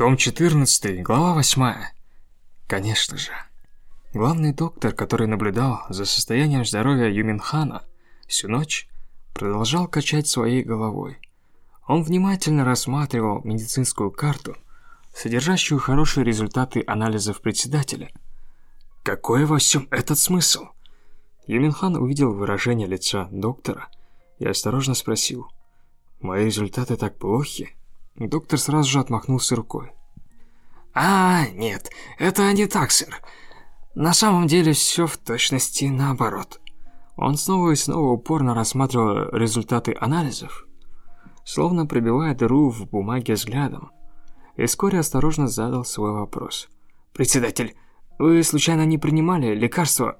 Том 14, глава 8. Конечно же. Главный доктор, который наблюдал за состоянием здоровья Юминхана всю ночь, продолжал качать своей головой. Он внимательно рассматривал медицинскую карту, содержащую хорошие результаты анализов председателя. Какой во всем этот смысл? Юминхан увидел выражение лица доктора и осторожно спросил. «Мои результаты так плохи?» Доктор сразу же отмахнулся рукой. «А, нет, это не так, сэр. На самом деле все в точности наоборот». Он снова и снова упорно рассматривал результаты анализов, словно пробивая дыру в бумаге взглядом, и вскоре осторожно задал свой вопрос. «Председатель, вы случайно не принимали лекарства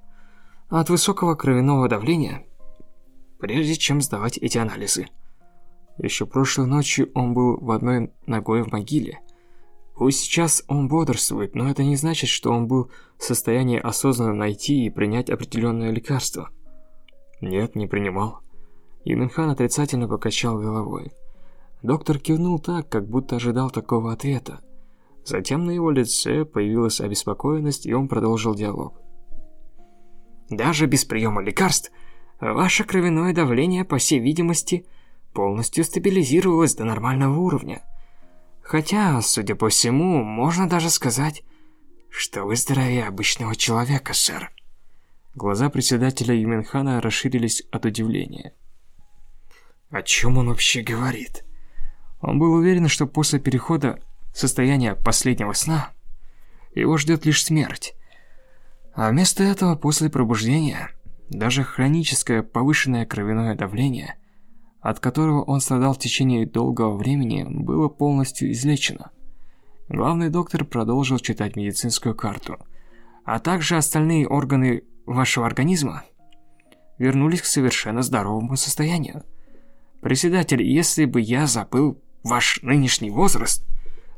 от высокого кровяного давления, прежде чем сдавать эти анализы?» Еще прошлой ночью он был в одной ногой в могиле. Пусть сейчас он бодрствует, но это не значит, что он был в состоянии осознанно найти и принять определенное лекарство. Нет, не принимал. Юминхан отрицательно покачал головой. Доктор кивнул так, как будто ожидал такого ответа. Затем на его лице появилась обеспокоенность, и он продолжил диалог. «Даже без приема лекарств, ваше кровяное давление, по всей видимости, – полностью стабилизировалась до нормального уровня. Хотя, судя по всему, можно даже сказать, что вы здоровее обычного человека, сэр. Глаза председателя Юминхана расширились от удивления. О чем он вообще говорит? Он был уверен, что после перехода в состояние последнего сна его ждет лишь смерть. А вместо этого после пробуждения даже хроническое повышенное кровяное давление от которого он страдал в течение долгого времени, было полностью излечено. Главный доктор продолжил читать медицинскую карту, а также остальные органы вашего организма вернулись к совершенно здоровому состоянию. Председатель, если бы я забыл ваш нынешний возраст,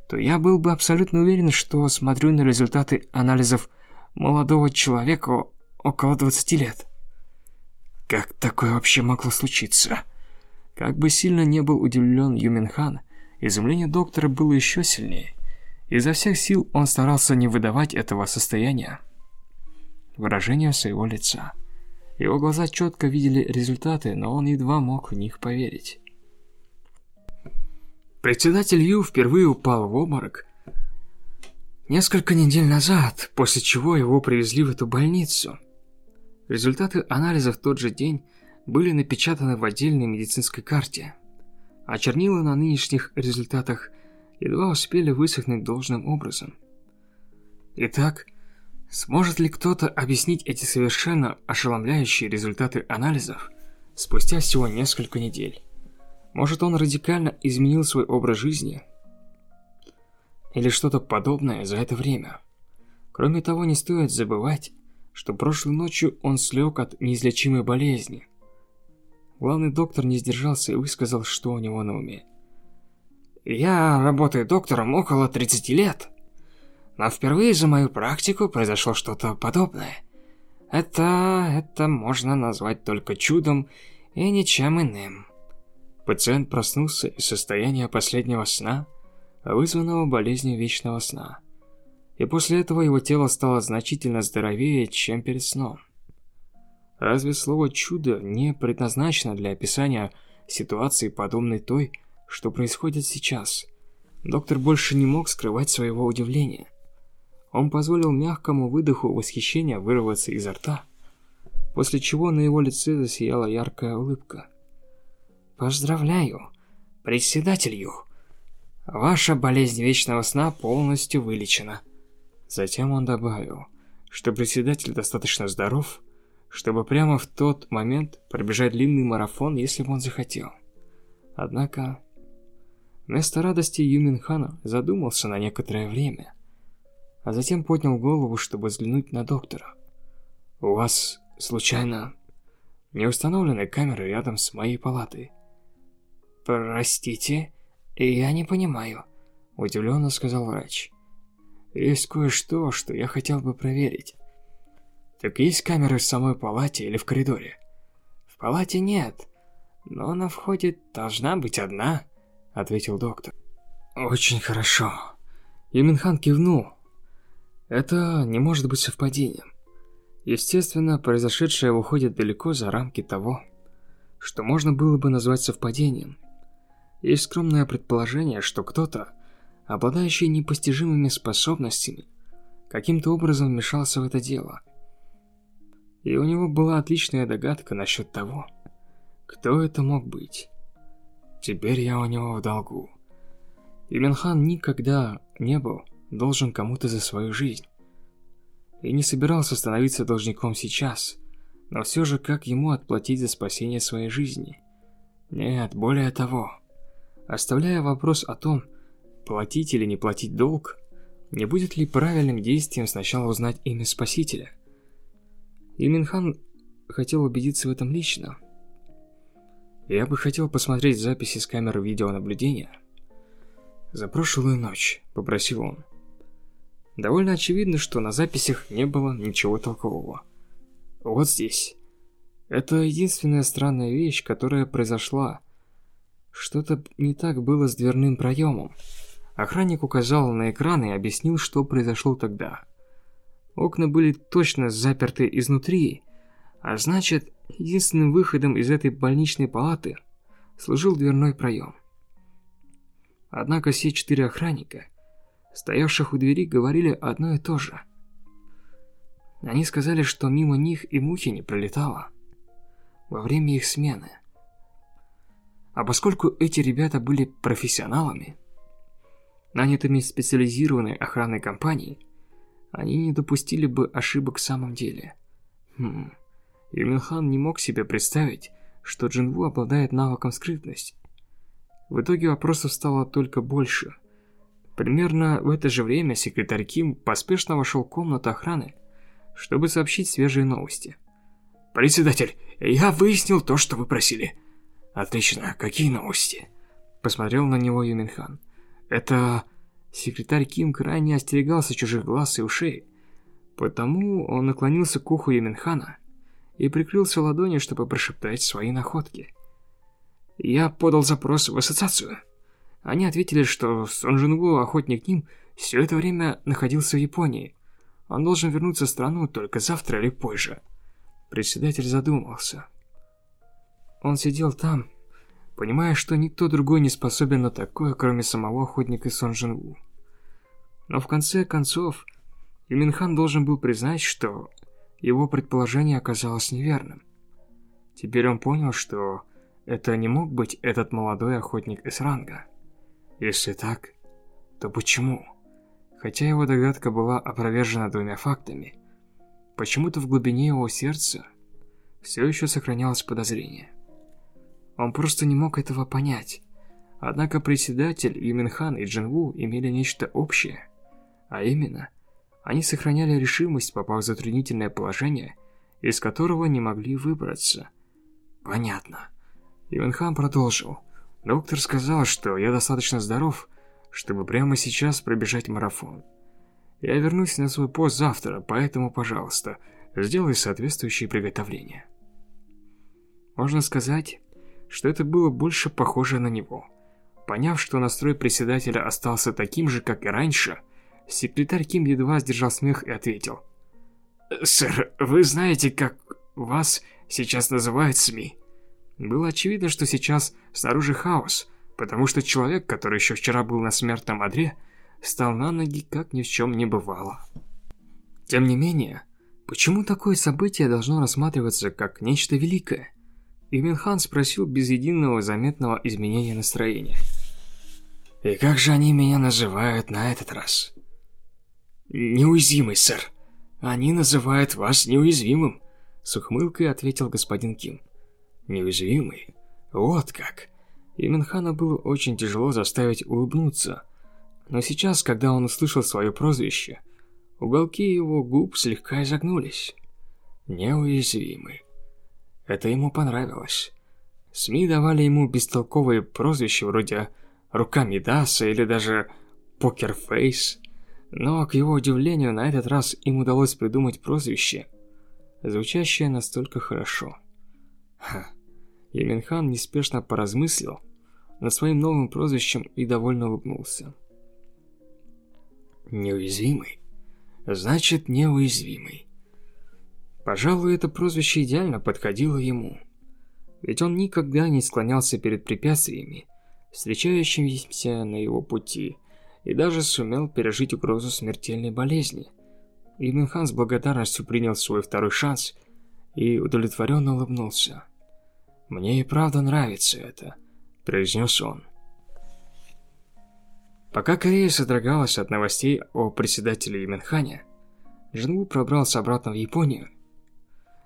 то я был бы абсолютно уверен, что смотрю на результаты анализов молодого человека около 20 лет. Как такое вообще могло случиться? Как бы сильно не был удивлен Юминхан, изумление доктора было еще сильнее. Изо всех сил он старался не выдавать этого состояния. Выражение своего лица. Его глаза четко видели результаты, но он едва мог в них поверить. Председатель Ю впервые упал в обморок несколько недель назад, после чего его привезли в эту больницу. Результаты анализа в тот же день были напечатаны в отдельной медицинской карте, а чернила на нынешних результатах едва успели высохнуть должным образом. Итак, сможет ли кто-то объяснить эти совершенно ошеломляющие результаты анализов спустя всего несколько недель? Может, он радикально изменил свой образ жизни? Или что-то подобное за это время? Кроме того, не стоит забывать, что прошлой ночью он слег от неизлечимой болезни – Главный доктор не сдержался и высказал, что у него на уме. «Я работаю доктором около 30 лет, но впервые за мою практику произошло что-то подобное. Это... это можно назвать только чудом и ничем иным». Пациент проснулся из состояния последнего сна, вызванного болезнью вечного сна. И после этого его тело стало значительно здоровее, чем перед сном. Разве слово «чудо» не предназначено для описания ситуации, подобной той, что происходит сейчас? Доктор больше не мог скрывать своего удивления. Он позволил мягкому выдоху восхищения вырваться изо рта, после чего на его лице засияла яркая улыбка. «Поздравляю, председателю! Ваша болезнь вечного сна полностью вылечена». Затем он добавил, что председатель достаточно здоров, чтобы прямо в тот момент пробежать длинный марафон, если бы он захотел. Однако, вместо радости Юминхана задумался на некоторое время, а затем поднял голову, чтобы взглянуть на доктора. «У вас, случайно, не установлены камеры рядом с моей палатой?» «Простите, я не понимаю», – удивленно сказал врач. «Есть кое-что, что я хотел бы проверить». Так есть камеры в самой палате или в коридоре? В палате нет, но на входе должна быть одна, ответил доктор. Очень хорошо. Юминхан кивнул. Это не может быть совпадением. Естественно, произошедшее выходит далеко за рамки того, что можно было бы назвать совпадением. Есть скромное предположение, что кто-то, обладающий непостижимыми способностями, каким-то образом вмешался в это дело. И у него была отличная догадка насчет того, кто это мог быть. Теперь я у него в долгу. Именхан никогда не был должен кому-то за свою жизнь. И не собирался становиться должником сейчас, но все же как ему отплатить за спасение своей жизни? Нет, более того. Оставляя вопрос о том, платить или не платить долг, не будет ли правильным действием сначала узнать имя Спасителя? Иминхан хотел убедиться в этом лично. Я бы хотел посмотреть записи с камеры видеонаблюдения. За прошлую ночь, попросил он. Довольно очевидно, что на записях не было ничего толкового. Вот здесь. Это единственная странная вещь, которая произошла. Что-то не так было с дверным проемом. Охранник указал на экран и объяснил, что произошло тогда. Окна были точно заперты изнутри, а значит, единственным выходом из этой больничной палаты служил дверной проем. Однако все четыре охранника, стоявших у двери, говорили одно и то же – они сказали, что мимо них и мухи не пролетало во время их смены. А поскольку эти ребята были профессионалами, нанятыми специализированной охранной компанией, они не допустили бы ошибок в самом деле. Хм. Юминхан не мог себе представить, что Джинву обладает навыком скрытности. В итоге вопросов стало только больше. Примерно в это же время секретарь Ким поспешно вошел в комнату охраны чтобы сообщить свежие новости. «Председатель, я выяснил то, что вы просили». «Отлично, какие новости?» Посмотрел на него Юминхан. «Это...» Секретарь Ким крайне остерегался чужих глаз и ушей. Потому он наклонился к уху Юминхана и прикрылся ладонью, чтобы прошептать свои находки. «Я подал запрос в ассоциацию». Они ответили, что Сон Джунгу, охотник Ним, все это время находился в Японии, он должен вернуться в страну только завтра или позже. Председатель задумался. Он сидел там, понимая, что никто другой не способен на такое, кроме самого охотника Сон Джин Но в конце концов, Юминхан должен был признать, что его предположение оказалось неверным. Теперь он понял, что это не мог быть этот молодой охотник из ранга. Если так, то почему? Хотя его догадка была опровержена двумя фактами, почему-то в глубине его сердца все еще сохранялось подозрение. Он просто не мог этого понять. Однако председатель Юминхан и Джинву имели нечто общее, а именно, они сохраняли решимость, попав в затруднительное положение, из которого не могли выбраться. Понятно. Юминхан продолжил. Доктор сказал, что я достаточно здоров, чтобы прямо сейчас пробежать марафон. Я вернусь на свой пост завтра, поэтому, пожалуйста, сделай соответствующие приготовления. Можно сказать, что это было больше похоже на него. Поняв, что настрой председателя остался таким же, как и раньше, секретарь Ким едва сдержал смех и ответил. «Сэр, вы знаете, как вас сейчас называют СМИ?» Было очевидно, что сейчас снаружи хаос, потому что человек, который еще вчера был на смертном одре, стал на ноги, как ни в чем не бывало. Тем не менее, почему такое событие должно рассматриваться как нечто великое? Именхан спросил без единого заметного изменения настроения. «И как же они меня называют на этот раз?» «Неуязвимый, сэр. Они называют вас неуязвимым», — с ухмылкой ответил господин Ким. «Неуязвимый? Вот как. И Минхана было очень тяжело заставить улыбнуться. Но сейчас, когда он услышал свое прозвище, уголки его губ слегка изогнулись. Неуязвимый. Это ему понравилось. СМИ давали ему бестолковые прозвища вроде «Рука Мидаса» или даже «Покерфейс». Но, к его удивлению, на этот раз им удалось придумать прозвище, звучащее настолько хорошо. Ха. Еминхан неспешно поразмыслил над своим новым прозвищем и довольно улыбнулся. Неуязвимый? Значит, неуязвимый. Пожалуй, это прозвище идеально подходило ему. Ведь он никогда не склонялся перед препятствиями, встречающимися на его пути, и даже сумел пережить угрозу смертельной болезни. Ибн с благодарностью принял свой второй шанс и удовлетворенно улыбнулся. «Мне и правда нравится это», – произнес он. Пока Корея содрогалась от новостей о председателе Именхане, Джинву пробрался обратно в Японию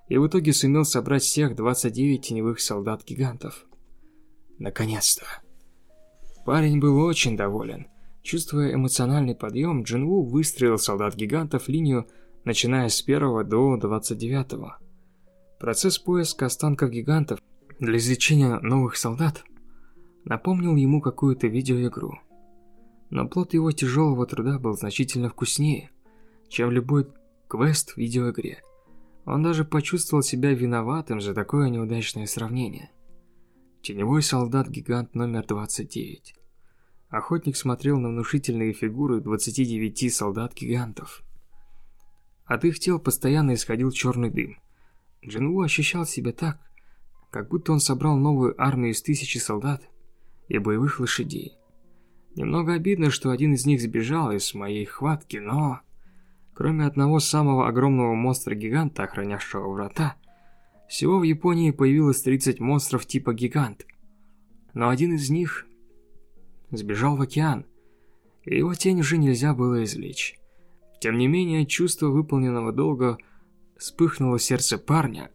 и в итоге сумел собрать всех 29 теневых солдат-гигантов. Наконец-то. Парень был очень доволен. Чувствуя эмоциональный подъем, Джинву выстроил солдат-гигантов в линию, начиная с 1 до 29. -го. Процесс поиска останков гигантов для излечения новых солдат напомнил ему какую-то видеоигру но плод его тяжелого труда был значительно вкуснее, чем любой квест в видеоигре. Он даже почувствовал себя виноватым за такое неудачное сравнение. Теневой солдат-гигант номер 29. Охотник смотрел на внушительные фигуры 29 солдат-гигантов. От их тел постоянно исходил черный дым. Джинву ощущал себя так, как будто он собрал новую армию из тысячи солдат и боевых лошадей. Немного обидно, что один из них сбежал из моей хватки, но... Кроме одного самого огромного монстра-гиганта, охранявшего врата, всего в Японии появилось 30 монстров типа гигант. Но один из них сбежал в океан, и его тень уже нельзя было извлечь. Тем не менее, чувство выполненного долга вспыхнуло в сердце парня,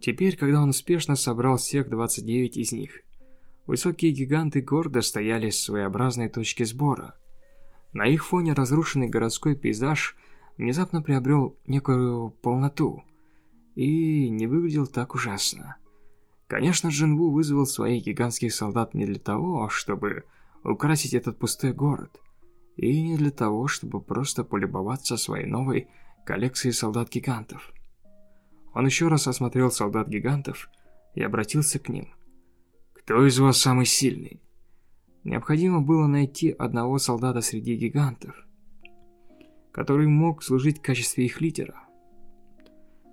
теперь, когда он успешно собрал всех 29 из них. Высокие гиганты гордо стояли с своеобразной точки сбора. На их фоне разрушенный городской пейзаж внезапно приобрел некую полноту и не выглядел так ужасно. Конечно, Джинву вызвал своих гигантских солдат не для того, чтобы украсить этот пустой город, и не для того, чтобы просто полюбоваться своей новой коллекцией солдат-гигантов. Он еще раз осмотрел солдат-гигантов и обратился к ним – кто из вас самый сильный? Необходимо было найти одного солдата среди гигантов, который мог служить в качестве их лидера.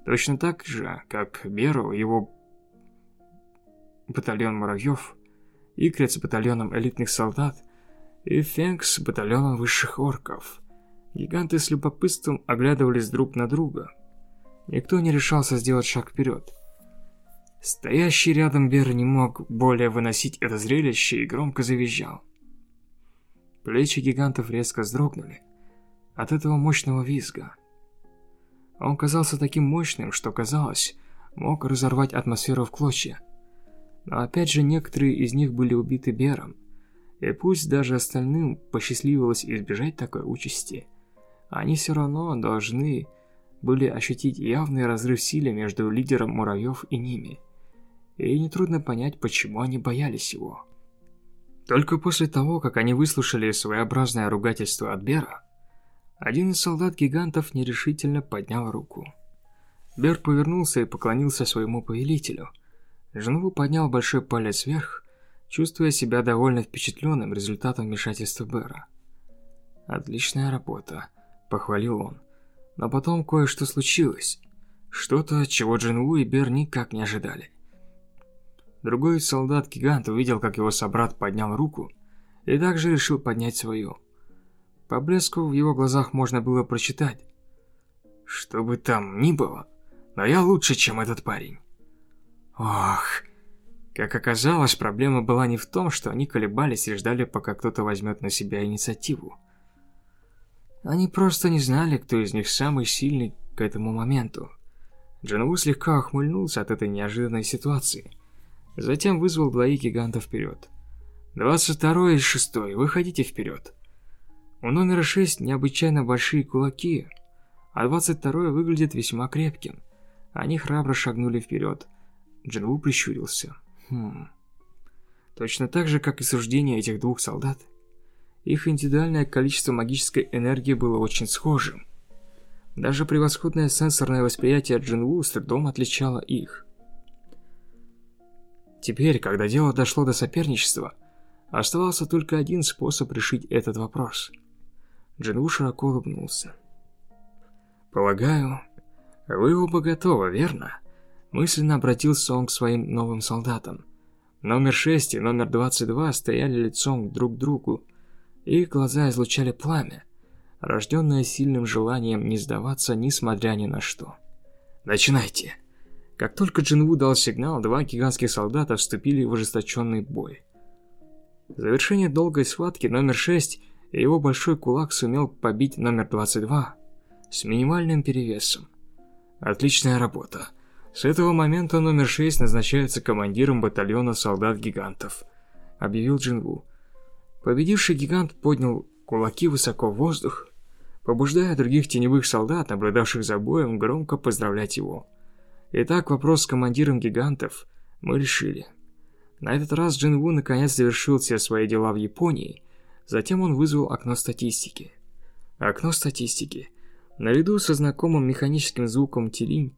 Точно так же, как Беру, его батальон муравьев, Икрец с батальоном элитных солдат и Фенкс с батальоном высших орков. Гиганты с любопытством оглядывались друг на друга. Никто не решался сделать шаг вперед. Стоящий рядом Бер не мог более выносить это зрелище и громко завизжал. Плечи гигантов резко вздрогнули от этого мощного визга. Он казался таким мощным, что, казалось, мог разорвать атмосферу в клочья. Но опять же, некоторые из них были убиты Бером, и пусть даже остальным посчастливилось избежать такой участи, они все равно должны были ощутить явный разрыв в силе между лидером муравьев и ними – и нетрудно понять, почему они боялись его. Только после того, как они выслушали своеобразное ругательство от Бера, один из солдат-гигантов нерешительно поднял руку. Бер повернулся и поклонился своему повелителю. Женву поднял большой палец вверх, чувствуя себя довольно впечатленным результатом вмешательства Бера. «Отличная работа», – похвалил он. Но потом кое-что случилось. Что-то, чего Джинву и Бер никак не ожидали. Другой солдат-гигант увидел, как его собрат поднял руку, и также решил поднять свою. По блеску в его глазах можно было прочитать. «Что бы там ни было, но я лучше, чем этот парень». Ох... Как оказалось, проблема была не в том, что они колебались и ждали, пока кто-то возьмет на себя инициативу. Они просто не знали, кто из них самый сильный к этому моменту. Джинву слегка охмыльнулся от этой неожиданной ситуации – Затем вызвал двоих гигантов вперед. «Двадцать второй и шестой, выходите вперед!» У номера шесть необычайно большие кулаки, а двадцать второй выглядит весьма крепким. Они храбро шагнули вперед. Джинву прищурился. Хм. Точно так же, как и суждение этих двух солдат. Их индивидуальное количество магической энергии было очень схожим. Даже превосходное сенсорное восприятие Джинву с трудом отличало их. Теперь, когда дело дошло до соперничества, оставался только один способ решить этот вопрос. Джинву широко улыбнулся. «Полагаю, вы оба готовы, верно?» Мысленно обратился он к своим новым солдатам. Номер 6 и номер 22 стояли лицом друг к другу. Их глаза излучали пламя, рожденное сильным желанием не сдаваться несмотря ни на что. «Начинайте!» Как только Джинву дал сигнал, два гигантских солдата вступили в ожесточенный бой. Завершение долгой схватки номер 6 и его большой кулак сумел побить номер 22 с минимальным перевесом. Отличная работа. С этого момента номер 6 назначается командиром батальона солдат-гигантов, объявил Джинву. Победивший гигант поднял кулаки высоко в воздух, побуждая других теневых солдат, наблюдавших за боем, громко поздравлять его. Итак, вопрос с командиром гигантов мы решили. На этот раз Джин Ву наконец завершил все свои дела в Японии, затем он вызвал окно статистики. Окно статистики. Наряду со знакомым механическим звуком тилинь,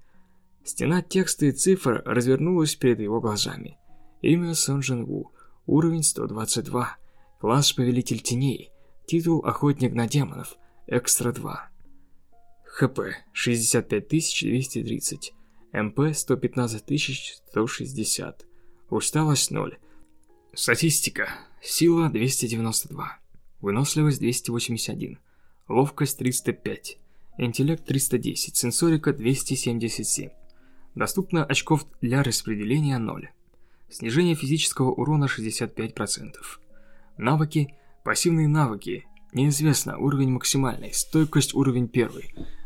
стена текста и цифр развернулась перед его глазами. Имя Сон Джин Ву, уровень 122, класс Повелитель Теней, титул Охотник на демонов, экстра 2. ХП 65230. МП 115160. Усталость 0. Статистика. Сила 292. Выносливость 281. Ловкость 305. Интеллект 310. Сенсорика 277. Доступно очков для распределения 0. Снижение физического урона 65%. Навыки. Пассивные навыки. Неизвестно. Уровень максимальный. Стойкость уровень 1.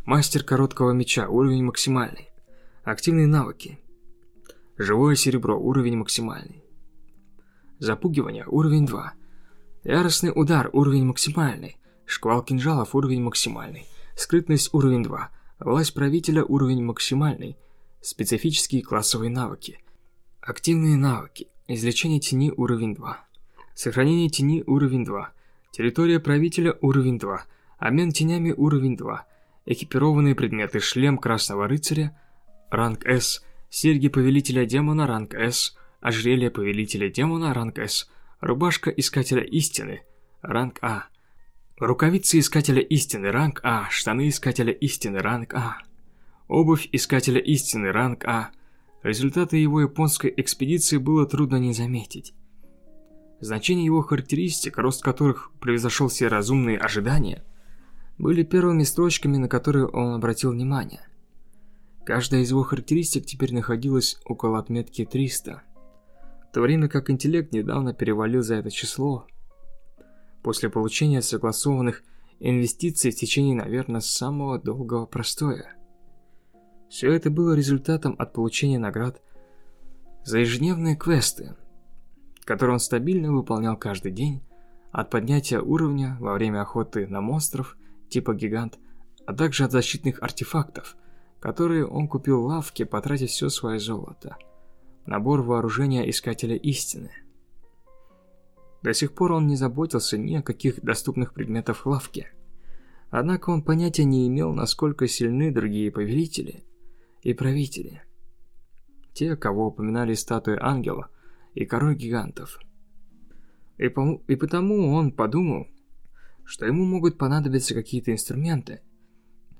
Мастер короткого меча. Уровень максимальный. Активные навыки. Живое серебро, уровень максимальный. Запугивание, уровень 2. Яростный удар, уровень максимальный. Шквал кинжалов, уровень максимальный. Скрытность, уровень 2. Власть правителя, уровень максимальный. Специфические классовые навыки. Активные навыки. Излечение тени, уровень 2. Сохранение тени, уровень 2. Территория правителя, уровень 2. Обмен тенями, уровень 2. Экипированные предметы, шлем красного рыцаря, ранг С, серьги повелителя демона, ранг С, ожерелье повелителя демона, ранг С, рубашка искателя истины, ранг А, рукавицы искателя истины, ранг А, штаны искателя истины, ранг А, обувь искателя истины, ранг А. Результаты его японской экспедиции было трудно не заметить. Значение его характеристик, рост которых превзошел все разумные ожидания, были первыми строчками, на которые он обратил внимание – Каждая из его характеристик теперь находилась около отметки 300, в то время как интеллект недавно перевалил за это число. После получения согласованных инвестиций в течение, наверное, самого долгого простоя. Все это было результатом от получения наград за ежедневные квесты, которые он стабильно выполнял каждый день, от поднятия уровня во время охоты на монстров типа гигант, а также от защитных артефактов – которые он купил в лавке, потратив все свое золото. Набор вооружения Искателя Истины. До сих пор он не заботился ни о каких доступных предметах в лавке. Однако он понятия не имел, насколько сильны другие повелители и правители. Те, кого упоминали статуи ангела и король гигантов. И, по и потому он подумал, что ему могут понадобиться какие-то инструменты,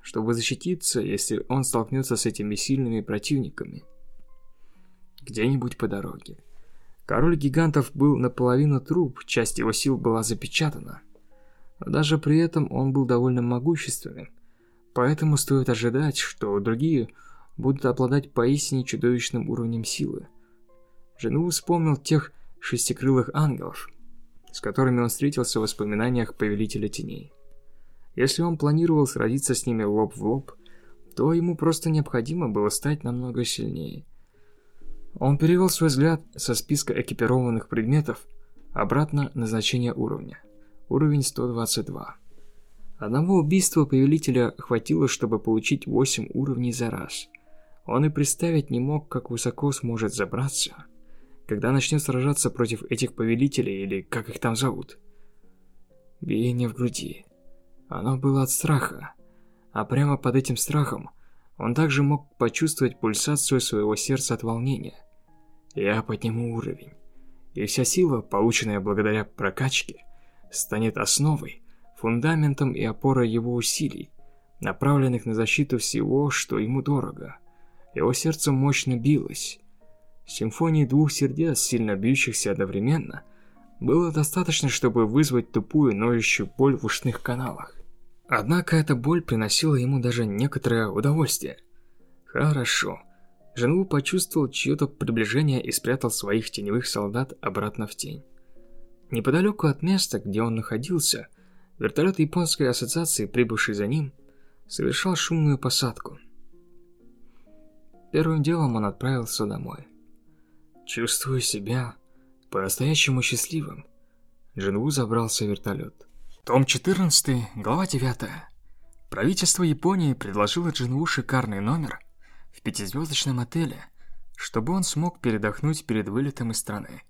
чтобы защититься, если он столкнется с этими сильными противниками. Где-нибудь по дороге. Король гигантов был наполовину труп, часть его сил была запечатана. Даже при этом он был довольно могущественным, поэтому стоит ожидать, что другие будут обладать поистине чудовищным уровнем силы. Жену вспомнил тех шестикрылых ангелов, с которыми он встретился в воспоминаниях Повелителя Теней. Если он планировал сразиться с ними лоб в лоб, то ему просто необходимо было стать намного сильнее. Он перевел свой взгляд со списка экипированных предметов обратно на значение уровня. Уровень 122. Одного убийства повелителя хватило, чтобы получить 8 уровней за раз. Он и представить не мог, как высоко сможет забраться, когда начнет сражаться против этих повелителей или как их там зовут. Биение в груди. Оно было от страха. А прямо под этим страхом он также мог почувствовать пульсацию своего сердца от волнения. Я подниму уровень. И вся сила, полученная благодаря прокачке, станет основой, фундаментом и опорой его усилий, направленных на защиту всего, что ему дорого. Его сердце мощно билось. Симфонии двух сердец, сильно бьющихся одновременно, было достаточно, чтобы вызвать тупую ноющую боль в ушных каналах. Однако эта боль приносила ему даже некоторое удовольствие. Хорошо. Женву почувствовал чье-то приближение и спрятал своих теневых солдат обратно в тень. Неподалеку от места, где он находился, вертолет японской ассоциации, прибывший за ним, совершал шумную посадку. Первым делом он отправился домой. Чувствуя себя по-настоящему счастливым, Джинву забрался в вертолет. Том 14, глава 9. Правительство Японии предложило Джинву шикарный номер в пятизвездочном отеле, чтобы он смог передохнуть перед вылетом из страны.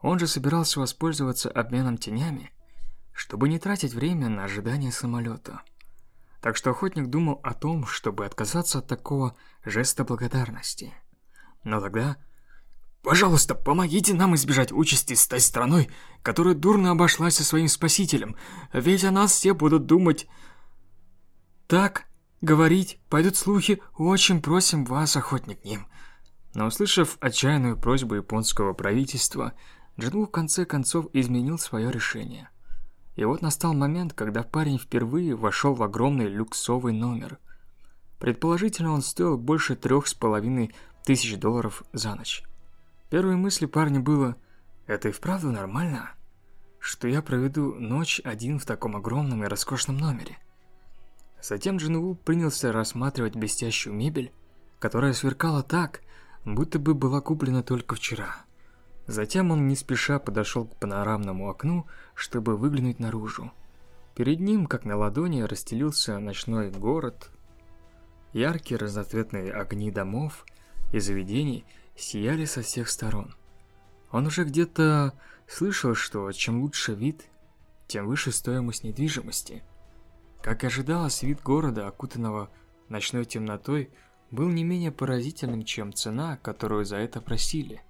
Он же собирался воспользоваться обменом тенями, чтобы не тратить время на ожидание самолета. Так что охотник думал о том, чтобы отказаться от такого жеста благодарности. Но тогда Пожалуйста, помогите нам избежать участи стать страной, которая дурно обошлась со своим спасителем, ведь о нас все будут думать... Так, говорить, пойдут слухи, очень просим вас, охотник Ним. Но услышав отчаянную просьбу японского правительства, Джину в конце концов изменил свое решение. И вот настал момент, когда парень впервые вошел в огромный люксовый номер. Предположительно, он стоил больше трех с половиной тысяч долларов за ночь. Первой мыслью парня было «Это и вправду нормально?» Что я проведу ночь один в таком огромном и роскошном номере. Затем Джинву принялся рассматривать блестящую мебель, которая сверкала так, будто бы была куплена только вчера. Затем он не спеша подошел к панорамному окну, чтобы выглянуть наружу. Перед ним, как на ладони, расстелился ночной город. Яркие разноцветные огни домов и заведений – сияли со всех сторон. Он уже где-то слышал, что чем лучше вид, тем выше стоимость недвижимости. Как и ожидалось, вид города, окутанного ночной темнотой, был не менее поразительным, чем цена, которую за это просили.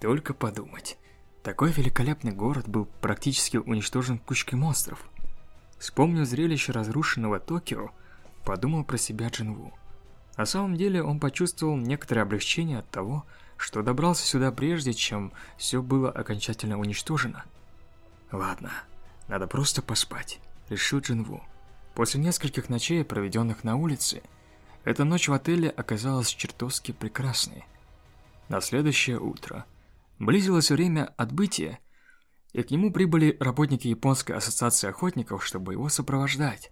Только подумать. Такой великолепный город был практически уничтожен кучкой монстров. Вспомнив зрелище разрушенного Токио, подумал про себя Джинву. На самом деле он почувствовал некоторое облегчение от того, что добрался сюда прежде, чем все было окончательно уничтожено. Ладно, надо просто поспать, решил Джинву. После нескольких ночей, проведенных на улице, эта ночь в отеле оказалась чертовски прекрасной. На следующее утро близилось время отбытия, и к нему прибыли работники Японской ассоциации охотников, чтобы его сопровождать.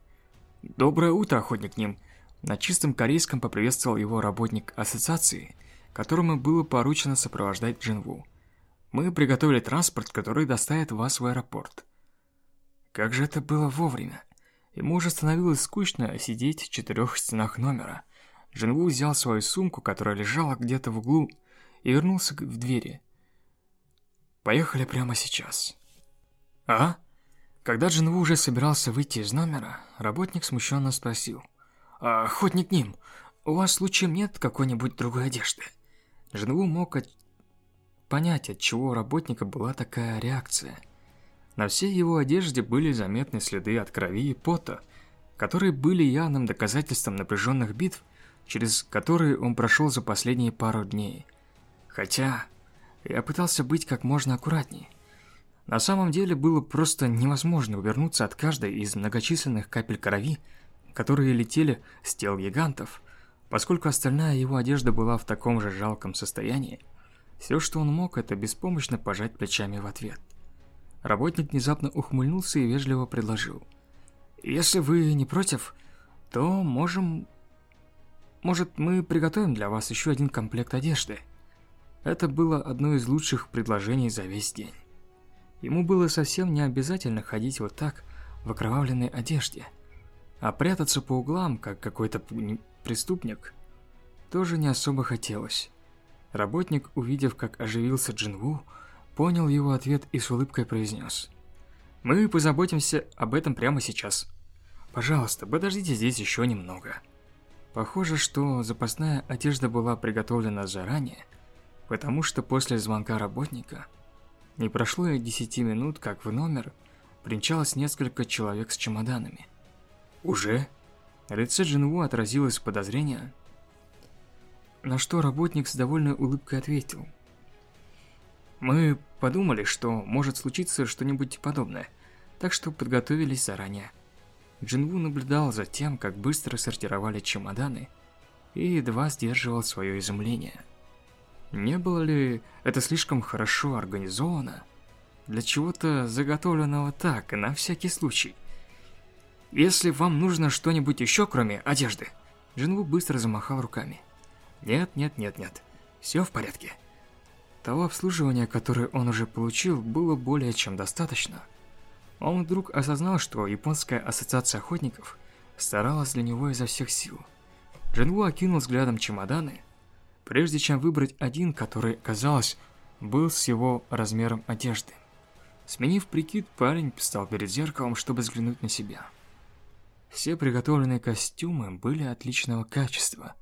«Доброе утро, охотник Ним!» На чистом корейском поприветствовал его работник ассоциации, которому было поручено сопровождать Джинву. «Мы приготовили транспорт, который доставит вас в аэропорт». Как же это было вовремя. Ему уже становилось скучно сидеть в четырех стенах номера. Джинву взял свою сумку, которая лежала где-то в углу, и вернулся в двери. «Поехали прямо сейчас». «А?» Когда Джинву уже собирался выйти из номера, работник смущенно спросил – «Охотник Ним, у вас случаем нет какой-нибудь другой одежды?» Женву мог от... понять, от чего у работника была такая реакция. На всей его одежде были заметны следы от крови и пота, которые были явным доказательством напряженных битв, через которые он прошел за последние пару дней. Хотя я пытался быть как можно аккуратнее. На самом деле было просто невозможно увернуться от каждой из многочисленных капель крови, которые летели с тел гигантов. Поскольку остальная его одежда была в таком же жалком состоянии, все, что он мог, это беспомощно пожать плечами в ответ. Работник внезапно ухмыльнулся и вежливо предложил. «Если вы не против, то можем... Может, мы приготовим для вас еще один комплект одежды?» Это было одно из лучших предложений за весь день. Ему было совсем не обязательно ходить вот так, в окровавленной одежде – а прятаться по углам, как какой-то преступник, тоже не особо хотелось. Работник, увидев, как оживился Джинву, понял его ответ и с улыбкой произнес. «Мы позаботимся об этом прямо сейчас. Пожалуйста, подождите здесь еще немного». Похоже, что запасная одежда была приготовлена заранее, потому что после звонка работника не прошло и 10 минут, как в номер примчалось несколько человек с чемоданами. «Уже?» На лице Джинву отразилось подозрение, на что работник с довольной улыбкой ответил. «Мы подумали, что может случиться что-нибудь подобное, так что подготовились заранее». Джинву наблюдал за тем, как быстро сортировали чемоданы, и едва сдерживал свое изумление. Не было ли это слишком хорошо организовано? Для чего-то заготовленного так, на всякий случай. Если вам нужно что-нибудь еще, кроме одежды, Джинву быстро замахал руками. Нет, нет, нет, нет. Все в порядке. Того обслуживания, которое он уже получил, было более чем достаточно. Он вдруг осознал, что японская ассоциация охотников старалась для него изо всех сил. Джинву окинул взглядом чемоданы, прежде чем выбрать один, который, казалось, был с его размером одежды. Сменив прикид, парень встал перед зеркалом, чтобы взглянуть на себя. Все приготовленные костюмы были отличного качества.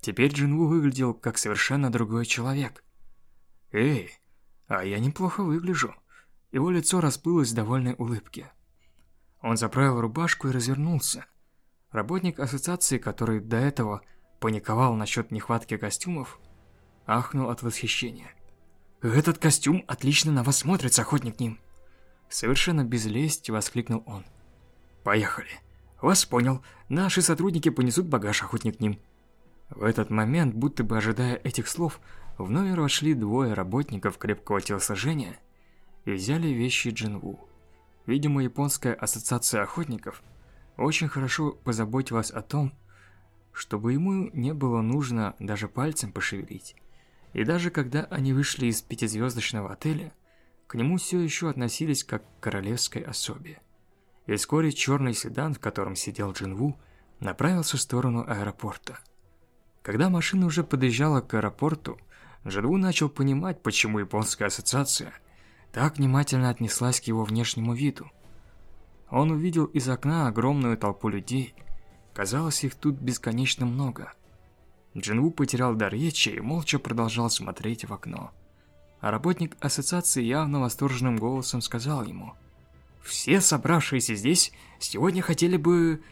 Теперь Джинву выглядел как совершенно другой человек. «Эй, а я неплохо выгляжу». Его лицо расплылось в довольной улыбке. Он заправил рубашку и развернулся. Работник ассоциации, который до этого паниковал насчет нехватки костюмов, ахнул от восхищения. «Этот костюм отлично на вас смотрится, охотник Ним!» Совершенно без лести воскликнул он. «Поехали!» «Вас понял. Наши сотрудники понесут багаж, охотник Ним». В этот момент, будто бы ожидая этих слов, в номер вошли двое работников крепкого телосложения и взяли вещи Джинву. Видимо, японская ассоциация охотников очень хорошо позаботилась о том, чтобы ему не было нужно даже пальцем пошевелить. И даже когда они вышли из пятизвездочного отеля, к нему все еще относились как к королевской особе и вскоре черный седан, в котором сидел Джинву, направился в сторону аэропорта. Когда машина уже подъезжала к аэропорту, Джинву начал понимать, почему японская ассоциация так внимательно отнеслась к его внешнему виду. Он увидел из окна огромную толпу людей. Казалось, их тут бесконечно много. Джинву потерял дар речи и молча продолжал смотреть в окно. А работник ассоциации явно восторженным голосом сказал ему – все собравшиеся здесь сегодня хотели бы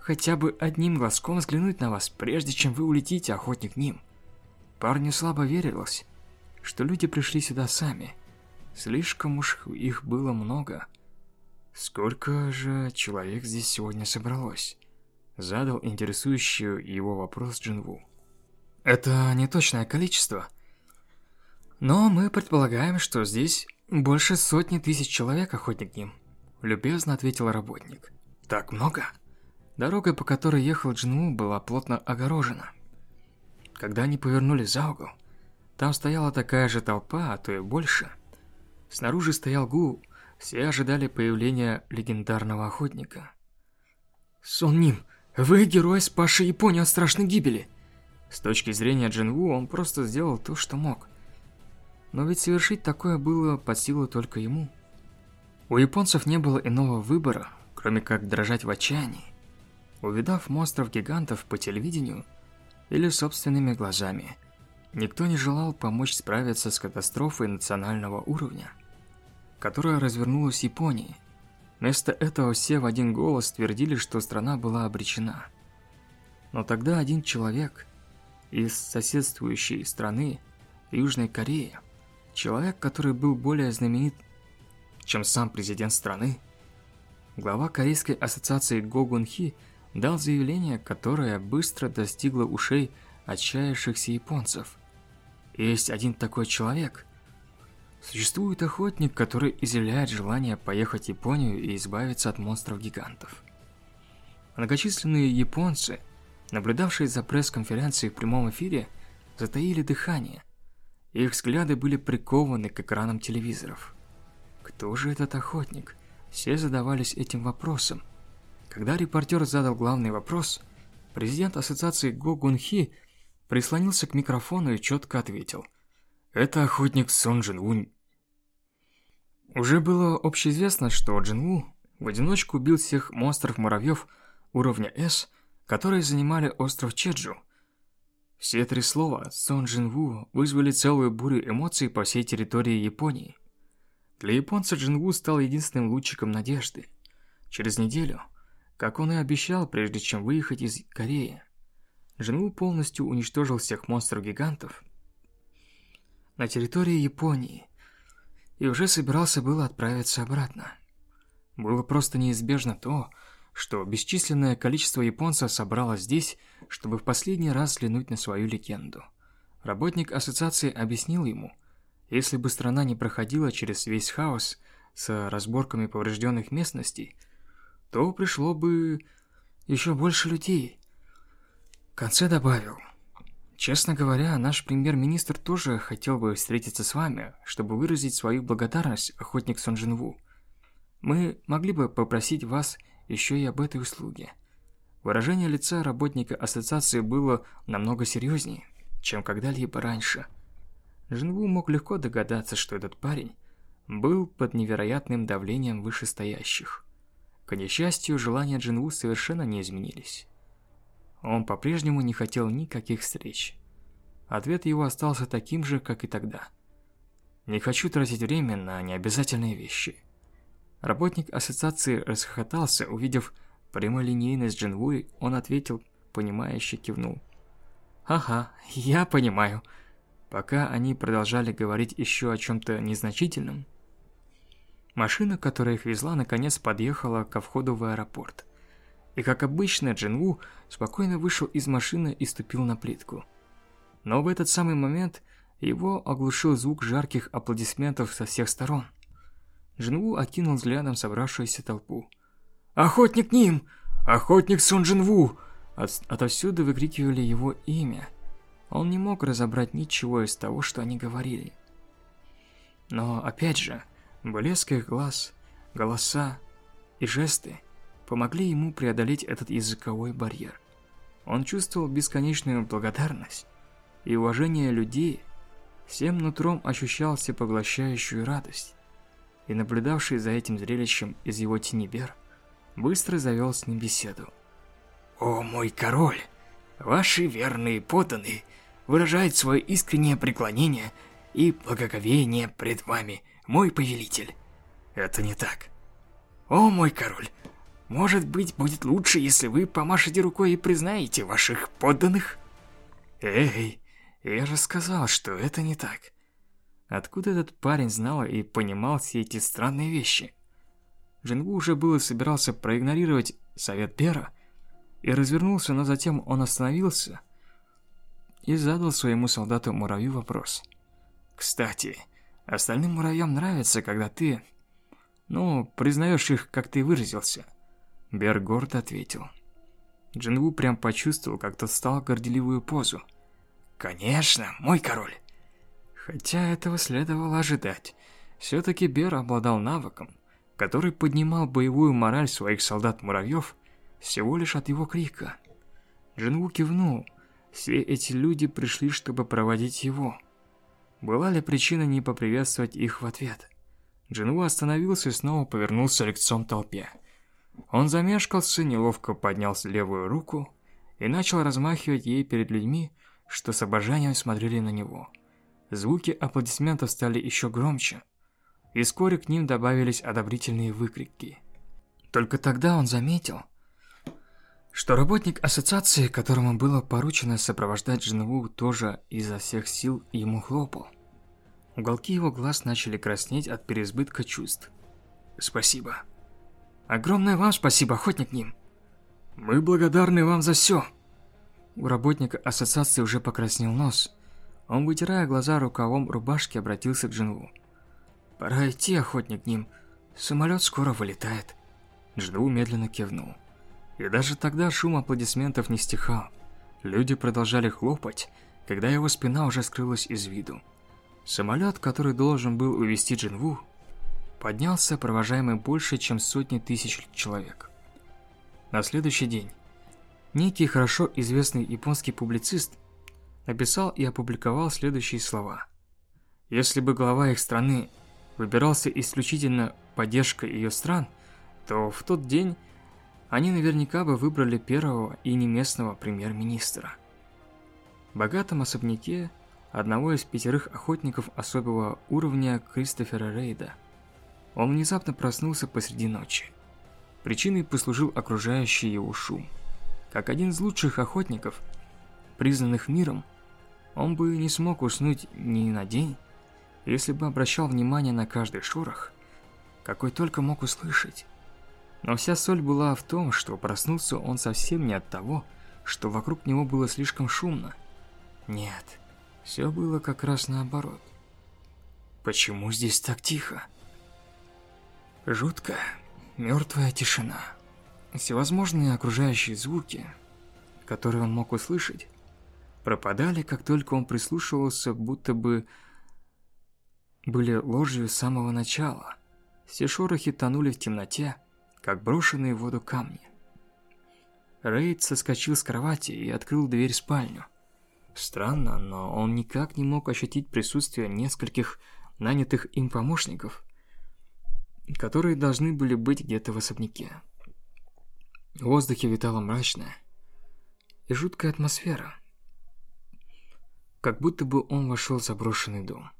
хотя бы одним глазком взглянуть на вас, прежде чем вы улетите, охотник Ним. Парню слабо верилось, что люди пришли сюда сами. Слишком уж их было много. Сколько же человек здесь сегодня собралось? Задал интересующий его вопрос Джинву. Это не точное количество. Но мы предполагаем, что здесь больше сотни тысяч человек, охотник Ним. Любезно ответил работник. Так много? Дорога, по которой ехал Джинву, была плотно огорожена. Когда они повернули за угол, там стояла такая же толпа, а то и больше. Снаружи стоял гул, все ожидали появления легендарного охотника. Сон Ним, вы герой, спасший Японию от страшной гибели. С точки зрения Джинву, он просто сделал то, что мог. Но ведь совершить такое было под силу только ему. У японцев не было иного выбора, кроме как дрожать в отчаянии, увидав монстров-гигантов по телевидению или собственными глазами. Никто не желал помочь справиться с катастрофой национального уровня, которая развернулась в Японии. Вместо этого все в один голос твердили, что страна была обречена. Но тогда один человек из соседствующей страны, Южной Кореи, человек, который был более знаменит чем сам президент страны. Глава Корейской ассоциации Го Гун Хи дал заявление, которое быстро достигло ушей отчаявшихся японцев. Есть один такой человек. Существует охотник, который изъявляет желание поехать в Японию и избавиться от монстров-гигантов. Многочисленные японцы, наблюдавшие за пресс-конференцией в прямом эфире, затаили дыхание. Их взгляды были прикованы к экранам телевизоров. Кто же этот охотник? Все задавались этим вопросом. Когда репортер задал главный вопрос, президент ассоциации Го Гун Хи прислонился к микрофону и четко ответил. «Это охотник Сон Джин Ву». Уже было общеизвестно, что Джин Ву в одиночку убил всех монстров-муравьев уровня С, которые занимали остров Чеджу. Все три слова «Сон Джин Ву» вызвали целую бурю эмоций по всей территории Японии. Для японца Джинву стал единственным лучиком надежды. Через неделю, как он и обещал, прежде чем выехать из Кореи, Джинву полностью уничтожил всех монстров-гигантов на территории Японии и уже собирался было отправиться обратно. Было просто неизбежно то, что бесчисленное количество японцев собралось здесь, чтобы в последний раз взглянуть на свою легенду. Работник ассоциации объяснил ему, если бы страна не проходила через весь хаос с разборками поврежденных местностей, то пришло бы еще больше людей. В конце добавил, честно говоря, наш премьер-министр тоже хотел бы встретиться с вами, чтобы выразить свою благодарность, охотник Сонжинву. Мы могли бы попросить вас еще и об этой услуге. Выражение лица работника ассоциации было намного серьезнее, чем когда-либо раньше – Жинву мог легко догадаться, что этот парень был под невероятным давлением вышестоящих. К несчастью, желания Джинву совершенно не изменились. Он по-прежнему не хотел никаких встреч. Ответ его остался таким же, как и тогда. «Не хочу тратить время на необязательные вещи». Работник ассоциации расхохотался, увидев прямолинейность Джинву, он ответил, понимающе кивнул. «Ага, я понимаю». Пока они продолжали говорить еще о чем-то незначительном, машина, которая их везла, наконец подъехала ко входу в аэропорт. И как обычно, Джинву спокойно вышел из машины и ступил на плитку. Но в этот самый момент его оглушил звук жарких аплодисментов со всех сторон. Джинву окинул взглядом собравшуюся толпу. «Охотник Ним! Охотник Сон Джинву!» От, отовсюду выкрикивали его имя – он не мог разобрать ничего из того, что они говорили. Но опять же, блеск их глаз, голоса и жесты помогли ему преодолеть этот языковой барьер. Он чувствовал бесконечную благодарность и уважение людей, всем нутром ощущал всепоглощающую радость. И наблюдавший за этим зрелищем из его тени Бер быстро завел с ним беседу. «О, мой король! Ваши верные подданные выражает свое искреннее преклонение и благоговение пред вами, мой повелитель. Это не так. О, мой король, может быть, будет лучше, если вы помашете рукой и признаете ваших подданных? Эй, я же сказал, что это не так. Откуда этот парень знал и понимал все эти странные вещи? Джингу уже было собирался проигнорировать совет Пера и развернулся, но затем он остановился и задал своему солдату-муравью вопрос. «Кстати, остальным муравьям нравится, когда ты... Ну, признаешь их, как ты выразился». Бер гордо ответил. Джинву прям почувствовал, как тот стал горделивую позу. «Конечно, мой король!» Хотя этого следовало ожидать. Все-таки Бер обладал навыком, который поднимал боевую мораль своих солдат-муравьев всего лишь от его крика. Джинву кивнул, все эти люди пришли, чтобы проводить его. Была ли причина не поприветствовать их в ответ? Джинву остановился и снова повернулся лицом к толпе. Он замешкался, неловко поднял левую руку и начал размахивать ей перед людьми, что с обожанием смотрели на него. Звуки аплодисментов стали еще громче, и вскоре к ним добавились одобрительные выкрики. Только тогда он заметил, что работник ассоциации, которому было поручено сопровождать Джинву, тоже изо всех сил ему хлопал. Уголки его глаз начали краснеть от переизбытка чувств. «Спасибо. Огромное вам спасибо, охотник Ним. Мы благодарны вам за все». У работника ассоциации уже покраснел нос. Он, вытирая глаза рукавом рубашки, обратился к Джинву. «Пора идти, охотник Ним. Самолет скоро вылетает». Джинву медленно кивнул. И даже тогда шум аплодисментов не стихал. Люди продолжали хлопать, когда его спина уже скрылась из виду. Самолет, который должен был увезти Джинву, поднялся, провожаемый больше, чем сотни тысяч человек. На следующий день некий хорошо известный японский публицист написал и опубликовал следующие слова. Если бы глава их страны выбирался исключительно поддержкой ее стран, то в тот день они наверняка бы выбрали первого и не местного премьер-министра. В богатом особняке одного из пятерых охотников особого уровня Кристофера Рейда Он внезапно проснулся посреди ночи. Причиной послужил окружающий его шум. Как один из лучших охотников, признанных миром, он бы не смог уснуть ни на день, если бы обращал внимание на каждый шорох, какой только мог услышать. Но вся соль была в том, что проснулся он совсем не от того, что вокруг него было слишком шумно. Нет, все было как раз наоборот. Почему здесь так тихо? Жуткая, мертвая тишина. Всевозможные окружающие звуки, которые он мог услышать, пропадали, как только он прислушивался, будто бы были ложью с самого начала. Все шорохи тонули в темноте, как брошенные в воду камни. Рейд соскочил с кровати и открыл дверь в спальню. Странно, но он никак не мог ощутить присутствие нескольких нанятых им помощников, которые должны были быть где-то в особняке. В воздухе витала мрачная и жуткая атмосфера. Как будто бы он вошел в заброшенный дом.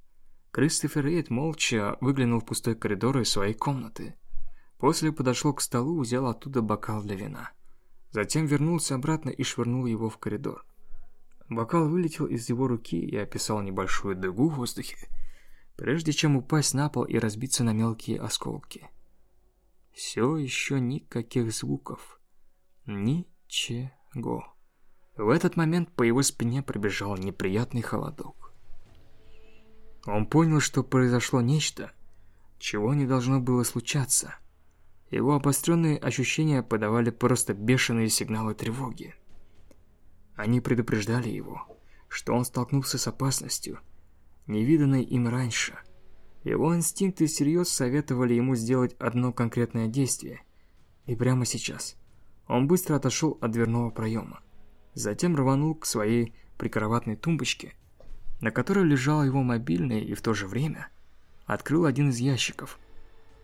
Кристофер Рейд молча выглянул в пустой коридор из своей комнаты. После подошел к столу, взял оттуда бокал для вина. Затем вернулся обратно и швырнул его в коридор. Бокал вылетел из его руки и описал небольшую дугу в воздухе, прежде чем упасть на пол и разбиться на мелкие осколки. Все еще никаких звуков. Ничего. В этот момент по его спине пробежал неприятный холодок. Он понял, что произошло нечто, чего не должно было случаться – его обостренные ощущения подавали просто бешеные сигналы тревоги. Они предупреждали его, что он столкнулся с опасностью, невиданной им раньше. Его инстинкты всерьез советовали ему сделать одно конкретное действие. И прямо сейчас он быстро отошел от дверного проема. Затем рванул к своей прикроватной тумбочке, на которой лежал его мобильный и в то же время открыл один из ящиков –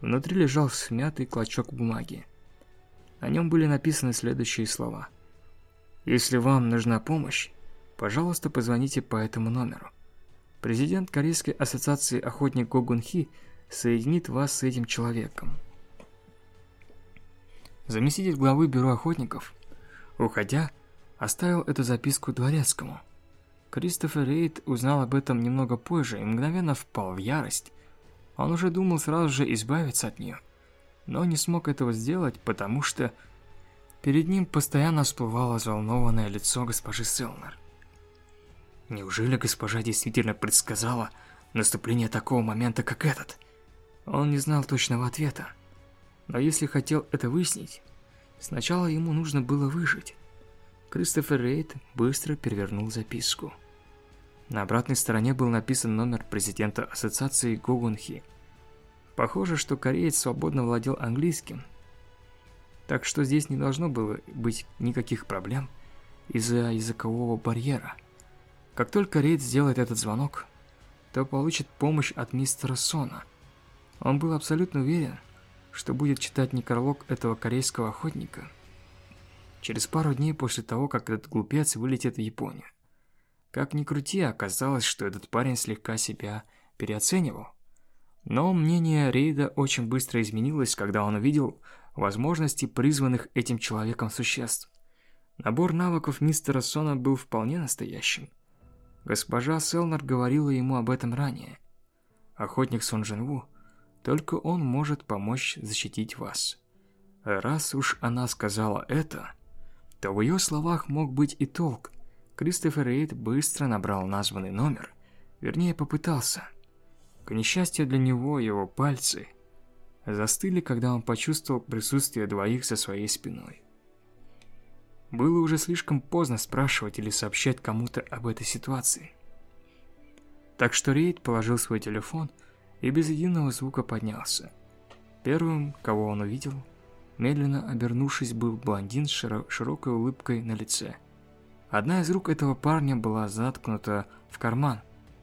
Внутри лежал смятый клочок бумаги. На нем были написаны следующие слова. «Если вам нужна помощь, пожалуйста, позвоните по этому номеру. Президент Корейской ассоциации охотник Го Гун Хи соединит вас с этим человеком». Заместитель главы бюро охотников, уходя, оставил эту записку дворецкому. Кристофер Рейд узнал об этом немного позже и мгновенно впал в ярость, он уже думал сразу же избавиться от нее, но не смог этого сделать, потому что перед ним постоянно всплывало взволнованное лицо госпожи Селнер. Неужели госпожа действительно предсказала наступление такого момента, как этот? Он не знал точного ответа. Но если хотел это выяснить, сначала ему нужно было выжить. Кристофер Рейд быстро перевернул записку. На обратной стороне был написан номер президента ассоциации Гогунхи. Похоже, что кореец свободно владел английским. Так что здесь не должно было быть никаких проблем из-за языкового барьера. Как только кореец сделает этот звонок, то получит помощь от мистера Сона. Он был абсолютно уверен, что будет читать некролог этого корейского охотника через пару дней после того, как этот глупец вылетит в Японию. Как ни крути, оказалось, что этот парень слегка себя переоценивал. Но мнение Рейда очень быстро изменилось, когда он увидел возможности призванных этим человеком существ. Набор навыков мистера Сона был вполне настоящим. Госпожа Селнер говорила ему об этом ранее. Охотник Сон Джинву, только он может помочь защитить вас. Раз уж она сказала это, то в ее словах мог быть и толк. Кристофер Рейд быстро набрал названный номер, вернее попытался. К несчастью для него, его пальцы застыли, когда он почувствовал присутствие двоих за своей спиной. Было уже слишком поздно спрашивать или сообщать кому-то об этой ситуации. Так что Рейд положил свой телефон и без единого звука поднялся. Первым, кого он увидел, медленно обернувшись, был блондин с широкой улыбкой на лице – Одна из рук этого парня была заткнута в карман,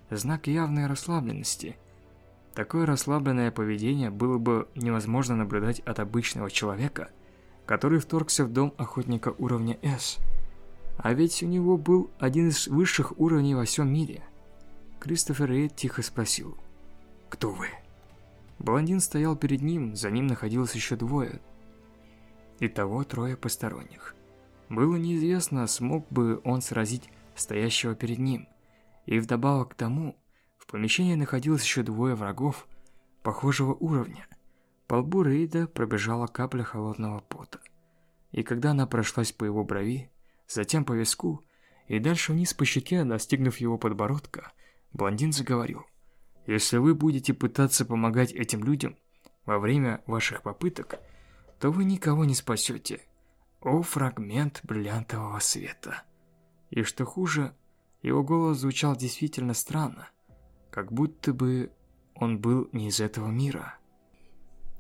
знак явной расслабленности. Такое расслабленное поведение было бы невозможно наблюдать от обычного человека, который вторгся в дом охотника уровня S. А ведь у него был один из высших уровней во всем мире. Кристофер Рейд тихо спросил, «Кто вы?» Блондин стоял перед ним, за ним находилось еще двое. Итого трое посторонних. Было неизвестно, смог бы он сразить стоящего перед ним. И вдобавок к тому, в помещении находилось еще двое врагов похожего уровня. По лбу Рейда пробежала капля холодного пота. И когда она прошлась по его брови, затем по виску и дальше вниз по щеке, достигнув его подбородка, блондин заговорил. «Если вы будете пытаться помогать этим людям во время ваших попыток, то вы никого не спасете. О, фрагмент бриллиантового света!» И что хуже, его голос звучал действительно странно, как будто бы он был не из этого мира.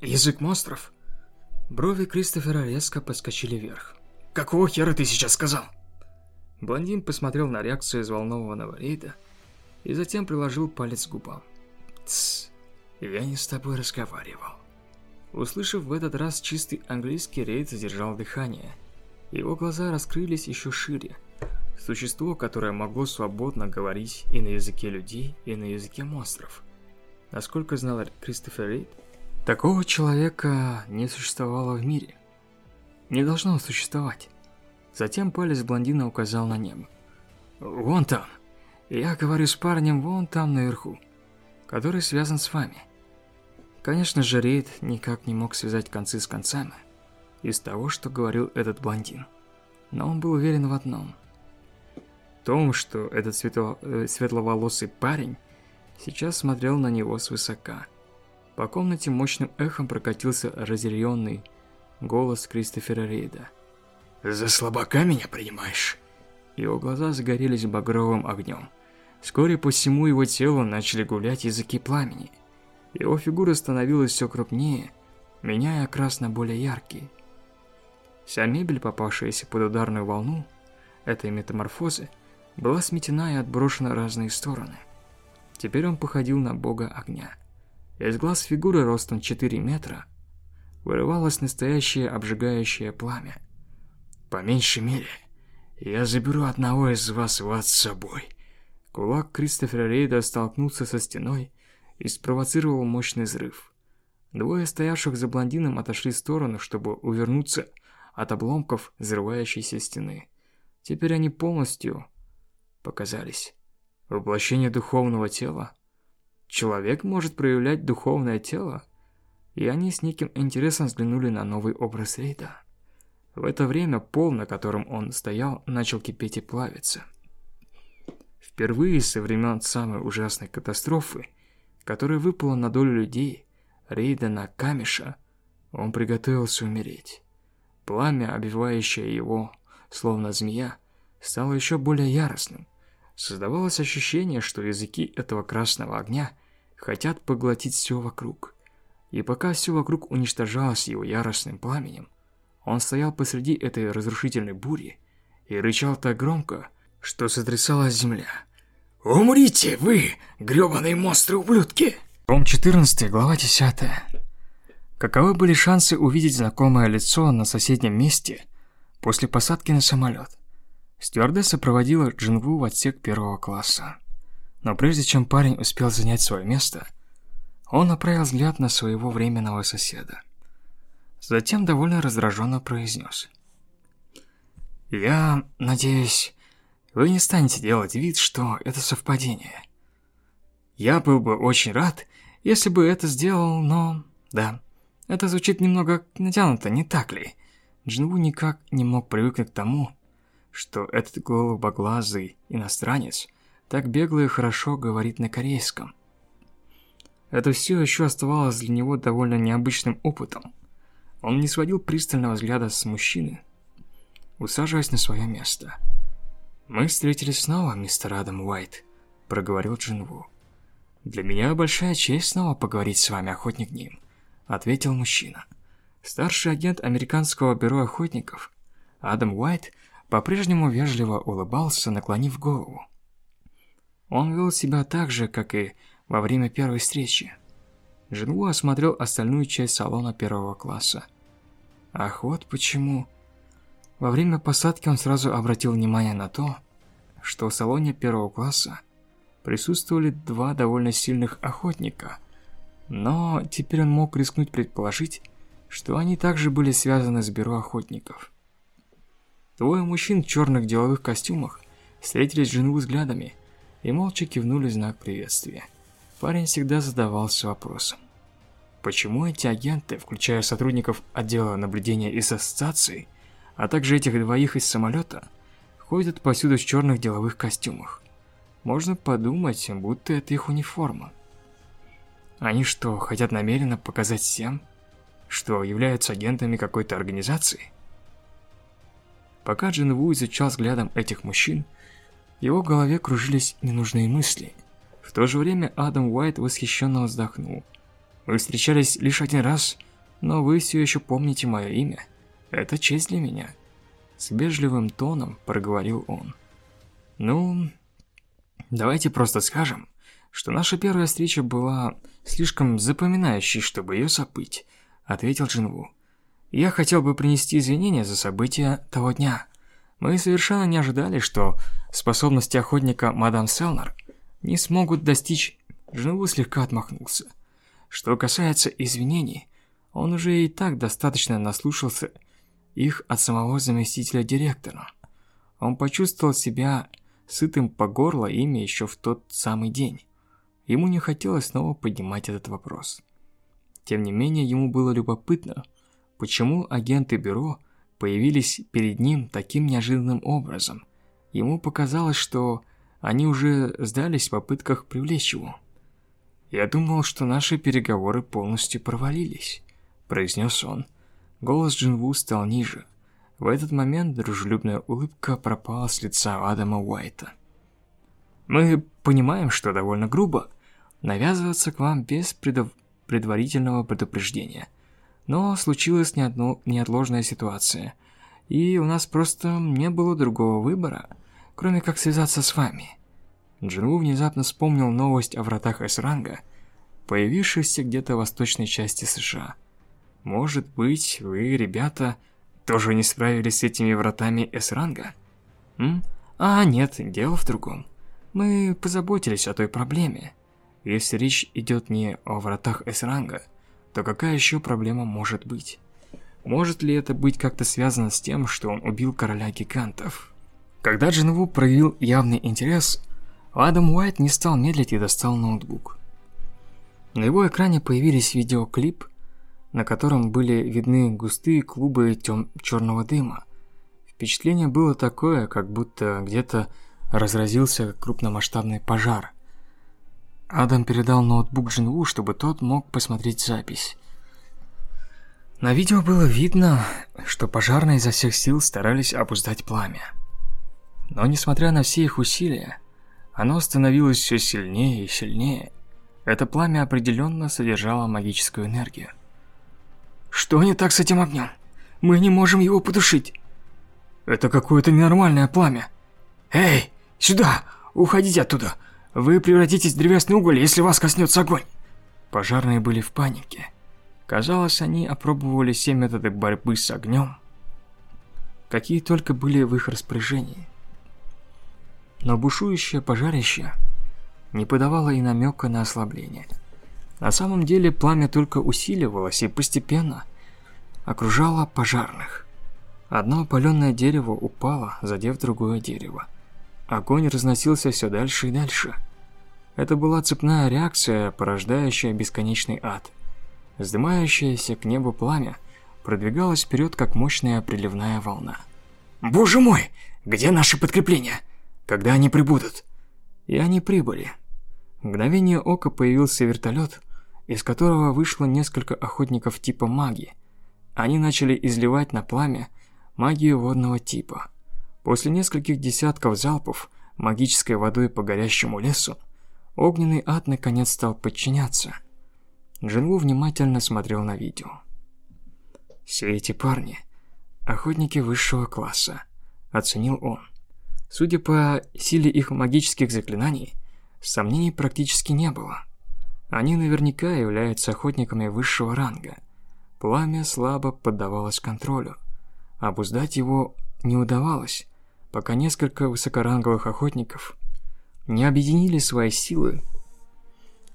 «Язык монстров?» Брови Кристофера резко подскочили вверх. «Какого хера ты сейчас сказал?» Блондин посмотрел на реакцию взволнованного Рейда и затем приложил палец к губам. «Тссс, я не с тобой разговаривал». Услышав в этот раз чистый английский, Рейд задержал дыхание. Его глаза раскрылись еще шире. Существо, которое могло свободно говорить и на языке людей, и на языке монстров. Насколько знал Кристофер Рейд, такого человека не существовало в мире. Не должно существовать. Затем палец блондина указал на небо. «Вон там. Я говорю с парнем вон там наверху, который связан с вами». Конечно же, Рейд никак не мог связать концы с концами из того, что говорил этот блондин. Но он был уверен в одном. В том, что этот светло... Э, светловолосый парень сейчас смотрел на него свысока. По комнате мощным эхом прокатился разъяренный голос Кристофера Рейда – «За слабака меня принимаешь?» Его глаза загорелись багровым огнем. Вскоре по всему его телу начали гулять языки пламени. Его фигура становилась все крупнее, меняя окрас на более яркий. Вся мебель, попавшаяся под ударную волну этой метаморфозы, была сметена и отброшена в разные стороны. Теперь он походил на бога огня. Из глаз фигуры ростом 4 метра вырывалось настоящее обжигающее пламя. По меньшей мере, я заберу одного из вас вас с собой. Кулак Кристофера Рейда столкнулся со стеной и спровоцировал мощный взрыв. Двое стоявших за блондином отошли в сторону, чтобы увернуться от обломков взрывающейся стены. Теперь они полностью показались. Воплощение духовного тела. Человек может проявлять духовное тело. И они с неким интересом взглянули на новый образ Рейда. В это время пол, на котором он стоял, начал кипеть и плавиться. Впервые со времен самой ужасной катастрофы, которая выпала на долю людей, Рейдена Камиша, он приготовился умереть. Пламя, обвивающее его, словно змея, стало еще более яростным. Создавалось ощущение, что языки этого красного огня хотят поглотить все вокруг. И пока все вокруг уничтожалось его яростным пламенем, он стоял посреди этой разрушительной бури и рычал так громко, что сотрясалась земля. «Умрите вы, грёбаные монстры-ублюдки!» Том 14, глава 10. Каковы были шансы увидеть знакомое лицо на соседнем месте после посадки на самолет? Стюардесса проводила Джингву в отсек первого класса. Но прежде чем парень успел занять свое место, он направил взгляд на своего временного соседа. Затем довольно раздраженно произнес. «Я надеюсь, вы не станете делать вид, что это совпадение. Я был бы очень рад, если бы это сделал, но... Да, это звучит немного натянуто, не так ли?» Джинву никак не мог привыкнуть к тому, что этот голубоглазый иностранец так бегло и хорошо говорит на корейском. Это все еще оставалось для него довольно необычным опытом. Он не сводил пристального взгляда с мужчины, усаживаясь на свое место. «Мы встретились снова, мистер Адам Уайт», — проговорил Джинву. «Для меня большая честь снова поговорить с вами, охотник Ним», — ответил мужчина. Старший агент американского бюро охотников Адам Уайт по-прежнему вежливо улыбался, наклонив голову. Он вел себя так же, как и во время первой встречи. Джинву осмотрел остальную часть салона первого класса. Ах, вот почему. Во время посадки он сразу обратил внимание на то, что в салоне первого класса присутствовали два довольно сильных охотника, Но теперь он мог рискнуть предположить, что они также были связаны с бюро охотников. Двое мужчин в черных деловых костюмах встретились с жену взглядами и молча кивнули знак приветствия. Парень всегда задавался вопросом. Почему эти агенты, включая сотрудников отдела наблюдения из ассоциации, а также этих двоих из самолета, ходят повсюду в черных деловых костюмах? Можно подумать, будто это их униформа. Они что, хотят намеренно показать всем, что являются агентами какой-то организации? Пока Джин Ву изучал взглядом этих мужчин, его голове кружились ненужные мысли. В то же время Адам Уайт восхищенно вздохнул. «Мы встречались лишь один раз, но вы все еще помните мое имя. Это честь для меня». С вежливым тоном проговорил он. «Ну, давайте просто скажем, что наша первая встреча была слишком запоминающей, чтобы ее забыть», ответил Джинву. Я хотел бы принести извинения за события того дня. Мы совершенно не ожидали, что способности охотника мадам Селнер не смогут достичь... Жену слегка отмахнулся. Что касается извинений, он уже и так достаточно наслушался их от самого заместителя директора. Он почувствовал себя сытым по горло ими еще в тот самый день. Ему не хотелось снова поднимать этот вопрос. Тем не менее, ему было любопытно, Почему агенты бюро появились перед ним таким неожиданным образом? Ему показалось, что они уже сдались в попытках привлечь его. «Я думал, что наши переговоры полностью провалились», – произнес он. Голос Джинву стал ниже. В этот момент дружелюбная улыбка пропала с лица Адама Уайта. «Мы понимаем, что довольно грубо навязываться к вам без предов... предварительного предупреждения. Но случилась неотложная ситуация, и у нас просто не было другого выбора, кроме как связаться с вами. Джинву внезапно вспомнил новость о вратах С-ранга, появившихся где-то в восточной части США. Может быть, вы, ребята, тоже не справились с этими вратами С-ранга? А, нет, дело в другом. Мы позаботились о той проблеме. Если речь идет не о вратах С-ранга, то какая еще проблема может быть? Может ли это быть как-то связано с тем, что он убил короля гигантов? Когда Джинву проявил явный интерес, Адам Уайт не стал медлить и достал ноутбук. На его экране появились видеоклип, на котором были видны густые клубы тем черного дыма. Впечатление было такое, как будто где-то разразился крупномасштабный пожар – Адам передал ноутбук Джинву, чтобы тот мог посмотреть запись. На видео было видно, что пожарные изо всех сил старались обуздать пламя. Но несмотря на все их усилия, оно становилось все сильнее и сильнее. Это пламя определенно содержало магическую энергию. Что не так с этим огнем? Мы не можем его потушить. Это какое-то ненормальное пламя. Эй, сюда! Уходите оттуда! Вы превратитесь в древесный уголь, если вас коснется огонь. Пожарные были в панике. Казалось, они опробовали все методы борьбы с огнем, какие только были в их распоряжении. Но бушующее пожарище не подавало и намека на ослабление. На самом деле пламя только усиливалось и постепенно окружало пожарных. Одно опаленное дерево упало, задев другое дерево. Огонь разносился все дальше и дальше. Это была цепная реакция, порождающая бесконечный ад. Вздымающееся к небу пламя продвигалось вперед, как мощная приливная волна. «Боже мой! Где наши подкрепления? Когда они прибудут?» И они прибыли. В мгновение ока появился вертолет, из которого вышло несколько охотников типа маги. Они начали изливать на пламя магию водного типа. После нескольких десятков залпов магической водой по горящему лесу, огненный ад наконец стал подчиняться. Джинву внимательно смотрел на видео. «Все эти парни – охотники высшего класса», – оценил он. Судя по силе их магических заклинаний, сомнений практически не было. Они наверняка являются охотниками высшего ранга. Пламя слабо поддавалось контролю. Обуздать его не удавалось, пока несколько высокоранговых охотников не объединили свои силы.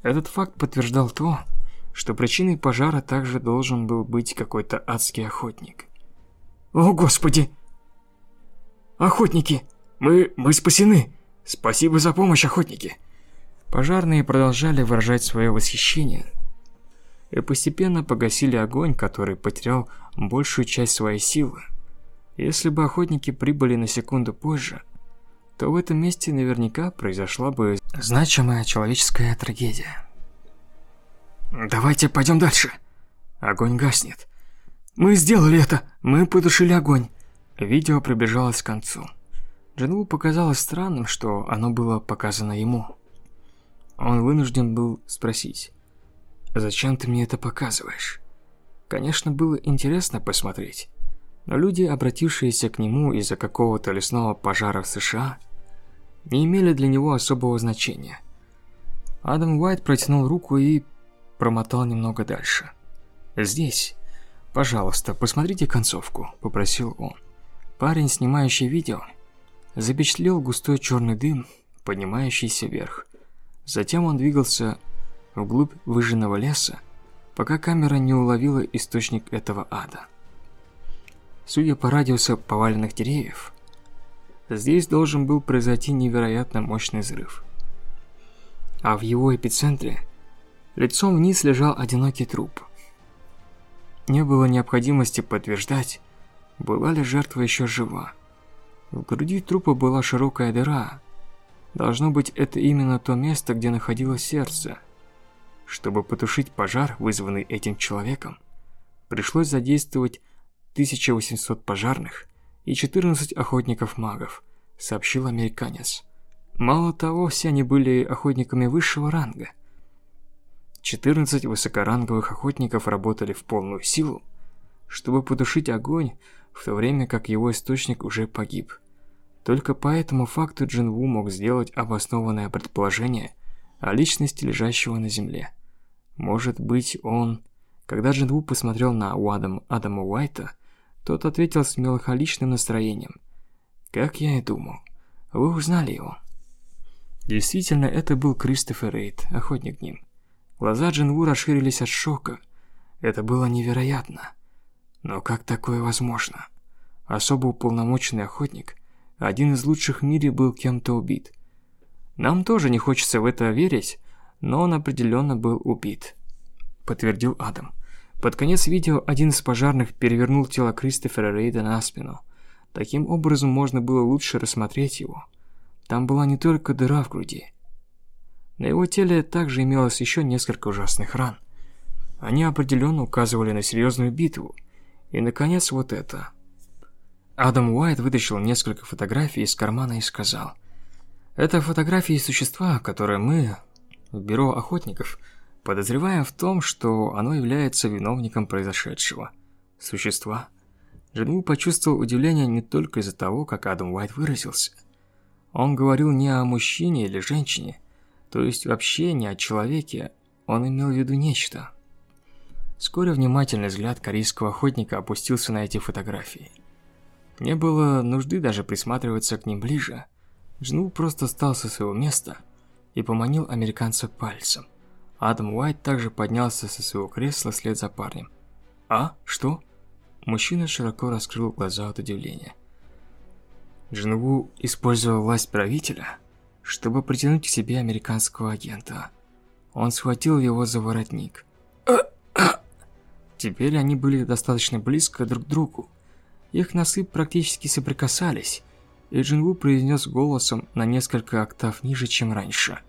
Этот факт подтверждал то, что причиной пожара также должен был быть какой-то адский охотник. «О, Господи! Охотники! Мы... мы спасены! Спасибо за помощь, охотники!» Пожарные продолжали выражать свое восхищение и постепенно погасили огонь, который потерял большую часть своей силы. Если бы охотники прибыли на секунду позже, то в этом месте наверняка произошла бы значимая человеческая трагедия. «Давайте пойдем дальше. Огонь гаснет. Мы сделали это. Мы потушили огонь». Видео приближалось к концу. Джинву показалось странным, что оно было показано ему. Он вынужден был спросить, «Зачем ты мне это показываешь?» Конечно, было интересно посмотреть, но люди, обратившиеся к нему из-за какого-то лесного пожара в США, не имели для него особого значения. Адам Уайт протянул руку и промотал немного дальше. «Здесь. Пожалуйста, посмотрите концовку», – попросил он. Парень, снимающий видео, запечатлел густой черный дым, поднимающийся вверх. Затем он двигался вглубь выжженного леса, пока камера не уловила источник этого ада. Судя по радиусу поваленных деревьев, здесь должен был произойти невероятно мощный взрыв. А в его эпицентре Лицом вниз лежал одинокий труп. Не было необходимости подтверждать, была ли жертва еще жива. В груди трупа была широкая дыра. Должно быть, это именно то место, где находилось сердце. Чтобы потушить пожар, вызванный этим человеком, пришлось задействовать 1800 пожарных и 14 охотников-магов, сообщил американец. Мало того, все они были охотниками высшего ранга. 14 высокоранговых охотников работали в полную силу, чтобы потушить огонь, в то время как его источник уже погиб. Только по этому факту Джин Ву мог сделать обоснованное предположение о личности лежащего на земле. Может быть, он... Когда Джин Ву посмотрел на Уадам Адама Уайта, тот ответил с меланхоличным настроением. «Как я и думал. Вы узнали его». Действительно, это был Кристофер Рейд, охотник ним. Глаза Джинву расширились от шока. Это было невероятно. Но как такое возможно? Особо уполномоченный охотник, один из лучших в мире, был кем-то убит. Нам тоже не хочется в это верить, но он определенно был убит, подтвердил Адам. Под конец видео один из пожарных перевернул тело Кристофера Рейда на спину. Таким образом можно было лучше рассмотреть его. Там была не только дыра в груди, на его теле также имелось еще несколько ужасных ран. Они определенно указывали на серьезную битву. И, наконец, вот это. Адам Уайт вытащил несколько фотографий из кармана и сказал. «Это фотографии существа, которое мы, в бюро охотников, подозреваем в том, что оно является виновником произошедшего. Существа». Джинву почувствовал удивление не только из-за того, как Адам Уайт выразился. Он говорил не о мужчине или женщине, то есть вообще не о человеке, он имел в виду нечто. Вскоре внимательный взгляд корейского охотника опустился на эти фотографии. Не было нужды даже присматриваться к ним ближе. Джну просто встал со своего места и поманил американца пальцем. Адам Уайт также поднялся со своего кресла вслед за парнем. «А? Что?» Мужчина широко раскрыл глаза от удивления. Джинву использовал власть правителя чтобы притянуть к себе американского агента. Он схватил его за воротник. Теперь они были достаточно близко друг к другу. Их носы практически соприкасались, и Джинву произнес голосом на несколько октав ниже, чем раньше.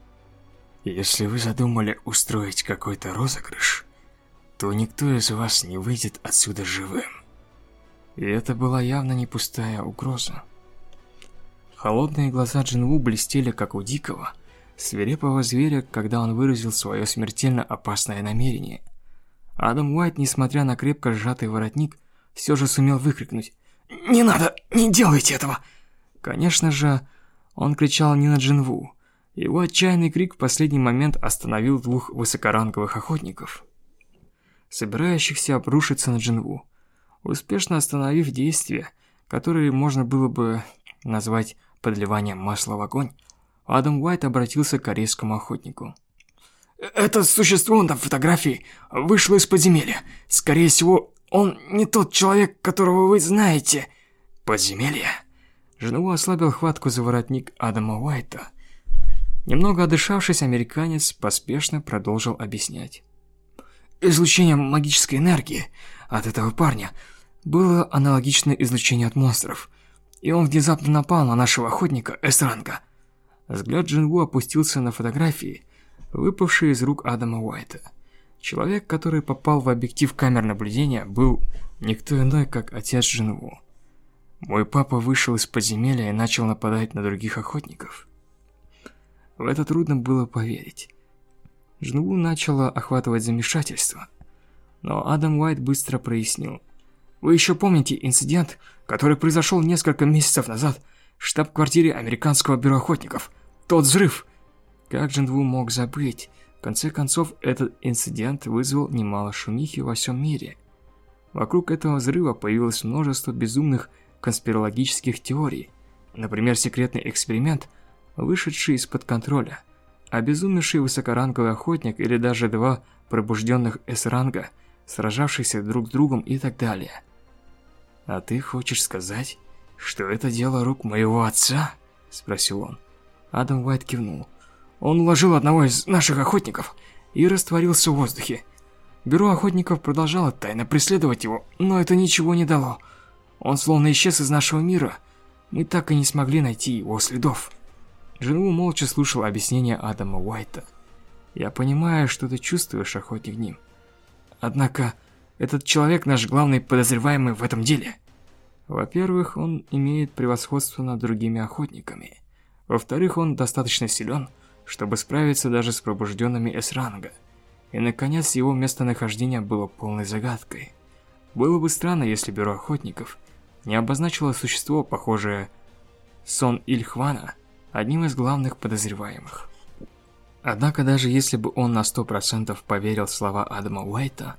«Если вы задумали устроить какой-то розыгрыш, то никто из вас не выйдет отсюда живым». И это была явно не пустая угроза. Холодные глаза Джинву блестели, как у дикого, свирепого зверя, когда он выразил свое смертельно опасное намерение. Адам Уайт, несмотря на крепко сжатый воротник, все же сумел выкрикнуть «Не надо! Не делайте этого!» Конечно же, он кричал не на Джинву. Его отчаянный крик в последний момент остановил двух высокоранговых охотников, собирающихся обрушиться на Джинву, успешно остановив действия, которые можно было бы назвать подливанием масла в огонь, Адам Уайт обратился к корейскому охотнику. Это существо на фотографии вышло из подземелья. Скорее всего, он не тот человек, которого вы знаете. Подземелье? Жену ослабил хватку за воротник Адама Уайта. Немного отдышавшись, американец поспешно продолжил объяснять. Излучение магической энергии от этого парня было аналогично излучению от монстров, и он внезапно напал на нашего охотника Эсранга. Взгляд Джинву опустился на фотографии, выпавшие из рук Адама Уайта. Человек, который попал в объектив камер наблюдения, был никто иной, как отец Джинву. Мой папа вышел из подземелья и начал нападать на других охотников. В это трудно было поверить. Джинву начало охватывать замешательство. Но Адам Уайт быстро прояснил. Вы еще помните инцидент, который произошел несколько месяцев назад в штаб-квартире американского бюро охотников? Тот взрыв. Как Джинву мог забыть? В конце концов, этот инцидент вызвал немало шумихи во всем мире. Вокруг этого взрыва появилось множество безумных конспирологических теорий. Например, секретный эксперимент, вышедший из-под контроля. Обезумевший высокоранговый охотник или даже два пробужденных С-ранга, сражавшихся друг с другом и так далее. «А ты хочешь сказать, что это дело рук моего отца?» – спросил он. Адам Уайт кивнул. Он уложил одного из наших охотников и растворился в воздухе. Бюро охотников продолжало тайно преследовать его, но это ничего не дало. Он словно исчез из нашего мира. Мы так и не смогли найти его следов. Жену молча слушал объяснение Адама Уайта. «Я понимаю, что ты чувствуешь, охотник Ним. Однако, этот человек наш главный подозреваемый в этом деле. Во-первых, он имеет превосходство над другими охотниками. Во-вторых, он достаточно силен, чтобы справиться даже с пробужденными С-ранга. И, наконец, его местонахождение было полной загадкой. Было бы странно, если бюро охотников не обозначило существо, похожее Сон Ильхвана, одним из главных подозреваемых. Однако даже если бы он на сто процентов поверил в слова Адама Уайта,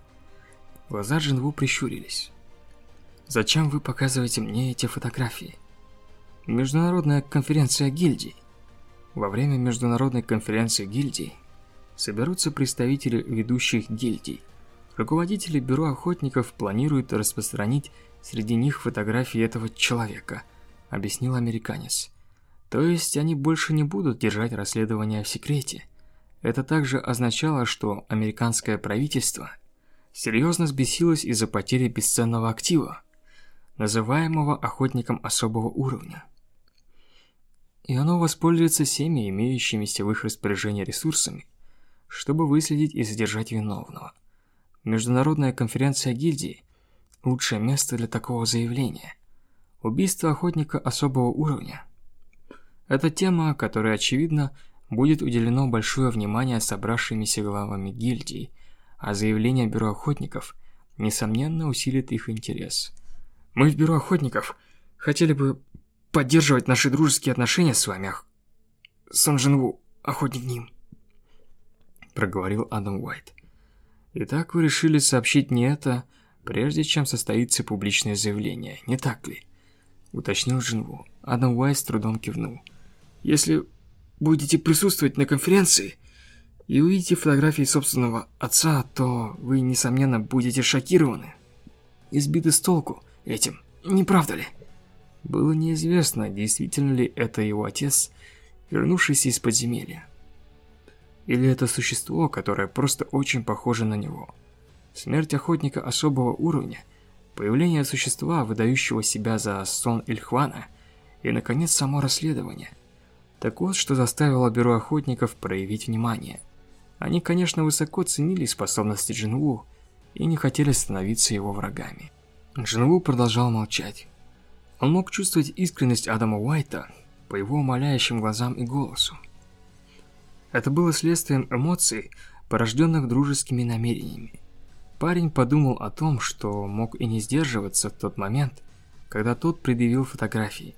глаза Джинву прищурились. «Зачем вы показываете мне эти фотографии?» Международная конференция гильдий. Во время международной конференции гильдий соберутся представители ведущих гильдий. Руководители бюро охотников планируют распространить среди них фотографии этого человека, объяснил американец. То есть они больше не будут держать расследование в секрете. Это также означало, что американское правительство серьезно сбесилось из-за потери бесценного актива, называемого охотником особого уровня и оно воспользуется всеми имеющимися в их распоряжении ресурсами, чтобы выследить и задержать виновного. Международная конференция гильдии – лучшее место для такого заявления. Убийство охотника особого уровня – это тема, которой, очевидно, будет уделено большое внимание собравшимися главами гильдии, а заявление Бюро охотников, несомненно, усилит их интерес. Мы в Бюро охотников хотели бы поддерживать наши дружеские отношения с вами, ах... Сон Джинву, охотник Ним», — проговорил Адам Уайт. «Итак, вы решили сообщить мне это, прежде чем состоится публичное заявление, не так ли?» — уточнил Джинву. Адам Уайт с трудом кивнул. «Если будете присутствовать на конференции и увидите фотографии собственного отца, то вы, несомненно, будете шокированы и сбиты с толку этим, не правда ли?» Было неизвестно, действительно ли это его отец, вернувшийся из подземелья. Или это существо, которое просто очень похоже на него. Смерть охотника особого уровня, появление существа, выдающего себя за сон Ильхвана, и, наконец, само расследование. Так вот, что заставило бюро охотников проявить внимание. Они, конечно, высоко ценили способности Джинву и не хотели становиться его врагами. Джинву продолжал молчать. Он мог чувствовать искренность Адама Уайта по его умоляющим глазам и голосу. Это было следствием эмоций, порожденных дружескими намерениями. Парень подумал о том, что мог и не сдерживаться в тот момент, когда тот предъявил фотографии.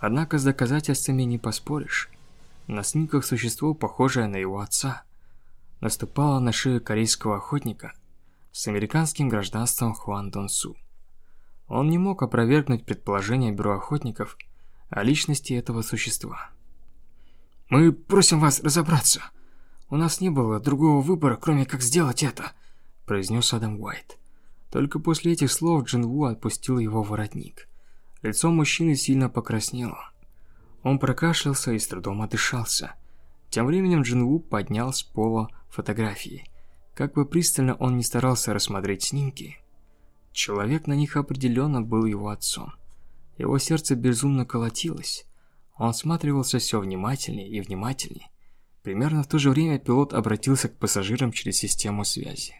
Однако с доказательствами не поспоришь. На снимках существо, похожее на его отца, наступало на шею корейского охотника с американским гражданством Хуан Дон Су. Он не мог опровергнуть предположение бюро охотников о личности этого существа. «Мы просим вас разобраться. У нас не было другого выбора, кроме как сделать это», – произнес Адам Уайт. Только после этих слов Джин Ву отпустил его воротник. Лицо мужчины сильно покраснело. Он прокашлялся и с трудом отдышался. Тем временем Джин Ву поднял с пола фотографии. Как бы пристально он ни старался рассмотреть снимки, человек на них определенно был его отцом. Его сердце безумно колотилось. Он всматривался все внимательнее и внимательнее. Примерно в то же время пилот обратился к пассажирам через систему связи.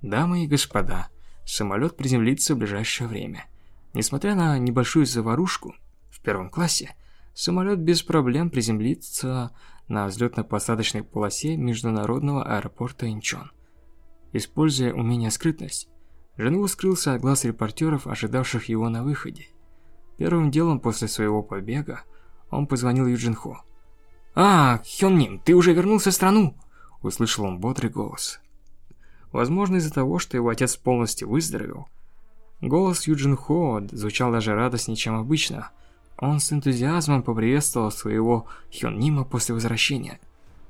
«Дамы и господа, самолет приземлится в ближайшее время. Несмотря на небольшую заварушку в первом классе, самолет без проблем приземлится на взлетно-посадочной полосе международного аэропорта Инчон. Используя умение скрытность, Жену скрылся от глаз репортеров, ожидавших его на выходе. Первым делом после своего побега он позвонил Юджин Хо. «А, Хён ты уже вернулся в страну?» Услышал он бодрый голос. Возможно, из-за того, что его отец полностью выздоровел. Голос Юджин Хо звучал даже радостнее, чем обычно. Он с энтузиазмом поприветствовал своего Хён Нима после возвращения.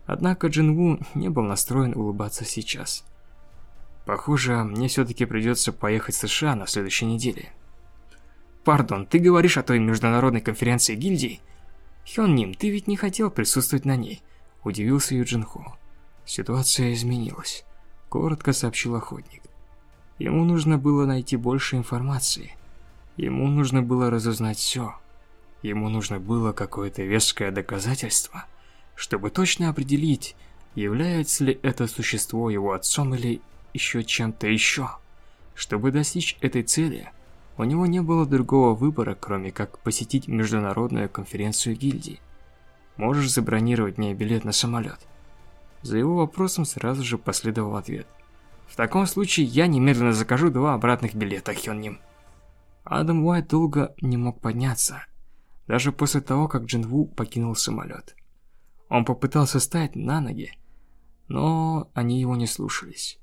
Однако Джин Ву не был настроен улыбаться сейчас. «Похоже, мне все-таки придется поехать в США на следующей неделе». «Пардон, ты говоришь о той международной конференции гильдий?» «Хён Ним, ты ведь не хотел присутствовать на ней?» – удивился Юджин Хо. Ситуация изменилась коротко сообщил охотник. Ему нужно было найти больше информации. Ему нужно было разузнать все. Ему нужно было какое-то веское доказательство, чтобы точно определить, является ли это существо его отцом или еще чем-то еще. Чтобы достичь этой цели, у него не было другого выбора, кроме как посетить международную конференцию гильдии. Можешь забронировать мне билет на самолет? За его вопросом сразу же последовал ответ. В таком случае я немедленно закажу два обратных билета, Хённим. Адам Уайт долго не мог подняться, даже после того, как Джин Ву покинул самолет. Он попытался встать на ноги, но они его не слушались.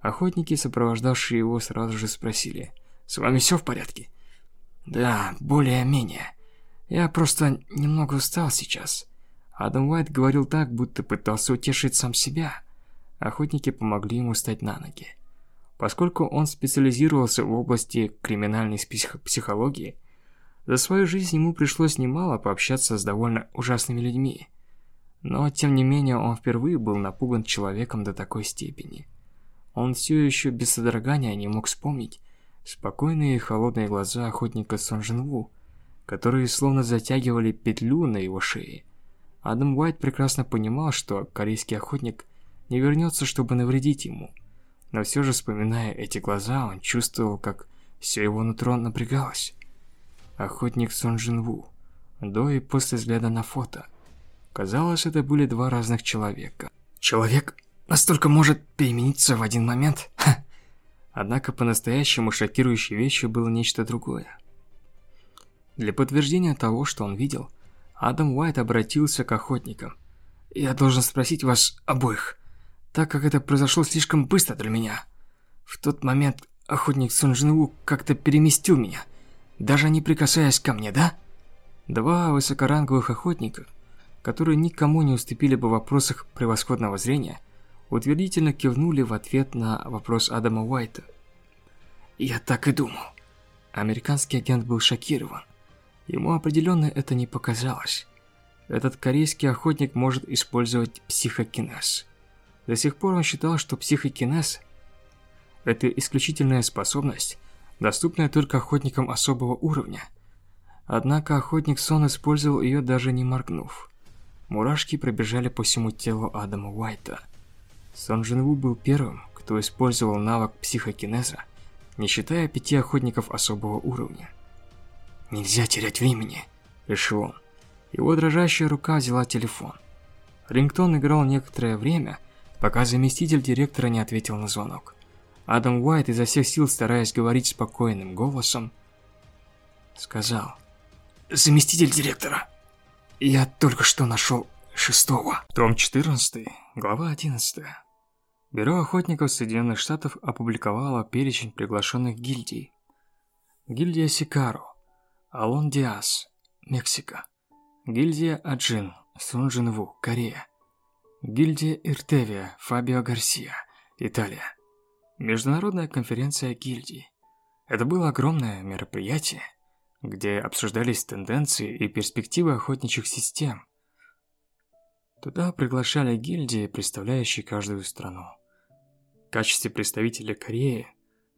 Охотники, сопровождавшие его, сразу же спросили, «С вами все в порядке?» «Да, более-менее. Я просто немного устал сейчас. Адам Уайт говорил так, будто пытался утешить сам себя. Охотники помогли ему встать на ноги. Поскольку он специализировался в области криминальной псих психологии, за свою жизнь ему пришлось немало пообщаться с довольно ужасными людьми. Но, тем не менее, он впервые был напуган человеком до такой степени. Он все еще без содрогания не мог вспомнить спокойные и холодные глаза охотника Сон Ву, которые словно затягивали петлю на его шее. Адам Уайт прекрасно понимал, что корейский охотник не вернется, чтобы навредить ему. Но все же, вспоминая эти глаза, он чувствовал, как все его нутро напрягалось. Охотник Сон Джин Ву. До и после взгляда на фото. Казалось, это были два разных человека. Человек настолько может перемениться в один момент? Ха. Однако по-настоящему шокирующей вещью было нечто другое. Для подтверждения того, что он видел, Адам Уайт обратился к охотникам. «Я должен спросить вас обоих, так как это произошло слишком быстро для меня. В тот момент охотник Сон Джин как-то переместил меня, даже не прикасаясь ко мне, да?» Два высокоранговых охотника, которые никому не уступили бы в вопросах превосходного зрения, утвердительно кивнули в ответ на вопрос Адама Уайта. «Я так и думал». Американский агент был шокирован. Ему определенно это не показалось. Этот корейский охотник может использовать психокинез. До сих пор он считал, что психокинез – это исключительная способность, доступная только охотникам особого уровня. Однако охотник Сон использовал ее даже не моргнув. Мурашки пробежали по всему телу Адама Уайта. Сон Джинву был первым, кто использовал навык психокинеза, не считая пяти охотников особого уровня. «Нельзя терять времени», – решил он. Его дрожащая рука взяла телефон. Рингтон играл некоторое время, пока заместитель директора не ответил на звонок. Адам Уайт изо всех сил, стараясь говорить спокойным голосом, сказал. «Заместитель директора, я только что нашел шестого». Том 14, глава 11. Бюро охотников Соединенных Штатов опубликовало перечень приглашенных гильдий. Гильдия Сикаро – Алон Диас, Мексика. Гильдия Аджин, Сунжинву, Корея. Гильдия Иртевия, Фабио Гарсия, Италия. Международная конференция гильдий. Это было огромное мероприятие, где обсуждались тенденции и перспективы охотничьих систем. Туда приглашали гильдии, представляющие каждую страну. В качестве представителя Кореи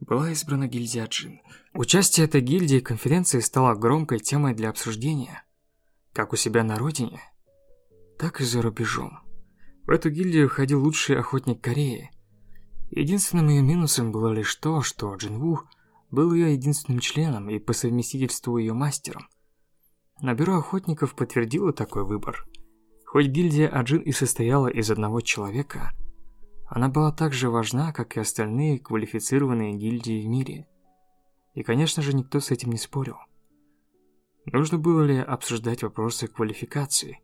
была избрана гильдия Джин. Участие этой гильдии в конференции стало громкой темой для обсуждения, как у себя на родине, так и за рубежом. В эту гильдию входил лучший охотник Кореи. Единственным ее минусом было лишь то, что Джин Ву был ее единственным членом и по совместительству ее мастером. На бюро охотников подтвердило такой выбор. Хоть гильдия Аджин и состояла из одного человека – она была так же важна, как и остальные квалифицированные гильдии в мире. И, конечно же, никто с этим не спорил. Нужно было ли обсуждать вопросы квалификации?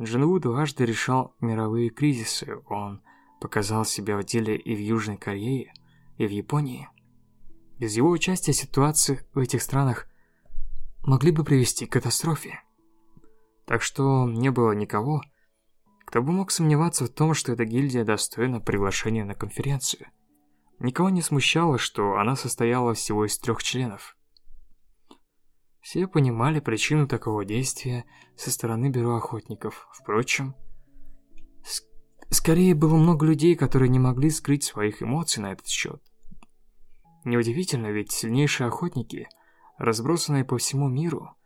Джинву дважды решал мировые кризисы. Он показал себя в деле и в Южной Корее, и в Японии. Без его участия ситуации в этих странах могли бы привести к катастрофе. Так что не было никого, кто бы мог сомневаться в том, что эта гильдия достойна приглашения на конференцию? Никого не смущало, что она состояла всего из трех членов. Все понимали причину такого действия со стороны бюро охотников. Впрочем, скорее было много людей, которые не могли скрыть своих эмоций на этот счет. Неудивительно, ведь сильнейшие охотники, разбросанные по всему миру,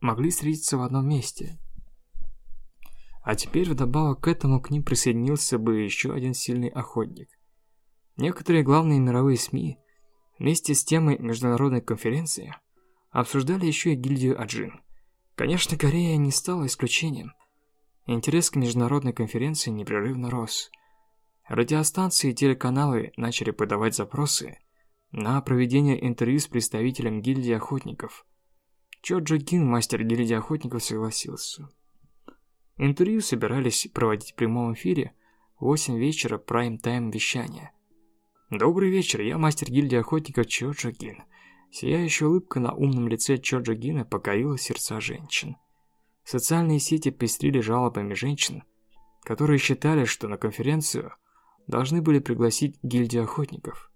могли встретиться в одном месте – а теперь вдобавок к этому к ним присоединился бы еще один сильный охотник. Некоторые главные мировые СМИ вместе с темой международной конференции обсуждали еще и гильдию Аджин. Конечно, Корея не стала исключением. Интерес к международной конференции непрерывно рос. Радиостанции и телеканалы начали подавать запросы на проведение интервью с представителем гильдии охотников. Чо Джо Кин, мастер гильдии охотников, согласился. Интервью собирались проводить в прямом эфире в 8 вечера прайм-тайм вещания. Добрый вечер, я мастер гильдии охотников Чоджо Гин. Сияющая улыбка на умном лице Чоджо Гина покорила сердца женщин. Социальные сети пестрили жалобами женщин, которые считали, что на конференцию должны были пригласить гильдию охотников.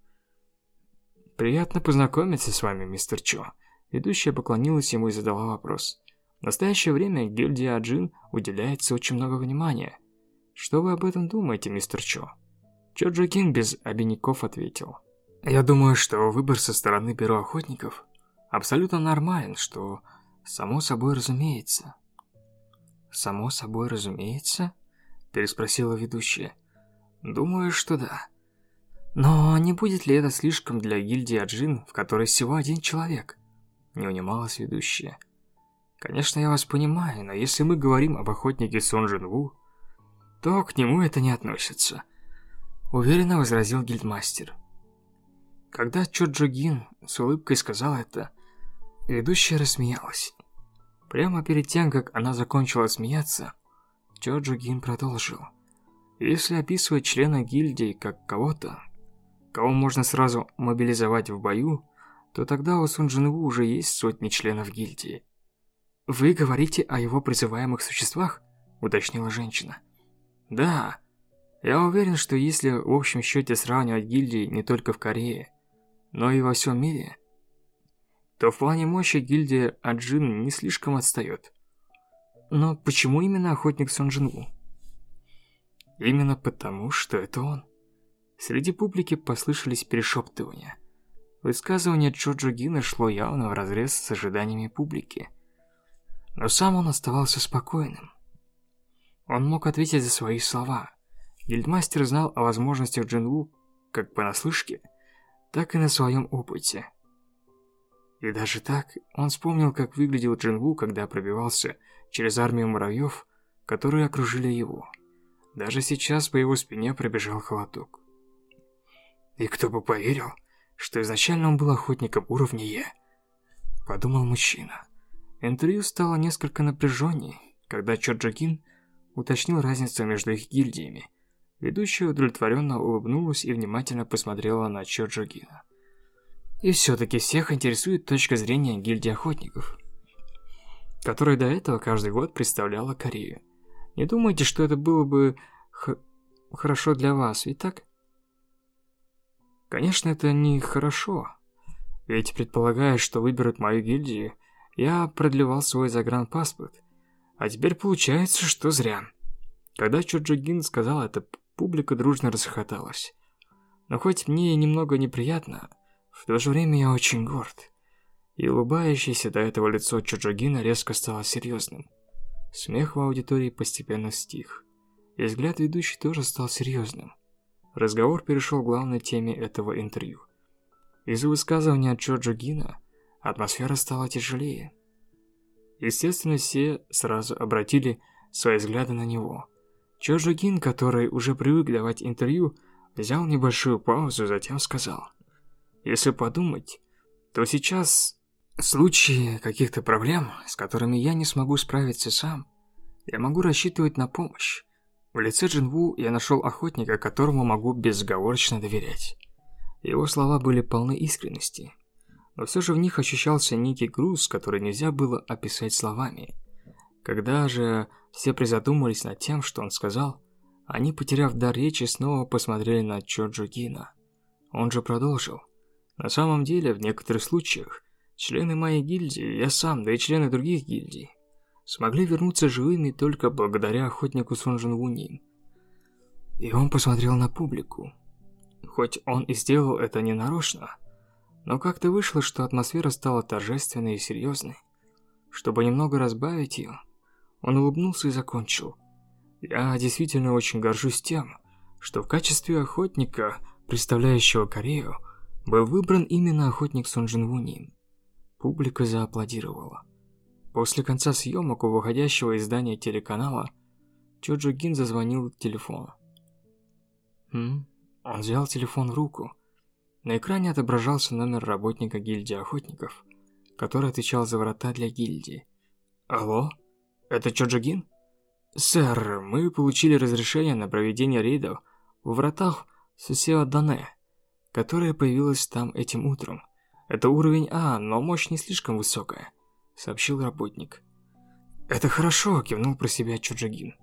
«Приятно познакомиться с вами, мистер Чо». Ведущая поклонилась ему и задала вопрос. В настоящее время гильдии Аджин уделяется очень много внимания. Что вы об этом думаете, мистер Чо? Чо Джо Кин без обиняков ответил. Я думаю, что выбор со стороны бюро охотников абсолютно нормален, что само собой разумеется. Само собой разумеется? Переспросила ведущая. Думаю, что да. Но не будет ли это слишком для гильдии Аджин, в которой всего один человек? Не унималась ведущая. Конечно, я вас понимаю, но если мы говорим об охотнике Сон Джин Ву, то к нему это не относится. Уверенно возразил гильдмастер. Когда Чо Джо Гин с улыбкой сказал это, ведущая рассмеялась. Прямо перед тем, как она закончила смеяться, Чо Джо Гин продолжил. Если описывать члена гильдии как кого-то, кого можно сразу мобилизовать в бою, то тогда у Сун Джин Ву уже есть сотни членов гильдии. «Вы говорите о его призываемых существах?» – уточнила женщина. «Да. Я уверен, что если в общем счете сравнивать гильдии не только в Корее, но и во всем мире, то в плане мощи гильдия Аджин не слишком отстает. Но почему именно охотник Сон Джинву? Именно потому, что это он. Среди публики послышались перешептывания. Высказывание Чоджо Гина шло явно вразрез с ожиданиями публики – но сам он оставался спокойным. Он мог ответить за свои слова. Гильдмастер знал о возможностях Джинву как понаслышке, так и на своем опыте. И даже так, он вспомнил, как выглядел Джинву, когда пробивался через армию муравьев, которые окружили его. Даже сейчас по его спине пробежал холодок. И кто бы поверил, что изначально он был охотником уровня Е, подумал мужчина. Интервью стало несколько напряженней, когда Чоджагин уточнил разницу между их гильдиями. Ведущая удовлетворенно улыбнулась и внимательно посмотрела на Чоджагина. И все-таки всех интересует точка зрения гильдии охотников, которая до этого каждый год представляла Корею. Не думайте, что это было бы хорошо для вас, ведь так? Конечно, это не хорошо. Ведь предполагая, что выберут мою гильдию, я продлевал свой загранпаспорт. А теперь получается, что зря. Когда Чоджогин сказал это, публика дружно расхохоталась. Но хоть мне немного неприятно, в то же время я очень горд. И улыбающееся до этого лицо Чоджогина резко стало серьезным. Смех в аудитории постепенно стих. И взгляд ведущей тоже стал серьезным. Разговор перешел к главной теме этого интервью. Из-за высказывания Джорджа Гина атмосфера стала тяжелее. Естественно, все сразу обратили свои взгляды на него. Джорджа Гин, который уже привык давать интервью, взял небольшую паузу, затем сказал. Если подумать, то сейчас случае каких-то проблем, с которыми я не смогу справиться сам, я могу рассчитывать на помощь. В лице Джинву я нашел охотника, которому могу безоговорочно доверять. Его слова были полны искренности, но все же в них ощущался некий груз, который нельзя было описать словами. Когда же все призадумались над тем, что он сказал, они, потеряв дар речи, снова посмотрели на Чоджу Гина. Он же продолжил. На самом деле, в некоторых случаях, члены моей гильдии, я сам, да и члены других гильдий, смогли вернуться живыми только благодаря охотнику Сунжин Вуни. И он посмотрел на публику. Хоть он и сделал это ненарочно, но как-то вышло, что атмосфера стала торжественной и серьезной. Чтобы немного разбавить ее, он улыбнулся и закончил. «Я действительно очень горжусь тем, что в качестве охотника, представляющего Корею, был выбран именно охотник Сунжин Вуни». Публика зааплодировала. После конца съемок у выходящего из здания телеканала Чоджо Гин зазвонил телефон. «Хм?» Он взял телефон в руку. На экране отображался номер работника гильдии охотников, который отвечал за врата для гильдии. «Алло? Это Чоджо Гин?» «Сэр, мы получили разрешение на проведение рейдов в вратах Сусео Дане, которая появилась там этим утром. Это уровень А, но мощь не слишком высокая сообщил работник. «Это хорошо», – кивнул про себя Чуджагин.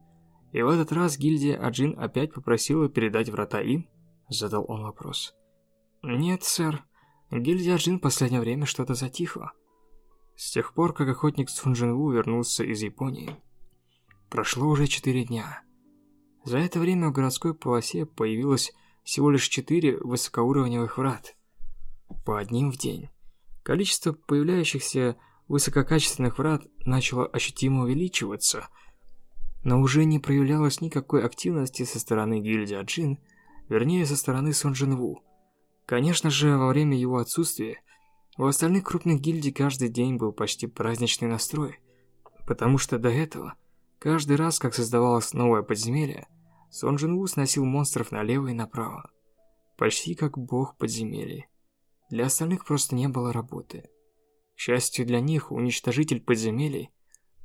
«И в этот раз гильдия Аджин опять попросила передать врата им?» – задал он вопрос. «Нет, сэр. Гильдия Аджин в последнее время что-то затихла. С тех пор, как охотник Сунжинву вернулся из Японии, прошло уже четыре дня. За это время в городской полосе появилось всего лишь четыре высокоуровневых врат. По одним в день. Количество появляющихся высококачественных врат начало ощутимо увеличиваться, но уже не проявлялось никакой активности со стороны гильдии Аджин, вернее, со стороны Сон Джинву. Конечно же, во время его отсутствия у остальных крупных гильдий каждый день был почти праздничный настрой, потому что до этого, каждый раз, как создавалось новое подземелье, Сон Джинву сносил монстров налево и направо, почти как бог подземелья. Для остальных просто не было работы. К счастью для них, уничтожитель подземелий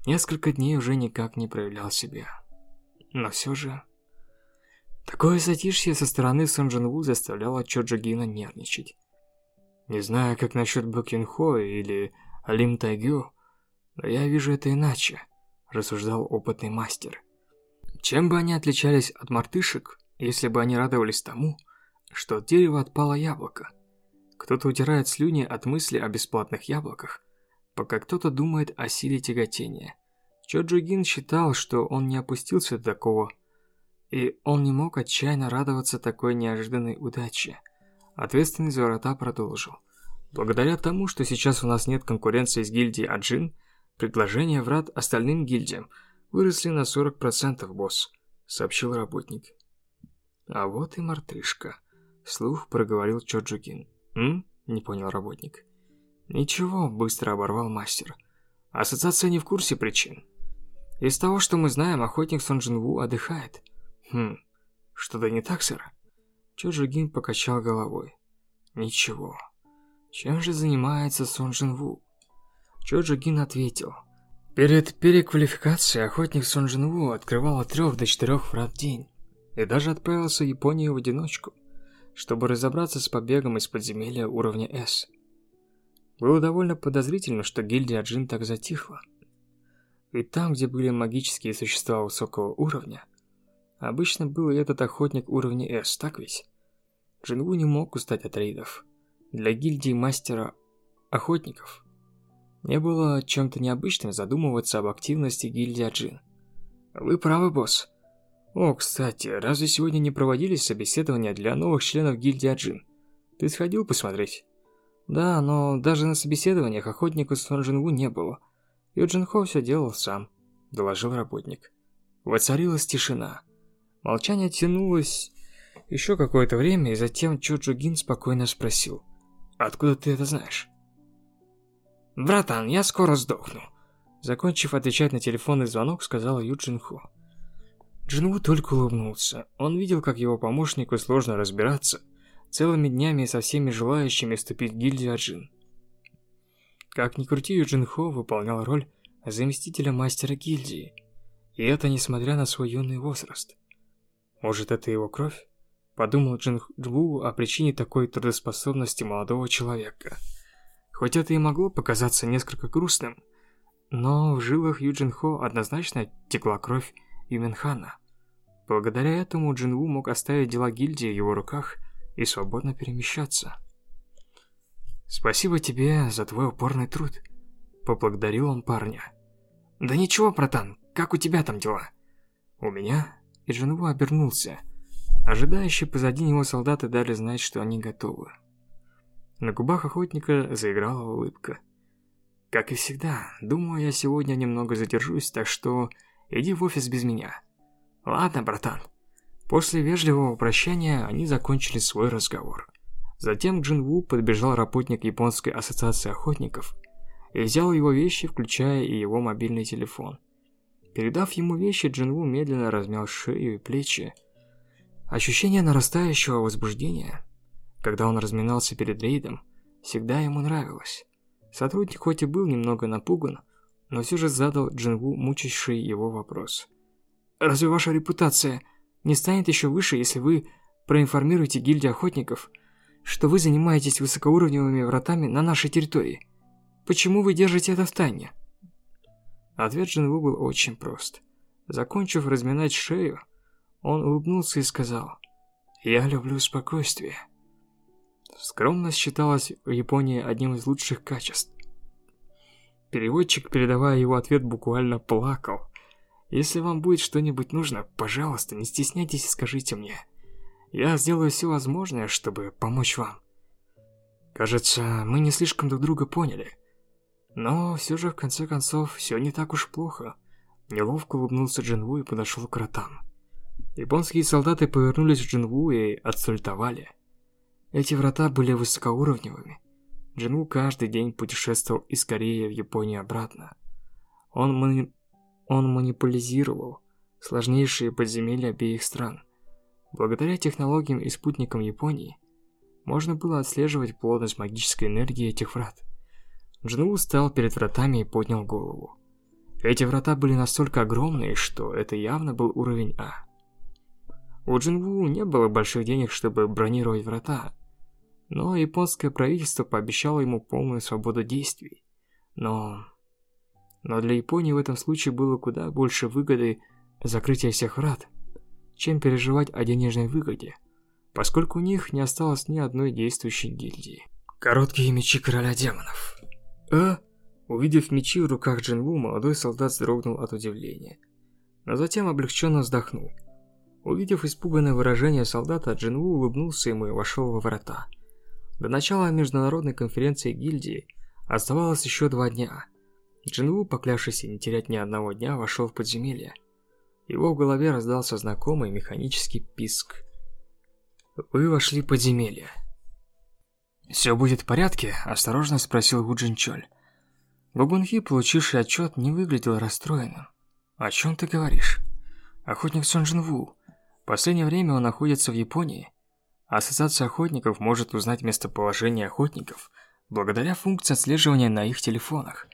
несколько дней уже никак не проявлял себя. Но все же... Такое затишье со стороны Сон Джин заставляло Чо Джагина нервничать. Не знаю, как насчет Бокин Хо или Алим Тайгю, но я вижу это иначе, рассуждал опытный мастер. Чем бы они отличались от мартышек, если бы они радовались тому, что от дерева отпало яблоко? Кто-то утирает слюни от мысли о бесплатных яблоках, пока кто-то думает о силе тяготения. Чо Джугин считал, что он не опустился до такого, и он не мог отчаянно радоваться такой неожиданной удаче. Ответственный за врата продолжил. Благодаря тому, что сейчас у нас нет конкуренции с гильдией Аджин, предложения врат остальным гильдиям выросли на 40%, босс, сообщил работник. А вот и мартышка, слух проговорил Чоджугин. «М?» – не понял работник. «Ничего», – быстро оборвал мастер. «Ассоциация не в курсе причин. Из того, что мы знаем, охотник Сон Джин Ву отдыхает». «Хм, что-то не так, сэр?» Чо Джигин покачал головой. «Ничего. Чем же занимается Сон Джин Ву?» Чо Джигин ответил. Перед переквалификацией охотник Сон Джин открывал от трех до четырех врат в день. И даже отправился в Японию в одиночку чтобы разобраться с побегом из подземелья уровня S. Было довольно подозрительно, что гильдия Джин так затихла. Ведь там, где были магические существа высокого уровня, Обычно был этот охотник уровня S, так ведь? Джинву не мог устать от рейдов. Для гильдии мастера охотников не было чем-то необычным задумываться об активности гильдии Аджин. Вы правы, босс. О, кстати, разве сегодня не проводились собеседования для новых членов гильдии Аджин? Ты сходил посмотреть? Да, но даже на собеседованиях охотника Сон Джинву не было. Юджин Хо все делал сам, доложил работник. Воцарилась тишина. Молчание тянулось еще какое-то время, и затем Чо Джугин спокойно спросил. «Откуда ты это знаешь?» «Братан, я скоро сдохну», Закончив отвечать на телефонный звонок, сказал Ю Джин Хо. Джинву только улыбнулся. Он видел, как его помощнику сложно разбираться целыми днями со всеми желающими вступить в гильдию Аджин. Как ни крути, Ю Джин Хо выполнял роль заместителя мастера гильдии. И это несмотря на свой юный возраст. Может, это его кровь? Подумал Джин Ву о причине такой трудоспособности молодого человека. Хоть это и могло показаться несколько грустным, но в жилах Юджин Хо однозначно текла кровь Юменхана. Благодаря этому Джин Ву мог оставить дела гильдии в его руках и свободно перемещаться. «Спасибо тебе за твой упорный труд», — поблагодарил он парня. «Да ничего, братан, как у тебя там дела?» «У меня?» И Джинву обернулся. Ожидающие позади него солдаты дали знать, что они готовы. На губах охотника заиграла улыбка. Как и всегда, думаю, я сегодня немного задержусь, так что иди в офис без меня. Ладно, братан. После вежливого прощания они закончили свой разговор. Затем Джин Ву подбежал работник японской ассоциации охотников и взял его вещи, включая и его мобильный телефон. Передав ему вещи, Джин Ву медленно размял шею и плечи. Ощущение нарастающего возбуждения, когда он разминался перед рейдом, всегда ему нравилось. Сотрудник хоть и был немного напуган, но все же задал Джинву мучащий его вопрос. «Разве ваша репутация не станет еще выше, если вы проинформируете гильдию охотников, что вы занимаетесь высокоуровневыми вратами на нашей территории? Почему вы держите это в тайне?» Ответ Джинву был очень прост. Закончив разминать шею, он улыбнулся и сказал, «Я люблю спокойствие». Скромность считалась в Японии одним из лучших качеств. Переводчик, передавая его ответ, буквально плакал. «Если вам будет что-нибудь нужно, пожалуйста, не стесняйтесь и скажите мне. Я сделаю все возможное, чтобы помочь вам». Кажется, мы не слишком друг друга поняли. Но все же, в конце концов, все не так уж плохо. Неловко улыбнулся Джинву и подошел к ротам. Японские солдаты повернулись к Джинву и отсультовали. Эти врата были высокоуровневыми. Джину каждый день путешествовал из Кореи в Японию обратно. Он, мани... он манипулизировал сложнейшие подземелья обеих стран. Благодаря технологиям и спутникам Японии можно было отслеживать плотность магической энергии этих врат. Джину встал перед вратами и поднял голову. Эти врата были настолько огромные, что это явно был уровень А. У Джинву не было больших денег, чтобы бронировать врата, но японское правительство пообещало ему полную свободу действий. Но... Но для Японии в этом случае было куда больше выгоды закрытия всех врат, чем переживать о денежной выгоде, поскольку у них не осталось ни одной действующей гильдии. Короткие мечи короля демонов. А? Увидев мечи в руках Джинву, молодой солдат вздрогнул от удивления. Но затем облегченно вздохнул. Увидев испуганное выражение солдата, Джинву улыбнулся ему и вошел во врата. До начала международной конференции гильдии оставалось еще два дня. Джинву, поклявшийся не терять ни одного дня, вошел в подземелье. Его в голове раздался знакомый механический писк. «Вы вошли в подземелье». «Все будет в порядке?» – осторожно спросил Ву Джинчоль. Бабунхи, получивший отчет, не выглядел расстроенным. «О чем ты говоришь?» «Охотник Сон Джинву. Последнее время он находится в Японии. Ассоциация охотников может узнать местоположение охотников благодаря функции отслеживания на их телефонах.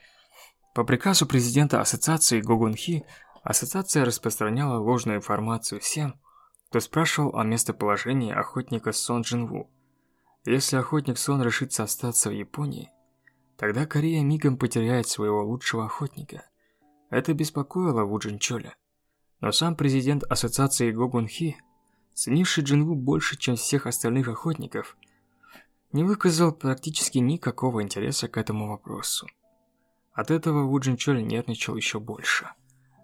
По приказу президента ассоциации Гогунхи, ассоциация распространяла ложную информацию всем, кто спрашивал о местоположении охотника Сон Джинву. Если охотник Сон решится остаться в Японии, тогда Корея мигом потеряет своего лучшего охотника. Это беспокоило Ву Джинчоля. Но сам президент ассоциации Гогунхи, ценивший Джинву больше, чем всех остальных охотников, не выказал практически никакого интереса к этому вопросу. От этого Ву Джинчоль нервничал еще больше.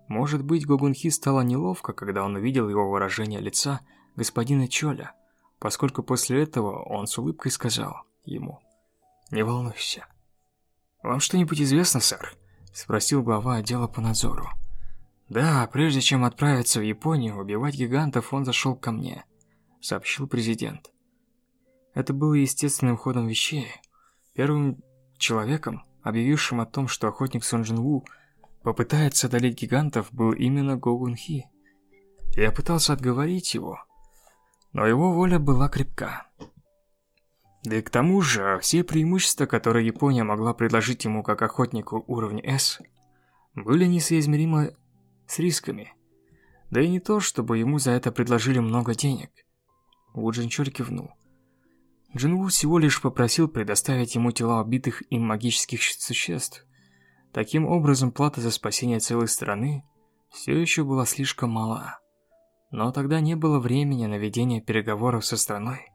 Может быть, Гогунхи стало неловко, когда он увидел его выражение лица господина Чоля, поскольку после этого он с улыбкой сказал ему «Не волнуйся». «Вам что-нибудь известно, сэр?» – спросил глава отдела по надзору. «Да, прежде чем отправиться в Японию убивать гигантов, он зашел ко мне», – сообщил президент. Это было естественным ходом вещей. Первым человеком, объявившим о том, что охотник Сон Джин Ву попытается одолеть гигантов, был именно Го Гун Хи. Я пытался отговорить его, но его воля была крепка. Да и к тому же, все преимущества, которые Япония могла предложить ему как охотнику уровня S, были несоизмеримы с рисками. Да и не то, чтобы ему за это предложили много денег. Ву Джинчоль кивнул. Джинву всего лишь попросил предоставить ему тела убитых им магических существ. Таким образом, плата за спасение целой страны все еще была слишком мала. Но тогда не было времени на ведение переговоров со страной,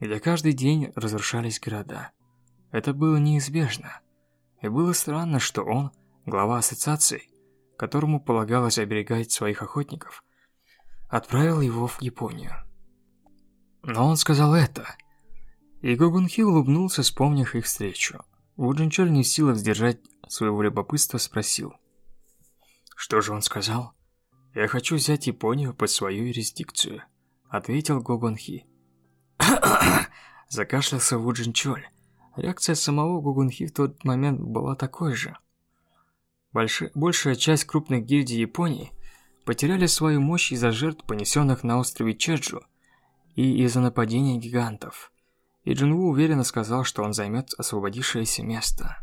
где каждый день разрушались города. Это было неизбежно. И было странно, что он, глава ассоциации, которому полагалось оберегать своих охотников, отправил его в Японию. Но он сказал это – и Гогунхи улыбнулся, вспомнив их встречу. Вуджинчоль не в силах сдержать своего любопытства, спросил. «Что же он сказал?» «Я хочу взять Японию под свою юрисдикцию», — ответил Гогунхи. Закашлялся Вуджинчоль. Реакция самого Гогунхи в тот момент была такой же. Больш... Большая часть крупных гильдий Японии потеряли свою мощь из-за жертв, понесенных на острове Чеджу, и из-за нападения гигантов и Джинву уверенно сказал, что он займет освободившееся место.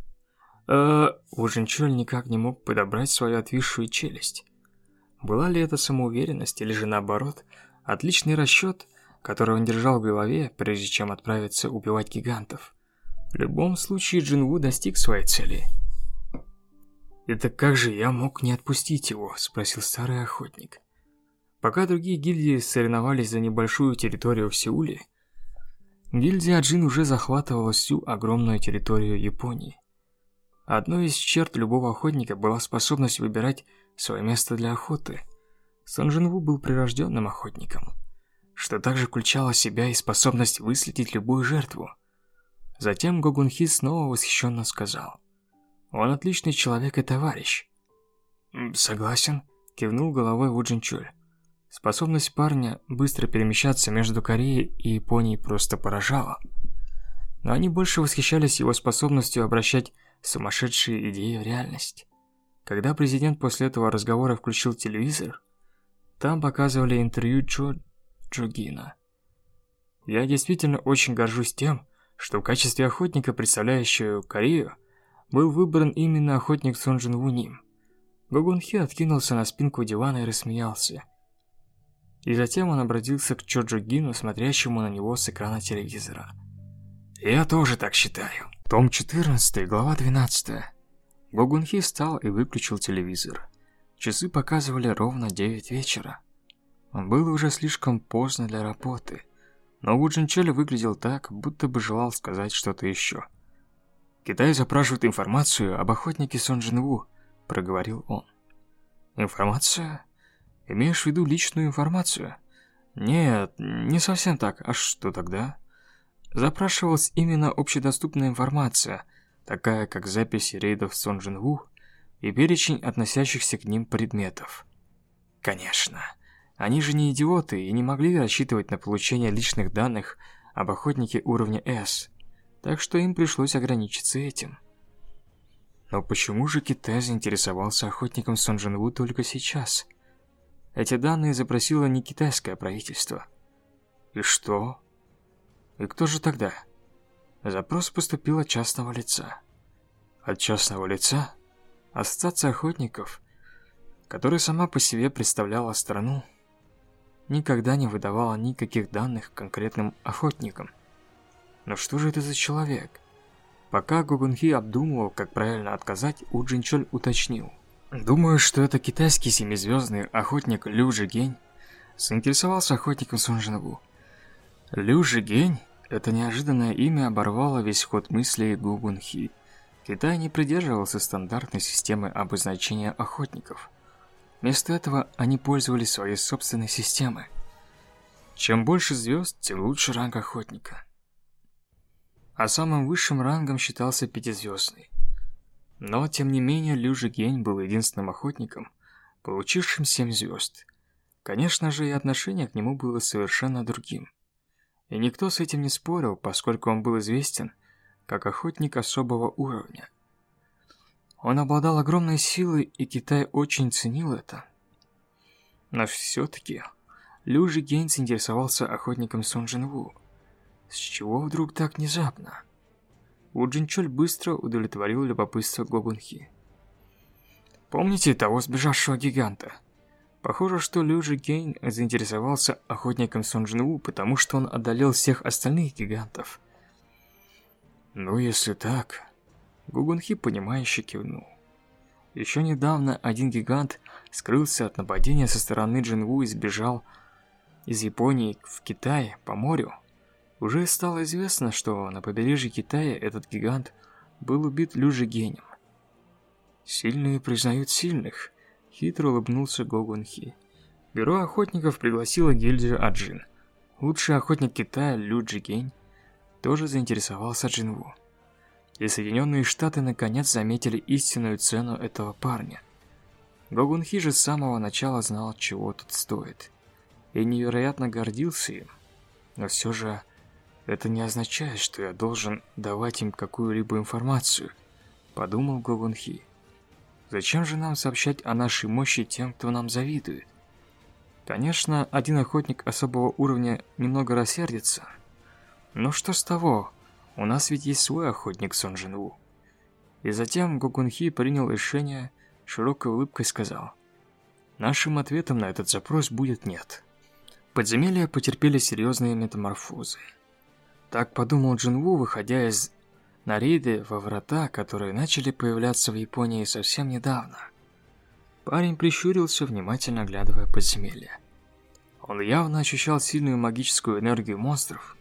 Э, Ужинчоль никак не мог подобрать свою отвисшую челюсть. Была ли это самоуверенность или же наоборот, отличный расчет, который он держал в голове, прежде чем отправиться убивать гигантов? В любом случае Джинву достиг своей цели. «Это как же я мог не отпустить его?» – спросил старый охотник. Пока другие гильдии соревновались за небольшую территорию в Сеуле, Гильдия Джин уже захватывала всю огромную территорию Японии. Одной из черт любого охотника была способность выбирать свое место для охоты. Сон Джинву был прирожденным охотником, что также включало в себя и способность выследить любую жертву. Затем Гогунхи снова восхищенно сказал. «Он отличный человек и товарищ». «Согласен», – кивнул головой Ву Джинчуль. Способность парня быстро перемещаться между Кореей и Японией просто поражала. Но они больше восхищались его способностью обращать сумасшедшие идеи в реальность. Когда президент после этого разговора включил телевизор, там показывали интервью Чо Джугина. Я действительно очень горжусь тем, что в качестве охотника, представляющего Корею, был выбран именно охотник Сон Джин Вуним. Гогун Хи откинулся на спинку дивана и рассмеялся. И затем он обратился к Чоджо Гину, смотрящему на него с экрана телевизора. «Я тоже так считаю». Том 14, глава 12. Гогунхи встал и выключил телевизор. Часы показывали ровно 9 вечера. Было уже слишком поздно для работы, но Ву Джинчель выглядел так, будто бы желал сказать что-то еще. «Китай запрашивает информацию об охотнике Сон Джин Ву», – проговорил он. «Информация? Имеешь в виду личную информацию? Нет, не совсем так. А что тогда? Запрашивалась именно общедоступная информация, такая как записи рейдов Сон Джин Ву и перечень относящихся к ним предметов. Конечно. Они же не идиоты и не могли рассчитывать на получение личных данных об охотнике уровня S, так что им пришлось ограничиться этим. Но почему же Китай заинтересовался охотником Сон Джин Ву только сейчас? Эти данные запросило не китайское правительство. И что? И кто же тогда? Запрос поступил от частного лица. От частного лица? Ассоциация охотников, которая сама по себе представляла страну, никогда не выдавала никаких данных конкретным охотникам. Но что же это за человек? Пока Гугунхи обдумывал, как правильно отказать, У Джинчоль уточнил. Думаю, что это китайский семизвездный охотник Лю Жигень заинтересовался охотником Сунжинву. Лю Жигень – это неожиданное имя оборвало весь ход мыслей Гу Гунхи. Китай не придерживался стандартной системы обозначения охотников. Вместо этого они пользовались своей собственной системой. Чем больше звезд, тем лучше ранг охотника. А самым высшим рангом считался пятизвездный. Но, тем не менее, Лю Жигень был единственным охотником, получившим семь звезд. Конечно же, и отношение к нему было совершенно другим. И никто с этим не спорил, поскольку он был известен как охотник особого уровня. Он обладал огромной силой, и Китай очень ценил это. Но все-таки Лю Жигень заинтересовался охотником Сун Джинву. С чего вдруг так внезапно? У Джинчоль быстро удовлетворил любопытство Гогунхи. «Помните того сбежавшего гиганта?» Похоже, что Лю Жигейн заинтересовался охотником Сон Джинву, потому что он одолел всех остальных гигантов. «Ну, если так...» Гугунхи, понимающе кивнул. Еще недавно один гигант скрылся от нападения со стороны Джинву и сбежал из Японии в Китай по морю. Уже стало известно, что на побережье Китая этот гигант был убит Люжигенем. «Сильные признают сильных», — хитро улыбнулся Гогунхи. Бюро охотников пригласило гильдию Аджин. Лучший охотник Китая Лю Джигень тоже заинтересовался Джинву. И Соединенные Штаты наконец заметили истинную цену этого парня. Гогунхи же с самого начала знал, чего тут стоит. И невероятно гордился им. Но все же это не означает, что я должен давать им какую-либо информацию, подумал Гогунхи. Зачем же нам сообщать о нашей мощи тем, кто нам завидует? Конечно, один охотник особого уровня немного рассердится. Но что с того? У нас ведь есть свой охотник Сон Джинву. И затем Гогунхи принял решение, широкой улыбкой сказал. Нашим ответом на этот запрос будет «нет». Подземелья потерпели серьезные метаморфозы. Так подумал Джинву, выходя из Нариды во врата, которые начали появляться в Японии совсем недавно. Парень прищурился, внимательно оглядывая подземелье. Он явно ощущал сильную магическую энергию монстров,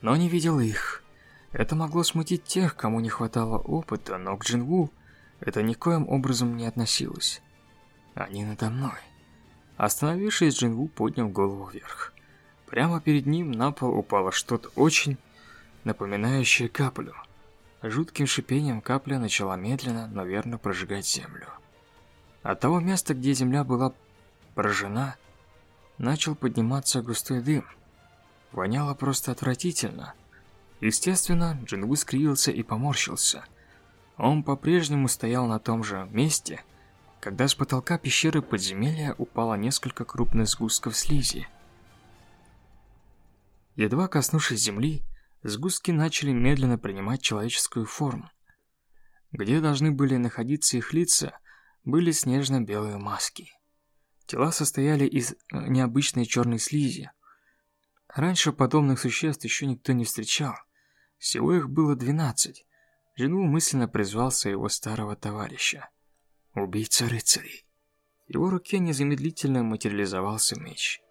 но не видел их. Это могло смутить тех, кому не хватало опыта, но к Джинву это никоим образом не относилось. Они надо мной. Остановившись, Джинву поднял голову вверх. Прямо перед ним на пол упало что-то очень напоминающее каплю. Жутким шипением капля начала медленно, но верно прожигать землю. От того места, где земля была поражена, начал подниматься густой дым. Воняло просто отвратительно. Естественно, Джинву скривился и поморщился. Он по-прежнему стоял на том же месте, когда с потолка пещеры подземелья упало несколько крупных сгустков слизи. Едва коснувшись земли, сгустки начали медленно принимать человеческую форму. Где должны были находиться их лица, были снежно-белые маски. Тела состояли из э, необычной черной слизи. Раньше подобных существ еще никто не встречал. Всего их было 12. Жену мысленно призвал своего старого товарища. Убийца рыцарей. В его руке незамедлительно материализовался меч.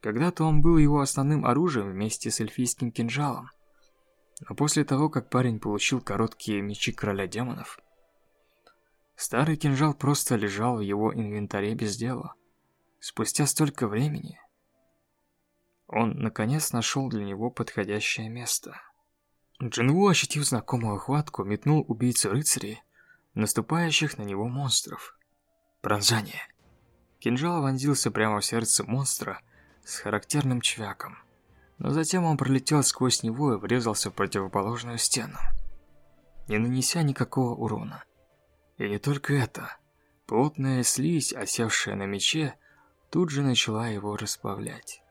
Когда-то он был его основным оружием вместе с эльфийским кинжалом. Но после того, как парень получил короткие мечи короля демонов, старый кинжал просто лежал в его инвентаре без дела. Спустя столько времени он наконец нашел для него подходящее место. Джинву, ощутив знакомую хватку, метнул убийцу рыцарей, наступающих на него монстров. Пронзание. Кинжал вонзился прямо в сердце монстра, с характерным чвяком. Но затем он пролетел сквозь него и врезался в противоположную стену, не нанеся никакого урона. И не только это. Плотная слизь, осевшая на мече, тут же начала его расплавлять.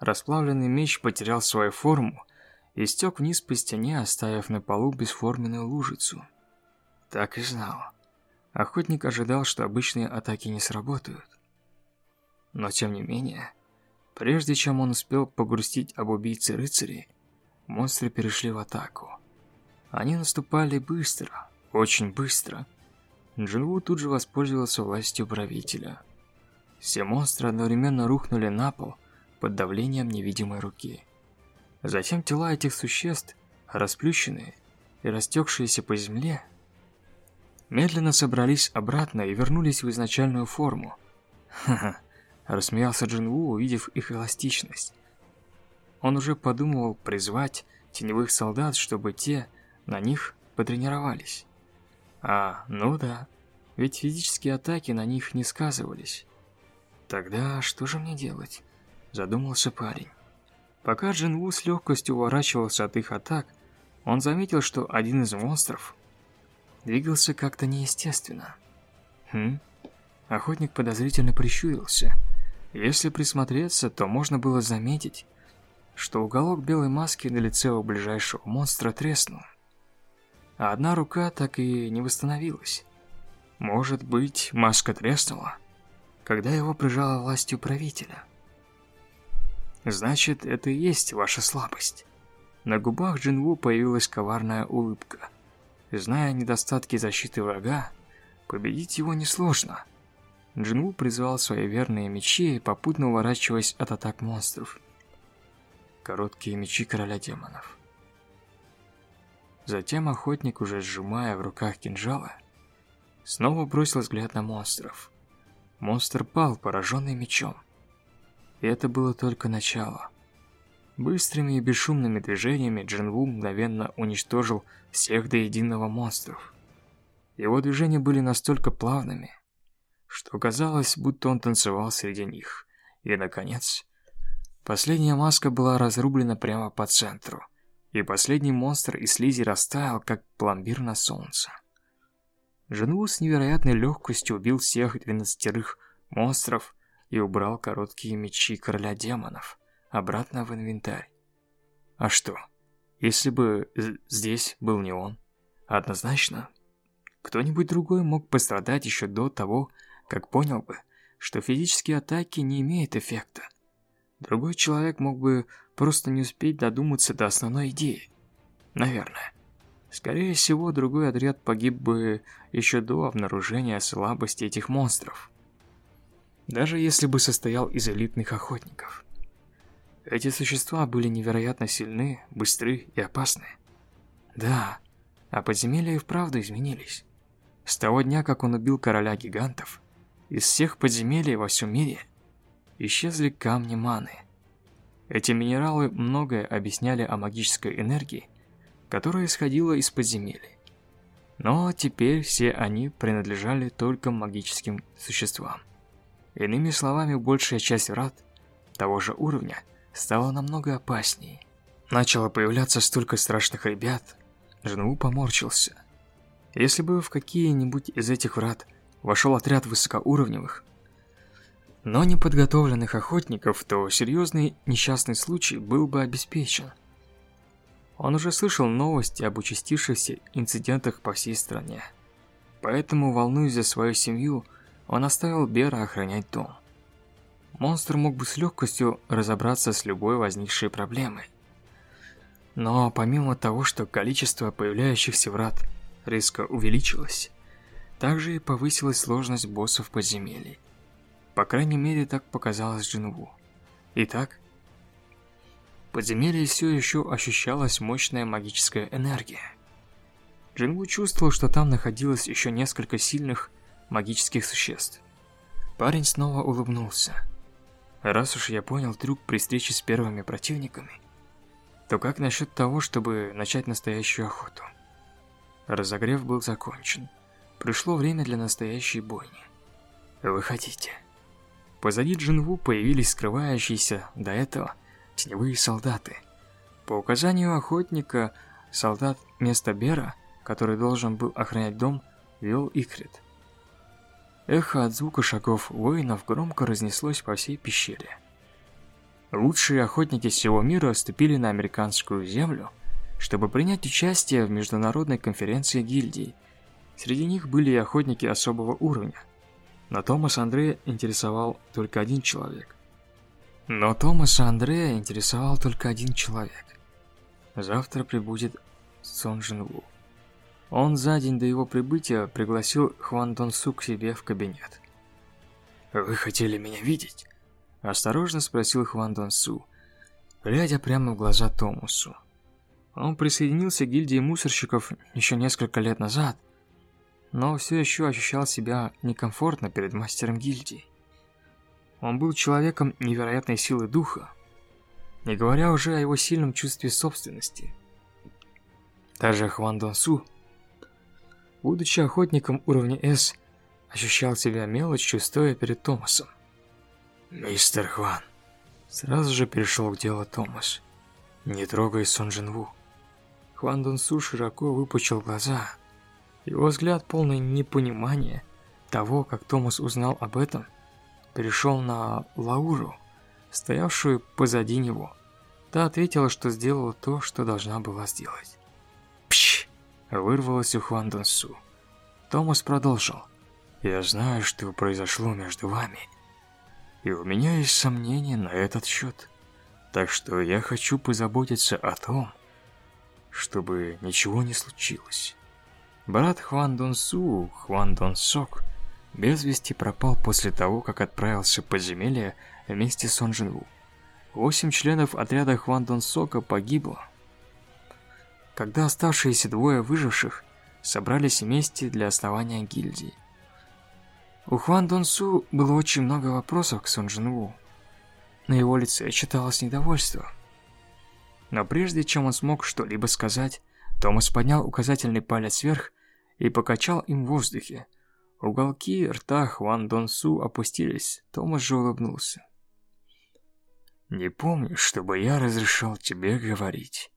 Расплавленный меч потерял свою форму и стек вниз по стене, оставив на полу бесформенную лужицу. Так и знал. Охотник ожидал, что обычные атаки не сработают. Но тем не менее, Прежде чем он успел погрустить об убийце рыцарей, монстры перешли в атаку. Они наступали быстро, очень быстро. Джинву тут же воспользовался властью правителя. Все монстры одновременно рухнули на пол под давлением невидимой руки. Затем тела этих существ, расплющенные и растекшиеся по земле, медленно собрались обратно и вернулись в изначальную форму. Ха-ха, рассмеялся Джинву, увидев их эластичность. Он уже подумывал призвать теневых солдат, чтобы те на них потренировались. А, ну да, ведь физические атаки на них не сказывались. Тогда что же мне делать? Задумался парень. Пока Джинву с легкостью уворачивался от их атак, он заметил, что один из монстров двигался как-то неестественно. Хм? Охотник подозрительно прищурился. Если присмотреться, то можно было заметить, что уголок белой маски на лице у ближайшего монстра треснул. А одна рука так и не восстановилась. Может быть, маска треснула, когда его прижало властью правителя. Значит, это и есть ваша слабость. На губах Джинву появилась коварная улыбка. Зная недостатки защиты врага, победить его несложно. Джинву призвал свои верные мечи, попутно уворачиваясь от атак монстров. Короткие мечи короля демонов. Затем охотник, уже сжимая в руках кинжала, снова бросил взгляд на монстров. Монстр пал, пораженный мечом. И это было только начало. Быстрыми и бесшумными движениями Джинву мгновенно уничтожил всех до единого монстров. Его движения были настолько плавными, что казалось, будто он танцевал среди них. И, наконец, последняя маска была разрублена прямо по центру, и последний монстр из слизи растаял, как пломбир на солнце. Джинву с невероятной легкостью убил всех двенадцатерых монстров и убрал короткие мечи короля демонов обратно в инвентарь. А что, если бы здесь был не он? Однозначно, кто-нибудь другой мог пострадать еще до того, как понял бы, что физические атаки не имеют эффекта. Другой человек мог бы просто не успеть додуматься до основной идеи. Наверное. Скорее всего, другой отряд погиб бы еще до обнаружения слабости этих монстров. Даже если бы состоял из элитных охотников. Эти существа были невероятно сильны, быстры и опасны. Да, а подземелья и вправду изменились. С того дня, как он убил короля гигантов, из всех подземелий во всем мире исчезли камни маны. Эти минералы многое объясняли о магической энергии, которая исходила из подземелий. Но теперь все они принадлежали только магическим существам. Иными словами, большая часть врат того же уровня – стало намного опаснее. Начало появляться столько страшных ребят. Жену поморщился. Если бы в какие-нибудь из этих врат вошел отряд высокоуровневых, но неподготовленных охотников, то серьезный несчастный случай был бы обеспечен. Он уже слышал новости об участившихся инцидентах по всей стране. Поэтому, волнуясь за свою семью, он оставил Бера охранять дом монстр мог бы с легкостью разобраться с любой возникшей проблемой. Но помимо того, что количество появляющихся врат резко увеличилось, также и повысилась сложность боссов подземелий. По крайней мере, так показалось Джинву. Итак, в подземелье все еще ощущалась мощная магическая энергия. Джинву чувствовал, что там находилось еще несколько сильных магических существ. Парень снова улыбнулся. Раз уж я понял трюк при встрече с первыми противниками, то как насчет того, чтобы начать настоящую охоту? Разогрев был закончен. Пришло время для настоящей бойни. Выходите. Позади Джинву появились скрывающиеся до этого теневые солдаты. По указанию охотника, солдат места Бера, который должен был охранять дом, вел Икрит. Эхо от звука шагов воинов громко разнеслось по всей пещере. Лучшие охотники всего мира вступили на американскую землю, чтобы принять участие в международной конференции гильдий. Среди них были и охотники особого уровня. Но Томас Андрея интересовал только один человек. Но Томаса Андрея интересовал только один человек. Завтра прибудет Сон Джин Ву. Он за день до его прибытия пригласил Хван Дон Су к себе в кабинет. «Вы хотели меня видеть?» Осторожно спросил Хван Дон Су, глядя прямо в глаза Томусу. Он присоединился к гильдии мусорщиков еще несколько лет назад, но все еще ощущал себя некомфортно перед мастером гильдии. Он был человеком невероятной силы духа, не говоря уже о его сильном чувстве собственности. Даже Хван Дон Су, будучи охотником уровня С, ощущал себя мелочью, стоя перед Томасом. «Мистер Хван», сразу же перешел к делу Томас. «Не трогай Сон Джин Ву». Хван Дон Су широко выпучил глаза. Его взгляд, полный непонимания того, как Томас узнал об этом, перешел на Лауру, стоявшую позади него. Та ответила, что сделала то, что должна была сделать. «Пш!» – вырвалось у Су. Томас продолжил. «Я знаю, что произошло между вами, и у меня есть сомнения на этот счет. Так что я хочу позаботиться о том, чтобы ничего не случилось. Брат Хван Дон Су, Хван Дон Сок, без вести пропал после того, как отправился в подземелье вместе с Сон Джин Ву. Восемь членов отряда Хван Дон Сока погибло. Когда оставшиеся двое выживших собрались вместе для основания гильдии. У Хван Дон Су было очень много вопросов к Сон Джин Ву. На его лице читалось недовольство. Но прежде чем он смог что-либо сказать, Томас поднял указательный палец вверх и покачал им в воздухе. Уголки рта Хван Дон Су опустились, Томас же улыбнулся. «Не помню, чтобы я разрешал тебе говорить».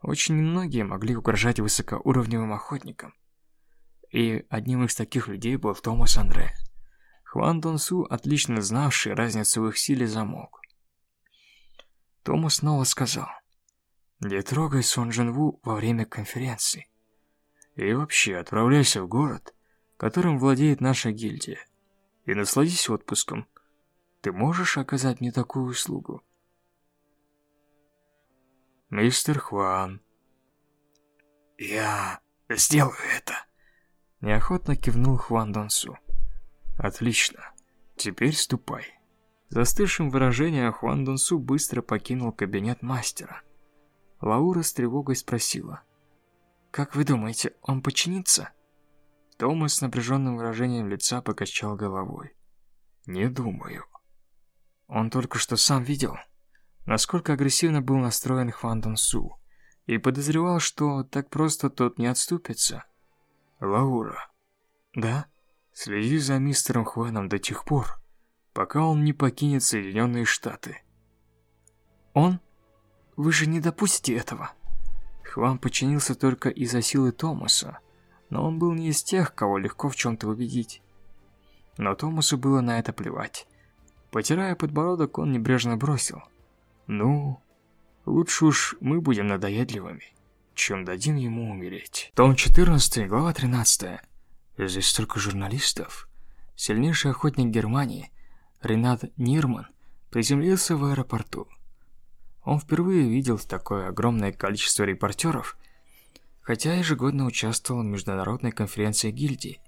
Очень немногие могли угрожать высокоуровневым охотникам. И одним из таких людей был Томас Андре. Хван Дон Су, отлично знавший разницу в их силе, замок. Томас снова сказал. Не трогай Сон Джин во время конференции. И вообще, отправляйся в город, которым владеет наша гильдия, и насладись отпуском. Ты можешь оказать мне такую услугу? Мистер Хван. Я сделаю это. Неохотно кивнул Хван Донсу. Отлично. Теперь ступай. Застывшим выражением Хван Донсу быстро покинул кабинет мастера. Лаура с тревогой спросила. «Как вы думаете, он подчинится?» Томас с напряженным выражением лица покачал головой. «Не думаю». Он только что сам видел, насколько агрессивно был настроен Хван Дон Су, и подозревал, что так просто тот не отступится. «Лаура». «Да?» «Следи за мистером Хваном до тех пор, пока он не покинет Соединенные Штаты». «Он?» Вы же не допустите этого. Хван подчинился только из-за силы Томаса, но он был не из тех, кого легко в чем-то убедить. Но Томасу было на это плевать. Потирая подбородок, он небрежно бросил. «Ну, лучше уж мы будем надоедливыми, чем дадим ему умереть». Том 14, глава 13. Здесь столько журналистов. Сильнейший охотник Германии, Ренат Нирман, приземлился в аэропорту. Он впервые видел такое огромное количество репортеров, хотя ежегодно участвовал в международной конференции гильдии,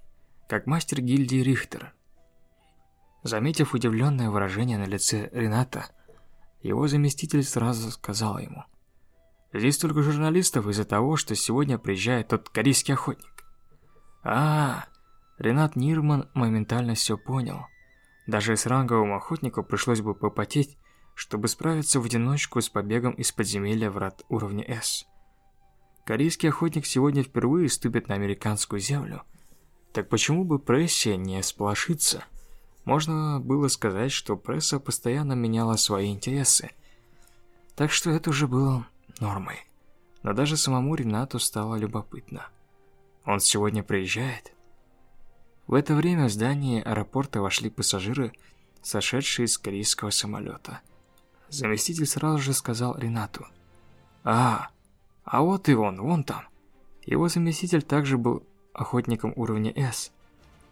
как мастер гильдии Рихтер. Заметив удивленное выражение на лице Рената, его заместитель сразу сказал ему, «Здесь только журналистов из-за того, что сегодня приезжает тот корейский охотник». А, Ренат Нирман моментально все понял. Даже с ранговым охотнику пришлось бы попотеть, чтобы справиться в одиночку с побегом из подземелья врат уровня С. Корейский охотник сегодня впервые ступит на американскую землю. Так почему бы прессе не сполошиться? Можно было сказать, что пресса постоянно меняла свои интересы. Так что это уже было нормой. Но даже самому Ренату стало любопытно. Он сегодня приезжает? В это время в здание аэропорта вошли пассажиры, сошедшие из корейского самолета. Заместитель сразу же сказал Ренату. «А, а вот и он, вон там». Его заместитель также был охотником уровня С.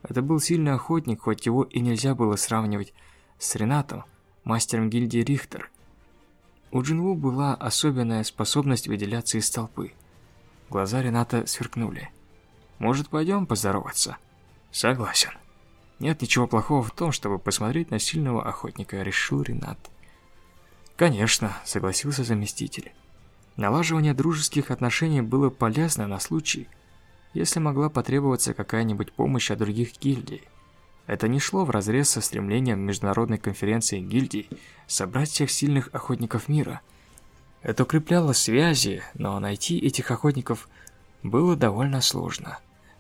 Это был сильный охотник, хоть его и нельзя было сравнивать с Ренатом, мастером гильдии Рихтер. У Джинву была особенная способность выделяться из толпы. Глаза Рената сверкнули. Может, пойдем поздороваться? Согласен. Нет ничего плохого в том, чтобы посмотреть на сильного охотника, решил Ренат. Конечно, согласился заместитель. Налаживание дружеских отношений было полезно на случай, если могла потребоваться какая-нибудь помощь от других гильдий. Это не шло вразрез со стремлением международной конференции гильдий собрать всех сильных охотников мира. Это укрепляло связи, но найти этих охотников было довольно сложно.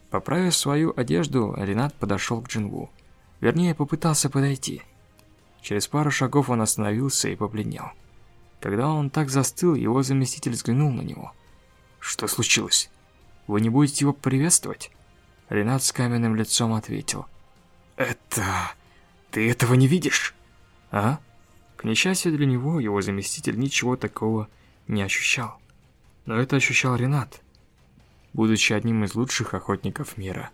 Поправив свою одежду, Ренат подошел к Джинву. Вернее, попытался подойти. Через пару шагов он остановился и побледнел. Когда он так застыл, его заместитель взглянул на него. «Что случилось? Вы не будете его приветствовать?» Ренат с каменным лицом ответил. «Это... ты этого не видишь?» «А?» К несчастью для него, его заместитель ничего такого не ощущал. Но это ощущал Ренат будучи одним из лучших охотников мира.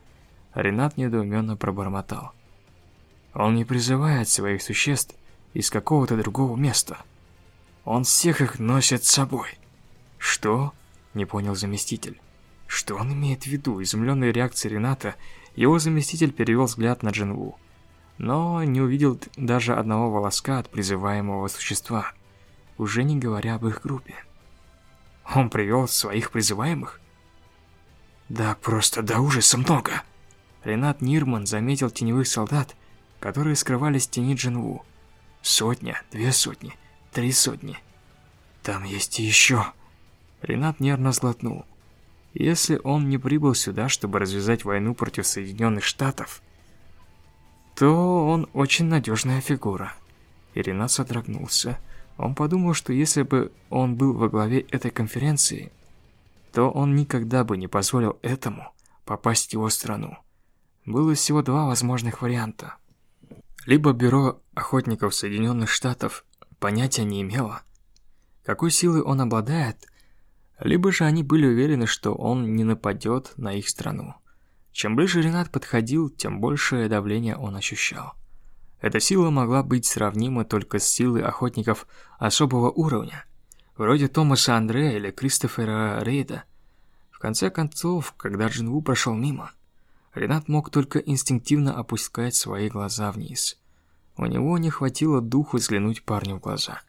Ренат недоуменно пробормотал. Он не призывает своих существ из какого-то другого места. Он всех их носит с собой. Что? Не понял заместитель. Что он имеет в виду? Изумленной реакцией Рената, его заместитель перевел взгляд на Джинву, но не увидел даже одного волоска от призываемого существа, уже не говоря об их группе. Он привел своих призываемых? Да просто до ужаса много. Ренат Нирман заметил теневых солдат, которые скрывались в тени Джинву. Сотня, две сотни, три сотни. Там есть и еще. Ренат нервно сглотнул. Если он не прибыл сюда, чтобы развязать войну против Соединенных Штатов, то он очень надежная фигура. И Ренат содрогнулся. Он подумал, что если бы он был во главе этой конференции, то он никогда бы не позволил этому попасть в его страну. Было всего два возможных варианта. Либо бюро охотников Соединенных Штатов понятия не имело, какой силой он обладает, либо же они были уверены, что он не нападет на их страну. Чем ближе Ренат подходил, тем большее давление он ощущал. Эта сила могла быть сравнима только с силой охотников особого уровня – вроде Томаса Андрея или Кристофера Рейда. В конце концов, когда Джинву прошел мимо, Ренат мог только инстинктивно опускать свои глаза вниз. У него не хватило духу взглянуть парню в глаза.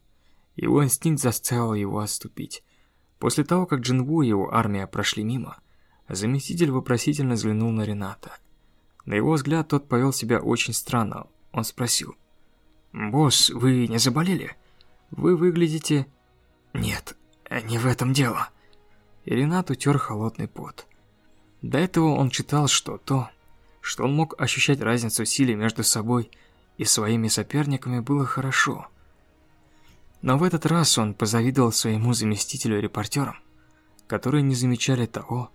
Его инстинкт заставил его отступить. После того, как Джинву и его армия прошли мимо, заместитель вопросительно взглянул на Рената. На его взгляд тот повел себя очень странно. Он спросил. «Босс, вы не заболели? Вы выглядите...» Нет, не в этом дело. И Ренат утер холодный пот. До этого он читал, что то, что он мог ощущать разницу в силе между собой и своими соперниками, было хорошо. Но в этот раз он позавидовал своему заместителю-репортерам, которые не замечали того,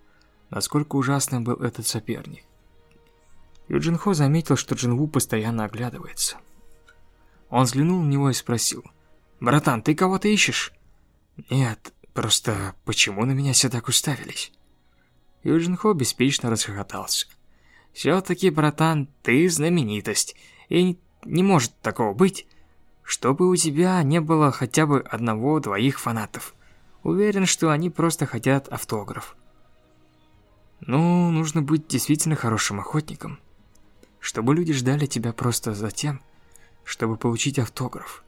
насколько ужасным был этот соперник. Юджин Хо заметил, что Джинву постоянно оглядывается. Он взглянул на него и спросил, «Братан, ты кого-то ищешь?» «Нет, просто почему на меня все так уставились?» Юджин Хо беспечно расхохотался. «Все-таки, братан, ты знаменитость, и не может такого быть, чтобы у тебя не было хотя бы одного-двоих фанатов. Уверен, что они просто хотят автограф». «Ну, нужно быть действительно хорошим охотником, чтобы люди ждали тебя просто за тем, чтобы получить автограф».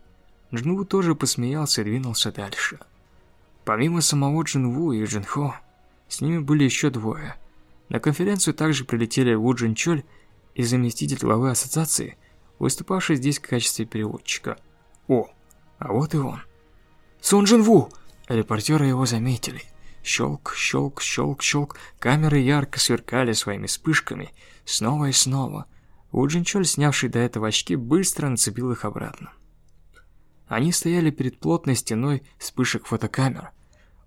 Джинву тоже посмеялся и двинулся дальше. Помимо самого Джинву и Джинхо, с ними были еще двое. На конференцию также прилетели Ву Джинчоль и заместитель главы ассоциации, выступавший здесь в качестве переводчика. О, а вот и он. Сон Джинву! Репортеры его заметили. Щелк, щелк, щелк, щелк. Камеры ярко сверкали своими вспышками. Снова и снова. Ву Джинчоль, снявший до этого очки, быстро нацепил их обратно. Они стояли перед плотной стеной вспышек фотокамер.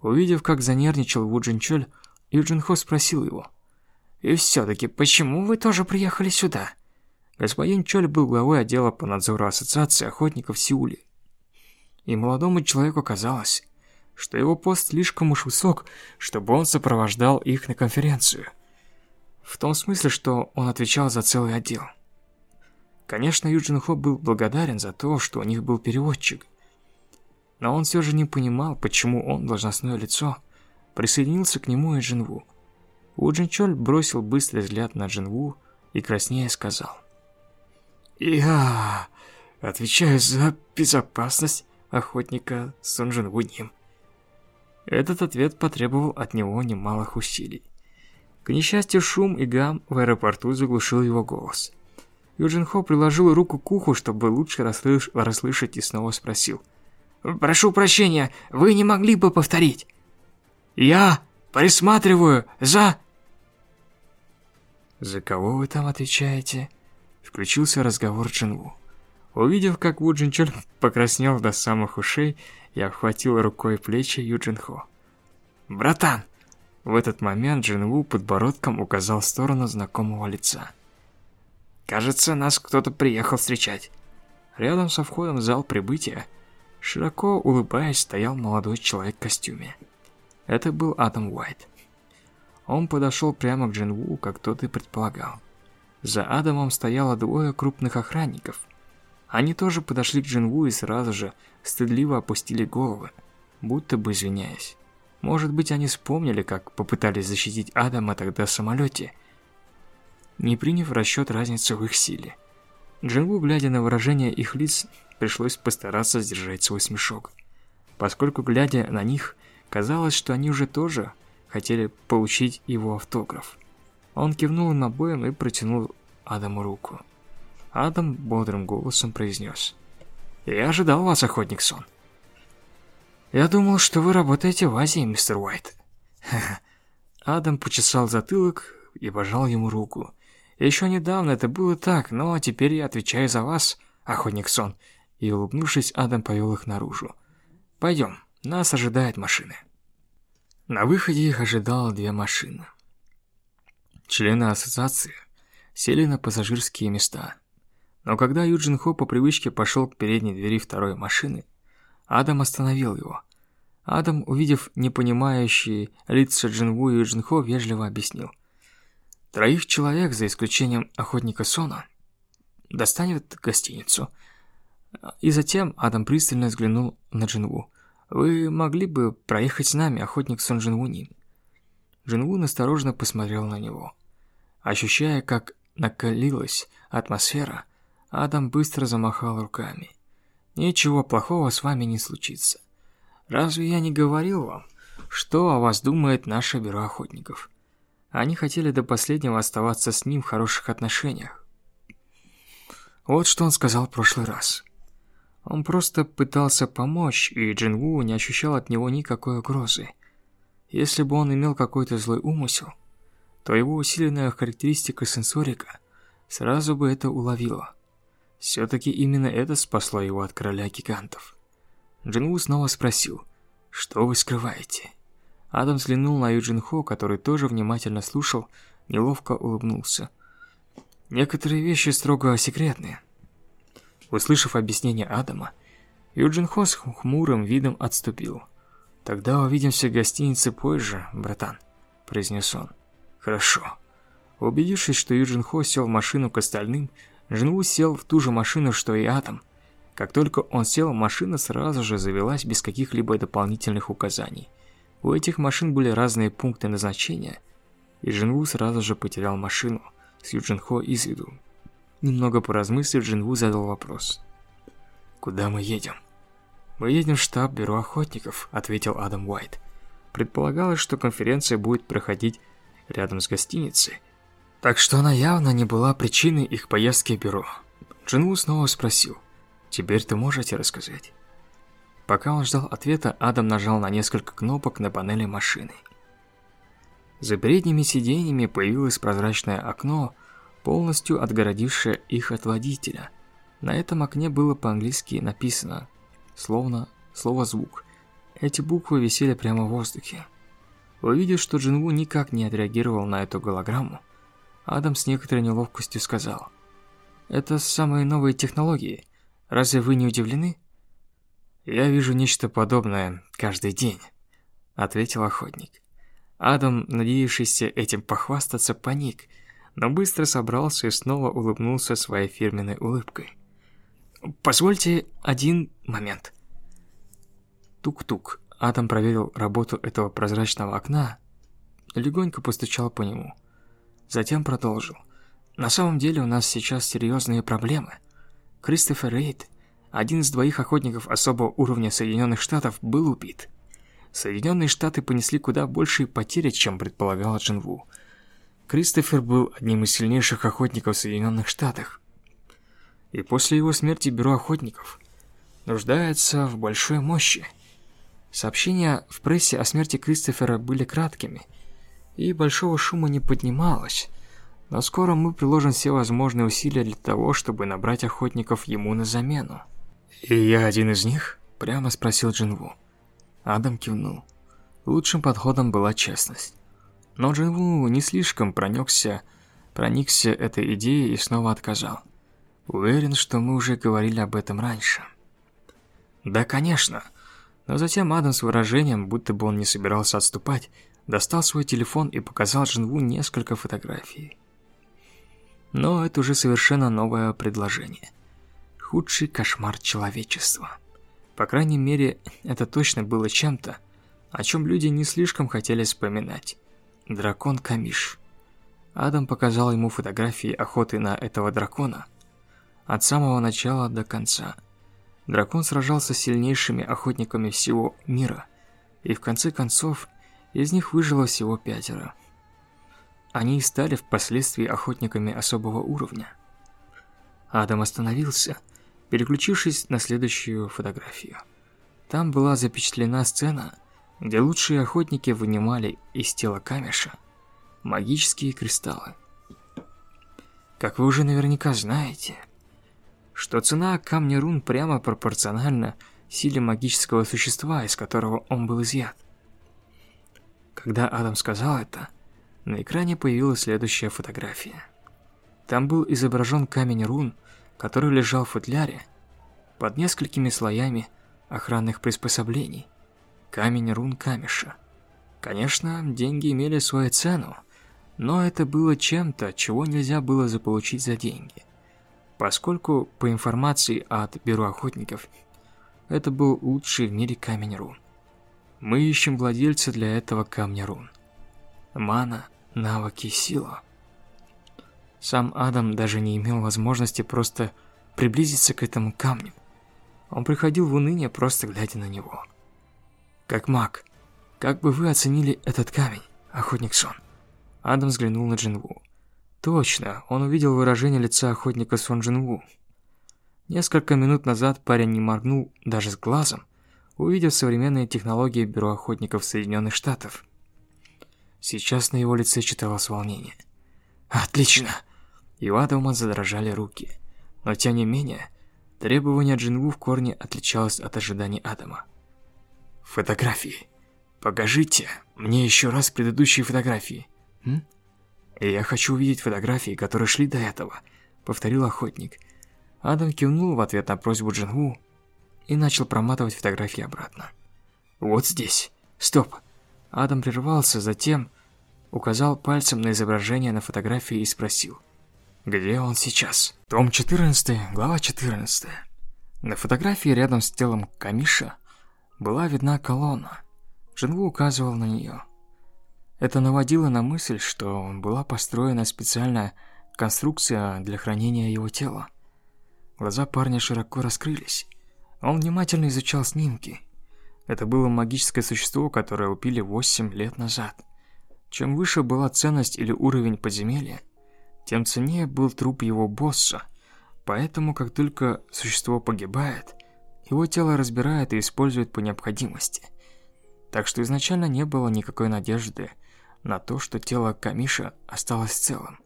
Увидев, как занервничал Ву Джинчоль, Юджин Хо спросил его. «И все-таки, почему вы тоже приехали сюда?» Господин Чоль был главой отдела по надзору Ассоциации охотников Сеуле. И молодому человеку казалось, что его пост слишком уж высок, чтобы он сопровождал их на конференцию. В том смысле, что он отвечал за целый отдел. Конечно, Юджин Хо был благодарен за то, что у них был переводчик. Но он все же не понимал, почему он, должностное лицо, присоединился к нему и Джинву. У Джинчоль бросил быстрый взгляд на Джинву и краснея сказал. «Я отвечаю за безопасность охотника Сун Джинву Этот ответ потребовал от него немалых усилий. К несчастью, шум и гам в аэропорту заглушил его голос. Юджин Хо приложил руку к уху, чтобы лучше расслыш расслышать, и снова спросил. «Прошу прощения, вы не могли бы повторить?» «Я присматриваю за...» «За кого вы там отвечаете?» Включился разговор Джинву. Увидев, как Ву Джинчоль покраснел до самых ушей, я обхватил рукой плечи Юджин Хо. «Братан!» В этот момент Джинву подбородком указал в сторону знакомого лица. Кажется, нас кто-то приехал встречать. Рядом со входом в зал прибытия, широко улыбаясь, стоял молодой человек в костюме. Это был Адам Уайт. Он подошел прямо к Джинву, как тот и предполагал. За Адамом стояло двое крупных охранников. Они тоже подошли к Джинву и сразу же стыдливо опустили головы, будто бы извиняясь. Может быть, они вспомнили, как попытались защитить Адама тогда в самолете – не приняв в расчет разницу в их силе. Джингу, глядя на выражение их лиц, пришлось постараться сдержать свой смешок. Поскольку, глядя на них, казалось, что они уже тоже хотели получить его автограф. Он кивнул им обоим и протянул Адаму руку. Адам бодрым голосом произнес. «Я ожидал вас, охотник Сон». «Я думал, что вы работаете в Азии, мистер Уайт». Адам почесал затылок и пожал ему руку. Еще недавно это было так, но теперь я отвечаю за вас, охотник Сон. И улыбнувшись, Адам повел их наружу. Пойдем, нас ожидает машины. На выходе их ожидало две машины. Члены ассоциации сели на пассажирские места. Но когда Юджин Хо по привычке пошел к передней двери второй машины, Адам остановил его. Адам, увидев непонимающие лица Джинву и Юджин Хо, вежливо объяснил – Троих человек, за исключением охотника Сона, достанет гостиницу. И затем Адам пристально взглянул на Джинву. «Вы могли бы проехать с нами, охотник Сон Джинвуни?» Джинву осторожно посмотрел на него. Ощущая, как накалилась атмосфера, Адам быстро замахал руками. «Ничего плохого с вами не случится. Разве я не говорил вам, что о вас думает наше бюро охотников?» Они хотели до последнего оставаться с ним в хороших отношениях. Вот что он сказал в прошлый раз. Он просто пытался помочь, и Джинву не ощущал от него никакой угрозы. Если бы он имел какой-то злой умысел, то его усиленная характеристика сенсорика сразу бы это уловила. Все-таки именно это спасло его от короля гигантов. Джинву снова спросил, что вы скрываете? Адам взглянул на Юджин Хо, который тоже внимательно слушал, неловко улыбнулся. Некоторые вещи строго секретные. Услышав объяснение Адама, Юджин Хо с хмурым видом отступил. «Тогда увидимся в гостинице позже, братан», – произнес он. «Хорошо». Убедившись, что Юджин Хо сел в машину к остальным, Джинву сел в ту же машину, что и Адам. Как только он сел, машина сразу же завелась без каких-либо дополнительных указаний. У этих машин были разные пункты назначения, и Джинву сразу же потерял машину с Юджинхо из виду. Немного поразмыслив, Джинву задал вопрос. «Куда мы едем?» «Мы едем в штаб Бюро охотников», — ответил Адам Уайт. Предполагалось, что конференция будет проходить рядом с гостиницей, так что она явно не была причиной их поездки в бюро. Джинву снова спросил, «Теперь ты можете рассказать?» Пока он ждал ответа, Адам нажал на несколько кнопок на панели машины. За передними сиденьями появилось прозрачное окно, полностью отгородившее их от водителя. На этом окне было по-английски написано, словно слово «звук». Эти буквы висели прямо в воздухе. Увидев, что Джинву никак не отреагировал на эту голограмму, Адам с некоторой неловкостью сказал, «Это самые новые технологии. Разве вы не удивлены?» «Я вижу нечто подобное каждый день», — ответил охотник. Адам, надеявшийся этим похвастаться, паник, но быстро собрался и снова улыбнулся своей фирменной улыбкой. «Позвольте один момент». Тук-тук. Адам проверил работу этого прозрачного окна. легонько постучал по нему. Затем продолжил. «На самом деле у нас сейчас серьезные проблемы. Кристофер Рейд, один из двоих охотников особого уровня Соединенных Штатов, был убит. Соединенные Штаты понесли куда большие потери, чем предполагал Джинву. Кристофер был одним из сильнейших охотников в Соединенных Штатах. И после его смерти Бюро охотников нуждается в большой мощи. Сообщения в прессе о смерти Кристофера были краткими, и большого шума не поднималось. Но скоро мы приложим все возможные усилия для того, чтобы набрать охотников ему на замену. «И я один из них?» – прямо спросил Джинву. Адам кивнул. Лучшим подходом была честность. Но Джинву не слишком проникся, проникся этой идеей и снова отказал. Уверен, что мы уже говорили об этом раньше. Да, конечно. Но затем Адам с выражением, будто бы он не собирался отступать, достал свой телефон и показал Джинву несколько фотографий. Но это уже совершенно новое предложение. Худший кошмар человечества. По крайней мере, это точно было чем-то, о чем люди не слишком хотели вспоминать. Дракон Камиш. Адам показал ему фотографии охоты на этого дракона от самого начала до конца. Дракон сражался с сильнейшими охотниками всего мира, и в конце концов из них выжило всего пятеро. Они стали впоследствии охотниками особого уровня. Адам остановился, переключившись на следующую фотографию. Там была запечатлена сцена, где лучшие охотники вынимали из тела камеша магические кристаллы. Как вы уже наверняка знаете, что цена камня рун прямо пропорциональна силе магического существа, из которого он был изъят. Когда Адам сказал это, на экране появилась следующая фотография. Там был изображен камень рун, который лежал в футляре под несколькими слоями охранных приспособлений. Камень рун камеша. Конечно, деньги имели свою цену, но это было чем-то, чего нельзя было заполучить за деньги. Поскольку, по информации от Бюро охотников, это был лучший в мире камень рун. Мы ищем владельца для этого камня рун. Мана, навыки, сила. Сам Адам даже не имел возможности просто приблизиться к этому камню. Он приходил в уныние, просто глядя на него. Как маг, как бы вы оценили этот камень, охотник Сон? Адам взглянул на Джинву. Точно, он увидел выражение лица охотника Сон Джинву. Несколько минут назад парень не моргнул даже с глазом, увидев современные технологии Бюро охотников Соединенных Штатов. Сейчас на его лице читалось волнение. «Отлично!» И у Адама задрожали руки. Но тем не менее, требование Джинву в корне отличалось от ожиданий Адама. Фотографии. Покажите мне еще раз предыдущие фотографии. М? Я хочу увидеть фотографии, которые шли до этого, повторил охотник. Адам кивнул в ответ на просьбу Джингу и начал проматывать фотографии обратно. Вот здесь. Стоп. Адам прервался, затем указал пальцем на изображение на фотографии и спросил: "Где он сейчас?" Том 14, глава 14. На фотографии рядом с телом Камиша была видна колонна. Джинву указывал на нее. Это наводило на мысль, что была построена специальная конструкция для хранения его тела. Глаза парня широко раскрылись. Он внимательно изучал снимки. Это было магическое существо, которое убили 8 лет назад. Чем выше была ценность или уровень подземелья, тем ценнее был труп его босса. Поэтому, как только существо погибает, его тело разбирают и используют по необходимости. Так что изначально не было никакой надежды на то, что тело Камиша осталось целым.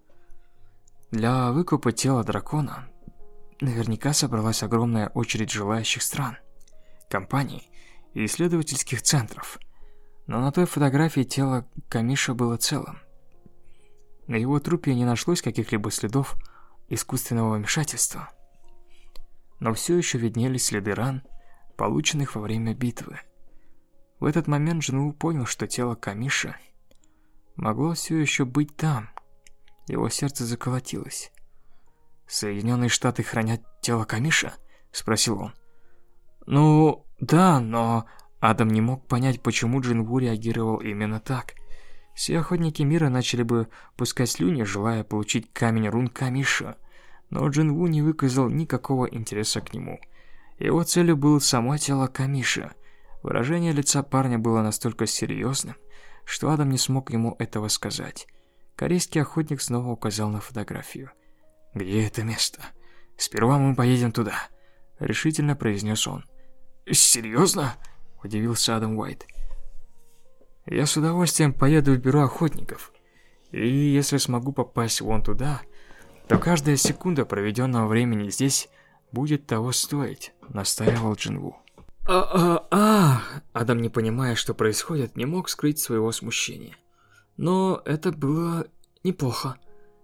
Для выкупа тела дракона наверняка собралась огромная очередь желающих стран, компаний и исследовательских центров. Но на той фотографии тело Камиша было целым. На его трупе не нашлось каких-либо следов искусственного вмешательства но все еще виднелись следы ран, полученных во время битвы. В этот момент Джинву понял, что тело Камиша могло все еще быть там. Его сердце заколотилось. «Соединенные Штаты хранят тело Камиша?» – спросил он. «Ну, да, но...» Адам не мог понять, почему Джинву реагировал именно так. Все охотники мира начали бы пускать слюни, желая получить камень рун Камиша, но Джин Ву не выказал никакого интереса к нему. Его целью было само тело Камиша. Выражение лица парня было настолько серьезным, что Адам не смог ему этого сказать. Корейский охотник снова указал на фотографию. «Где это место? Сперва мы поедем туда», — решительно произнес он. «Серьезно?» — удивился Адам Уайт. «Я с удовольствием поеду в бюро охотников. И если смогу попасть вон туда, то каждая секунда проведенного времени здесь будет того стоить», — настаивал Джинву. «А-а-а!» Адам, не понимая, что происходит, не мог скрыть своего смущения. Но это было неплохо.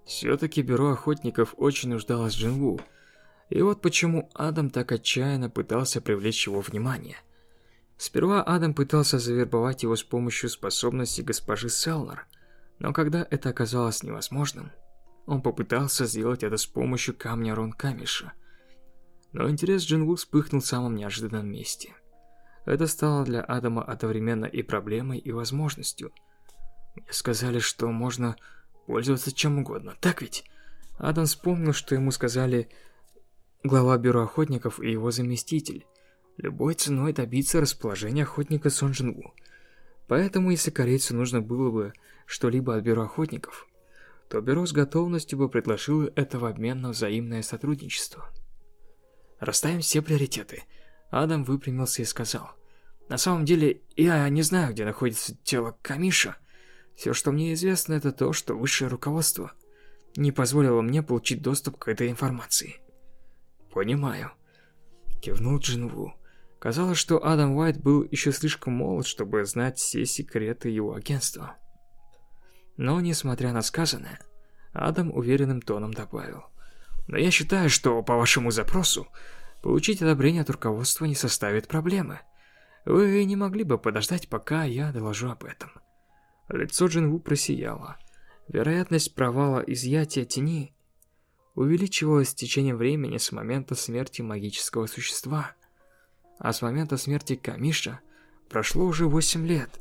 Все-таки бюро охотников очень нуждалось в Джинву. И вот почему Адам так отчаянно пытался привлечь его внимание. Сперва Адам пытался завербовать его с помощью способностей госпожи Селнер, но когда это оказалось невозможным, он попытался сделать это с помощью камня Рон Камиша. Но интерес Джинву вспыхнул в самом неожиданном месте. Это стало для Адама одновременно и проблемой, и возможностью. Мне сказали, что можно пользоваться чем угодно, так ведь? Адам вспомнил, что ему сказали глава бюро охотников и его заместитель. Любой ценой добиться расположения охотника Сон Джинву. Поэтому, если корейцу нужно было бы что-либо от бюро охотников, то бюро с готовностью бы предложило это в обмен на взаимное сотрудничество. Расставим все приоритеты. Адам выпрямился и сказал. На самом деле, я не знаю, где находится тело Камиша. Все, что мне известно, это то, что высшее руководство не позволило мне получить доступ к этой информации. Понимаю. Кивнул Джинву. Казалось, что Адам Уайт был еще слишком молод, чтобы знать все секреты его агентства. Но, несмотря на сказанное, Адам уверенным тоном добавил. «Но я считаю, что по вашему запросу получить одобрение от руководства не составит проблемы. Вы не могли бы подождать, пока я доложу об этом?» Лицо Джинву просияло. Вероятность провала изъятия тени увеличивалась с течением времени с момента смерти магического существа. А с момента смерти Камиша прошло уже 8 лет.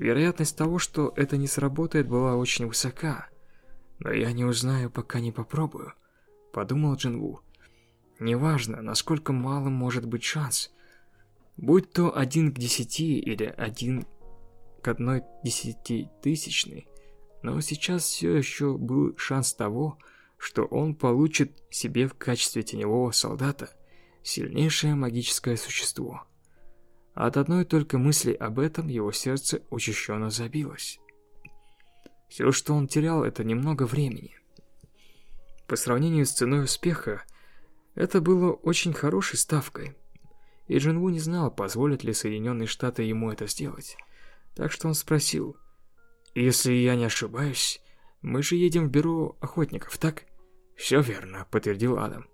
Вероятность того, что это не сработает, была очень высока. Но я не узнаю, пока не попробую, подумал Джинву. Неважно, насколько малым может быть шанс. Будь то один к десяти или один к одной десятитысячной, но сейчас все еще был шанс того, что он получит себе в качестве теневого солдата сильнейшее магическое существо. От одной только мысли об этом его сердце учащенно забилось. Все, что он терял, это немного времени. По сравнению с ценой успеха, это было очень хорошей ставкой. И Джинву не знал, позволят ли Соединенные Штаты ему это сделать. Так что он спросил, «Если я не ошибаюсь, мы же едем в бюро охотников, так?» «Все верно», — подтвердил Адам.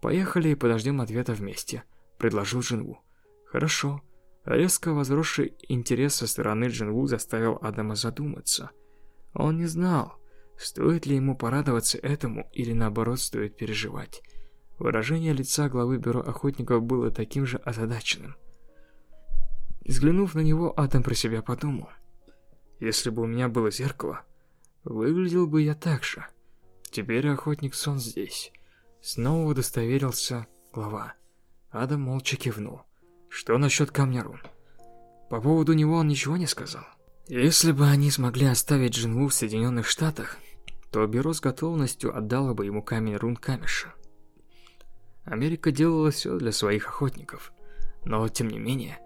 «Поехали и подождем ответа вместе», — предложил Джинву. «Хорошо». Резко возросший интерес со стороны Джинву заставил Адама задуматься. Он не знал, стоит ли ему порадоваться этому или наоборот стоит переживать. Выражение лица главы бюро охотников было таким же озадаченным. Взглянув на него, Адам про себя подумал. Если бы у меня было зеркало, выглядел бы я так же. Теперь охотник сон здесь. Снова удостоверился глава. Адам молча кивнул. Что насчет камня рун? По поводу него он ничего не сказал. Если бы они смогли оставить Джинву в Соединенных Штатах, то бюро с готовностью отдало бы ему камень рун Камеша. Америка делала все для своих охотников, но тем не менее...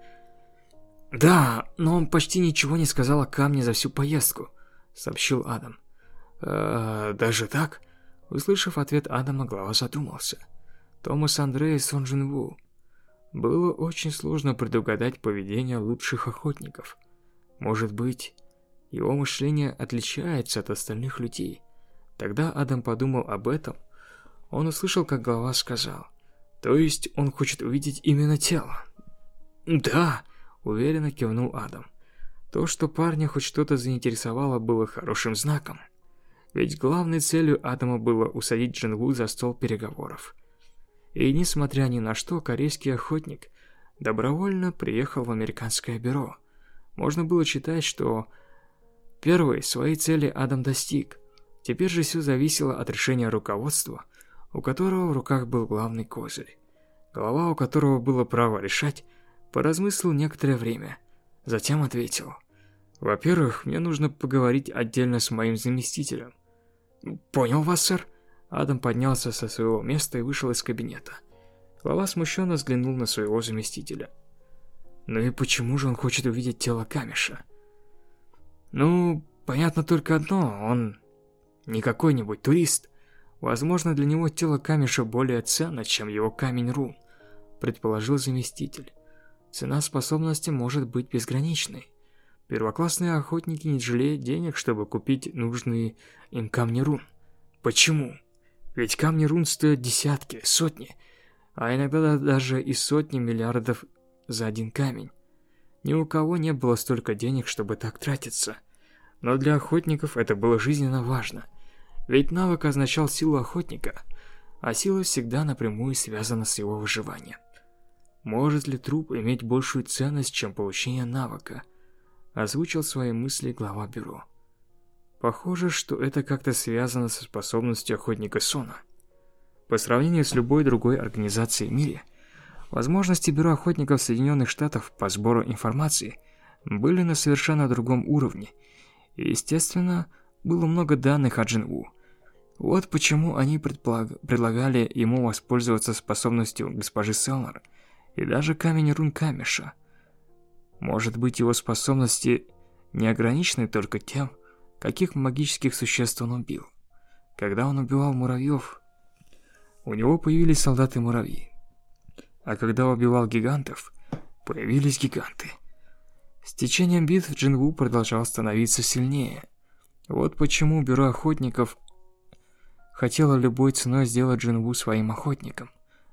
Да, но он почти ничего не сказал о камне за всю поездку, сообщил Адам. «Э, даже так?» Услышав ответ Адама, глава задумался. Томас Андрей Сон Джин Ву. Было очень сложно предугадать поведение лучших охотников. Может быть, его мышление отличается от остальных людей. Тогда Адам подумал об этом. Он услышал, как глава сказал. То есть он хочет увидеть именно тело. «Да», — уверенно кивнул Адам. То, что парня хоть что-то заинтересовало, было хорошим знаком. Ведь главной целью Адама было усадить Джинву за стол переговоров. И несмотря ни на что, корейский охотник добровольно приехал в американское бюро. Можно было считать, что Первый, своей цели Адам достиг. Теперь же все зависело от решения руководства, у которого в руках был главный козырь. Голова, у которого было право решать, поразмыслил некоторое время. Затем ответил. «Во-первых, мне нужно поговорить отдельно с моим заместителем». «Понял вас, сэр». Адам поднялся со своего места и вышел из кабинета. Глава смущенно взглянул на своего заместителя. «Ну и почему же он хочет увидеть тело Камеша?» «Ну, понятно только одно, он не какой-нибудь турист. Возможно, для него тело Камеша более ценно, чем его камень рун», предположил заместитель. «Цена способности может быть безграничной. Первоклассные охотники не жалеют денег, чтобы купить нужные им камни рун. Почему? Ведь камни рун стоят десятки, сотни, а иногда даже и сотни миллиардов за один камень. Ни у кого не было столько денег, чтобы так тратиться. Но для охотников это было жизненно важно. Ведь навык означал силу охотника, а сила всегда напрямую связана с его выживанием. Может ли труп иметь большую ценность, чем получение навыка – озвучил свои мысли глава бюро. Похоже, что это как-то связано со способностью охотника Сона. По сравнению с любой другой организацией в мире, возможности бюро охотников Соединенных Штатов по сбору информации были на совершенно другом уровне, и, естественно, было много данных о Джин Вот почему они предлагали ему воспользоваться способностью госпожи Селнер и даже камень рун Камеша – может быть, его способности не ограничены только тем, каких магических существ он убил. Когда он убивал муравьев, у него появились солдаты-муравьи. А когда убивал гигантов, появились гиганты. С течением битв Джинву продолжал становиться сильнее. Вот почему бюро охотников хотело любой ценой сделать Джинву своим охотником.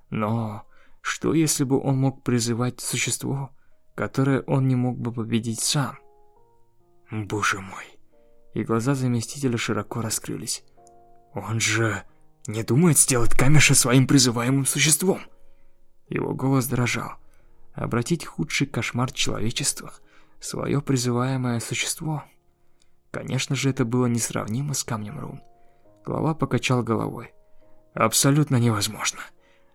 Но что если бы он мог призывать существо, которое он не мог бы победить сам. Боже мой. И глаза заместителя широко раскрылись. Он же не думает сделать Камеша своим призываемым существом. Его голос дрожал. Обратить худший кошмар человечества, свое призываемое существо. Конечно же, это было несравнимо с Камнем Рун. Глава покачал головой. Абсолютно невозможно.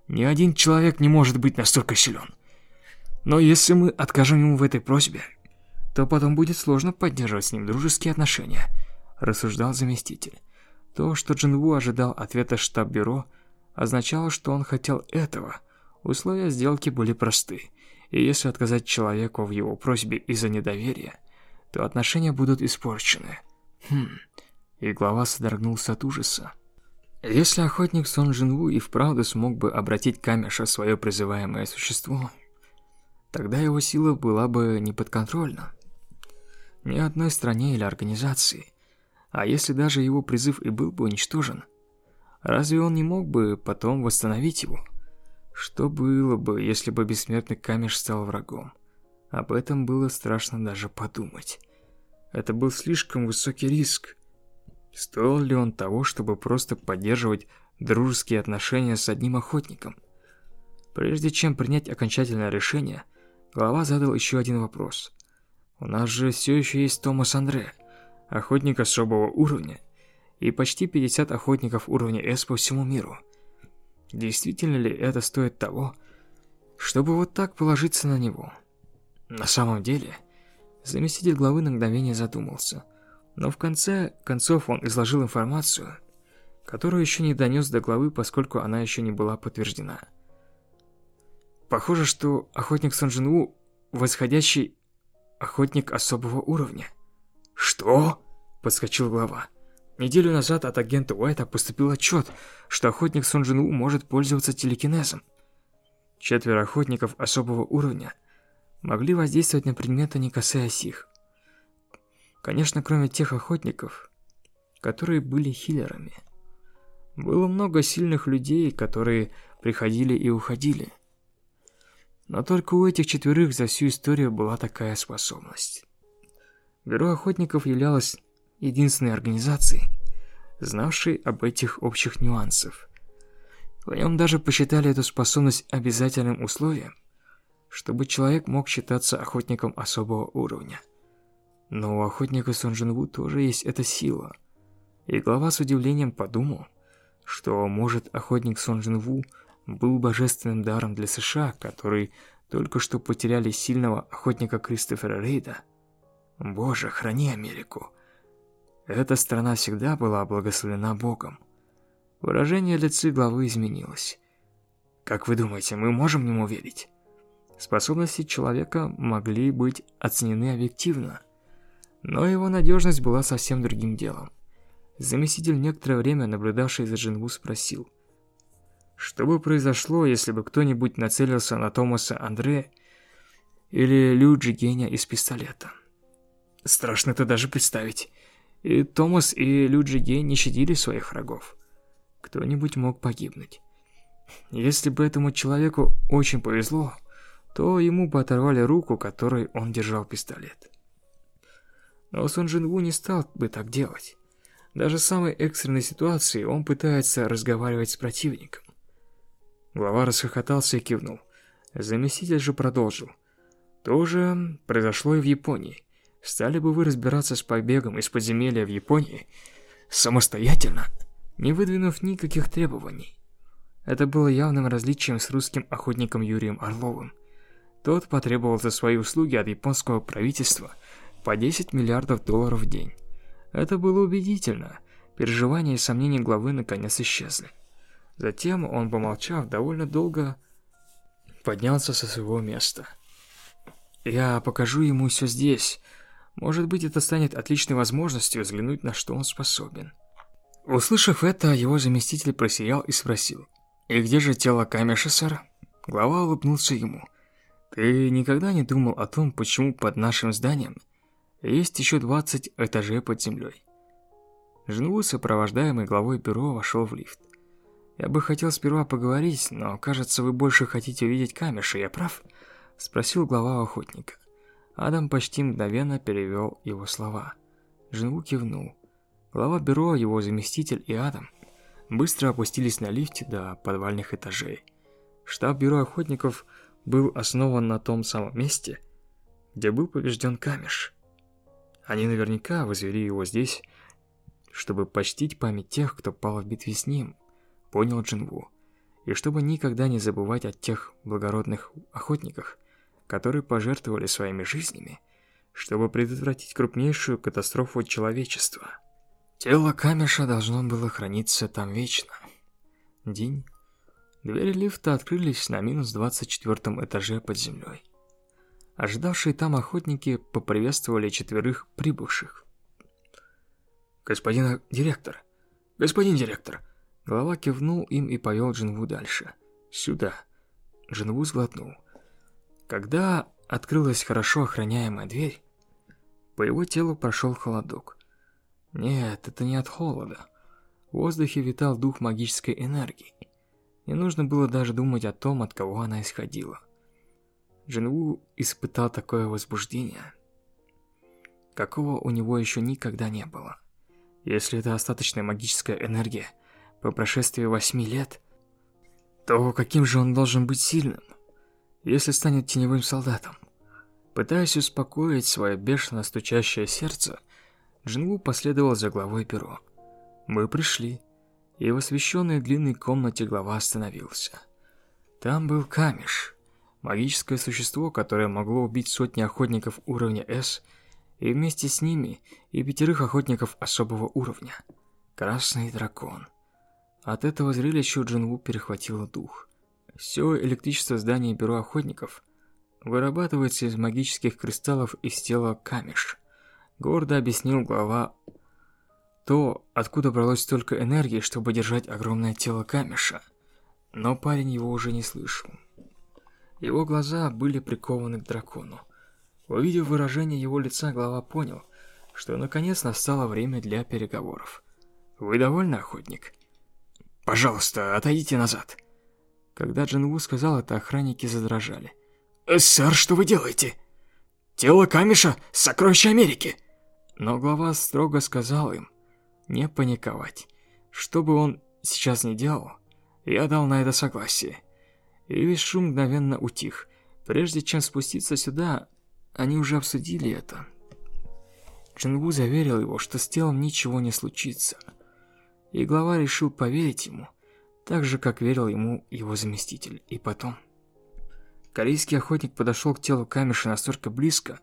Ни один человек не может быть настолько силен. Но если мы откажем ему в этой просьбе, то потом будет сложно поддерживать с ним дружеские отношения, рассуждал заместитель. То, что Джинву ожидал ответа штаб-бюро, означало, что он хотел этого. Условия сделки были просты, и если отказать человеку в его просьбе из-за недоверия, то отношения будут испорчены. Хм. И глава содрогнулся от ужаса. Если охотник Сон Джинву и вправду смог бы обратить Камеша в свое призываемое существо, тогда его сила была бы неподконтрольна ни одной стране или организации. А если даже его призыв и был бы уничтожен, разве он не мог бы потом восстановить его? Что было бы, если бы бессмертный Камеш стал врагом? Об этом было страшно даже подумать. Это был слишком высокий риск. Стоил ли он того, чтобы просто поддерживать дружеские отношения с одним охотником? Прежде чем принять окончательное решение, Глава задал еще один вопрос. «У нас же все еще есть Томас Андре, охотник особого уровня, и почти 50 охотников уровня С по всему миру. Действительно ли это стоит того, чтобы вот так положиться на него?» На самом деле, заместитель главы на мгновение задумался, но в конце концов он изложил информацию, которую еще не донес до главы, поскольку она еще не была подтверждена. Похоже, что охотник Сонжинву – восходящий охотник особого уровня. «Что?» – подскочил глава. Неделю назад от агента Уайта поступил отчет, что охотник Сонжинву может пользоваться телекинезом. Четверо охотников особого уровня могли воздействовать на предметы, не касаясь их. Конечно, кроме тех охотников, которые были хиллерами. Было много сильных людей, которые приходили и уходили. Но только у этих четверых за всю историю была такая способность. Бюро охотников являлось единственной организацией, знавшей об этих общих нюансах. В нем даже посчитали эту способность обязательным условием, чтобы человек мог считаться охотником особого уровня. Но у охотника Сон Джин тоже есть эта сила. И глава с удивлением подумал, что, может, охотник Сон Джин был божественным даром для США, который только что потеряли сильного охотника Кристофера Рейда. Боже, храни Америку. Эта страна всегда была благословена Богом. Выражение лица главы изменилось. Как вы думаете, мы можем ему верить? Способности человека могли быть оценены объективно, но его надежность была совсем другим делом. Заместитель некоторое время, наблюдавший за Джинву, спросил. Что бы произошло, если бы кто-нибудь нацелился на Томаса Андре или Лю Джигеня из пистолета? Страшно это даже представить. И Томас и Лю Джиген не щадили своих врагов. Кто-нибудь мог погибнуть. Если бы этому человеку очень повезло, то ему бы оторвали руку, которой он держал пистолет. Но Сон Джин Ву не стал бы так делать. Даже в самой экстренной ситуации он пытается разговаривать с противником. Глава расхохотался и кивнул. Заместитель же продолжил. То же произошло и в Японии. Стали бы вы разбираться с побегом из подземелья в Японии самостоятельно, не выдвинув никаких требований. Это было явным различием с русским охотником Юрием Орловым. Тот потребовал за свои услуги от японского правительства по 10 миллиардов долларов в день. Это было убедительно. Переживания и сомнения главы наконец исчезли. Затем он, помолчав, довольно долго поднялся со своего места. «Я покажу ему все здесь. Может быть, это станет отличной возможностью взглянуть, на что он способен». Услышав это, его заместитель просиял и спросил. «И где же тело Камеша, сэр?» Глава улыбнулся ему. «Ты никогда не думал о том, почему под нашим зданием есть еще 20 этажей под землей?» Жену, сопровождаемый главой бюро, вошел в лифт. Я бы хотел сперва поговорить, но, кажется, вы больше хотите увидеть камеши, я прав?» Спросил глава охотника. Адам почти мгновенно перевел его слова. Джинву кивнул. Глава бюро, его заместитель и Адам быстро опустились на лифте до подвальных этажей. Штаб бюро охотников был основан на том самом месте, где был побежден Камеш. Они наверняка возвели его здесь, чтобы почтить память тех, кто пал в битве с ним, понял Джинву. И чтобы никогда не забывать о тех благородных охотниках, которые пожертвовали своими жизнями, чтобы предотвратить крупнейшую катастрофу человечества. Тело Камеша должно было храниться там вечно. День. Двери лифта открылись на минус 24 этаже под землей. Ожидавшие там охотники поприветствовали четверых прибывших. «Господин директор! Господин директор! Глава кивнул им и повел Джинву дальше. «Сюда». Джинву сглотнул. Когда открылась хорошо охраняемая дверь, по его телу прошел холодок. Нет, это не от холода. В воздухе витал дух магической энергии. Не нужно было даже думать о том, от кого она исходила. Джинву испытал такое возбуждение, какого у него еще никогда не было. Если это остаточная магическая энергия, по прошествии восьми лет, то каким же он должен быть сильным, если станет теневым солдатом? Пытаясь успокоить свое бешено стучащее сердце, Джингу последовал за главой бюро. Мы пришли, и в освещенной длинной комнате глава остановился. Там был Камиш, магическое существо, которое могло убить сотни охотников уровня С, и вместе с ними и пятерых охотников особого уровня. Красный дракон. От этого зрелища Джинву перехватило дух. Все электричество здания бюро охотников вырабатывается из магических кристаллов из тела камеш. Гордо объяснил глава то, откуда бралось столько энергии, чтобы держать огромное тело камеша. Но парень его уже не слышал. Его глаза были прикованы к дракону. Увидев выражение его лица, глава понял, что наконец настало время для переговоров. «Вы довольны, охотник?» Пожалуйста, отойдите назад. Когда Джин сказал это, охранники задрожали. «Э, «Сэр, что вы делаете? Тело Камиша — сокровище Америки!» Но глава строго сказал им не паниковать. Что бы он сейчас ни делал, я дал на это согласие. И весь шум мгновенно утих. Прежде чем спуститься сюда, они уже обсудили это. Джинву заверил его, что с телом ничего не случится. И глава решил поверить ему, так же, как верил ему его заместитель. И потом... Корейский охотник подошел к телу Камиша настолько близко,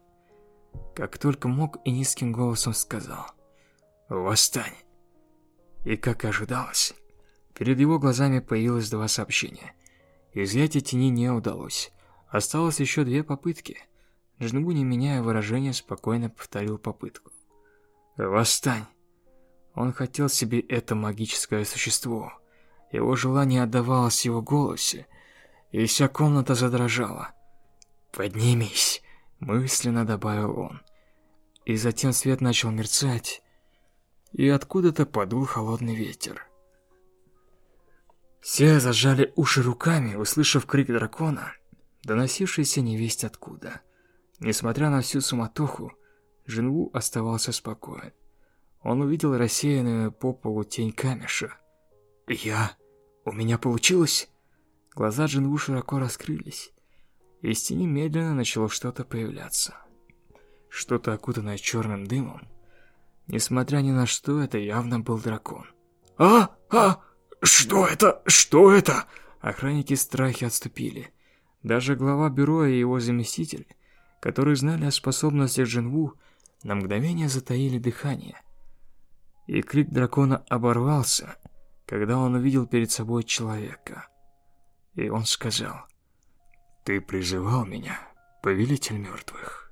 как только мог и низким голосом сказал «Восстань!». И как и ожидалось, перед его глазами появилось два сообщения. Изъятие тени не удалось. Осталось еще две попытки. Джинбу, не меняя выражения, спокойно повторил попытку. «Восстань!». Он хотел себе это магическое существо. Его желание отдавалось его голосе, и вся комната задрожала. «Поднимись!» – мысленно добавил он. И затем свет начал мерцать, и откуда-то подул холодный ветер. Все зажали уши руками, услышав крик дракона, доносившийся невесть откуда. Несмотря на всю суматоху, Джинву оставался спокоен. Он увидел рассеянную по полу тень камеша. «Я... У меня получилось?» Глаза Джинву широко раскрылись. Из тени медленно начало что-то появляться. Что-то окутанное черным дымом. Несмотря ни на что, это явно был дракон. «А? А? Что это? Что это?» Охранники страхи отступили. Даже глава бюро и его заместитель, которые знали о способностях Джинву, на мгновение затаили дыхание. И крик дракона оборвался, когда он увидел перед собой человека. И он сказал, «Ты призывал меня, повелитель мертвых».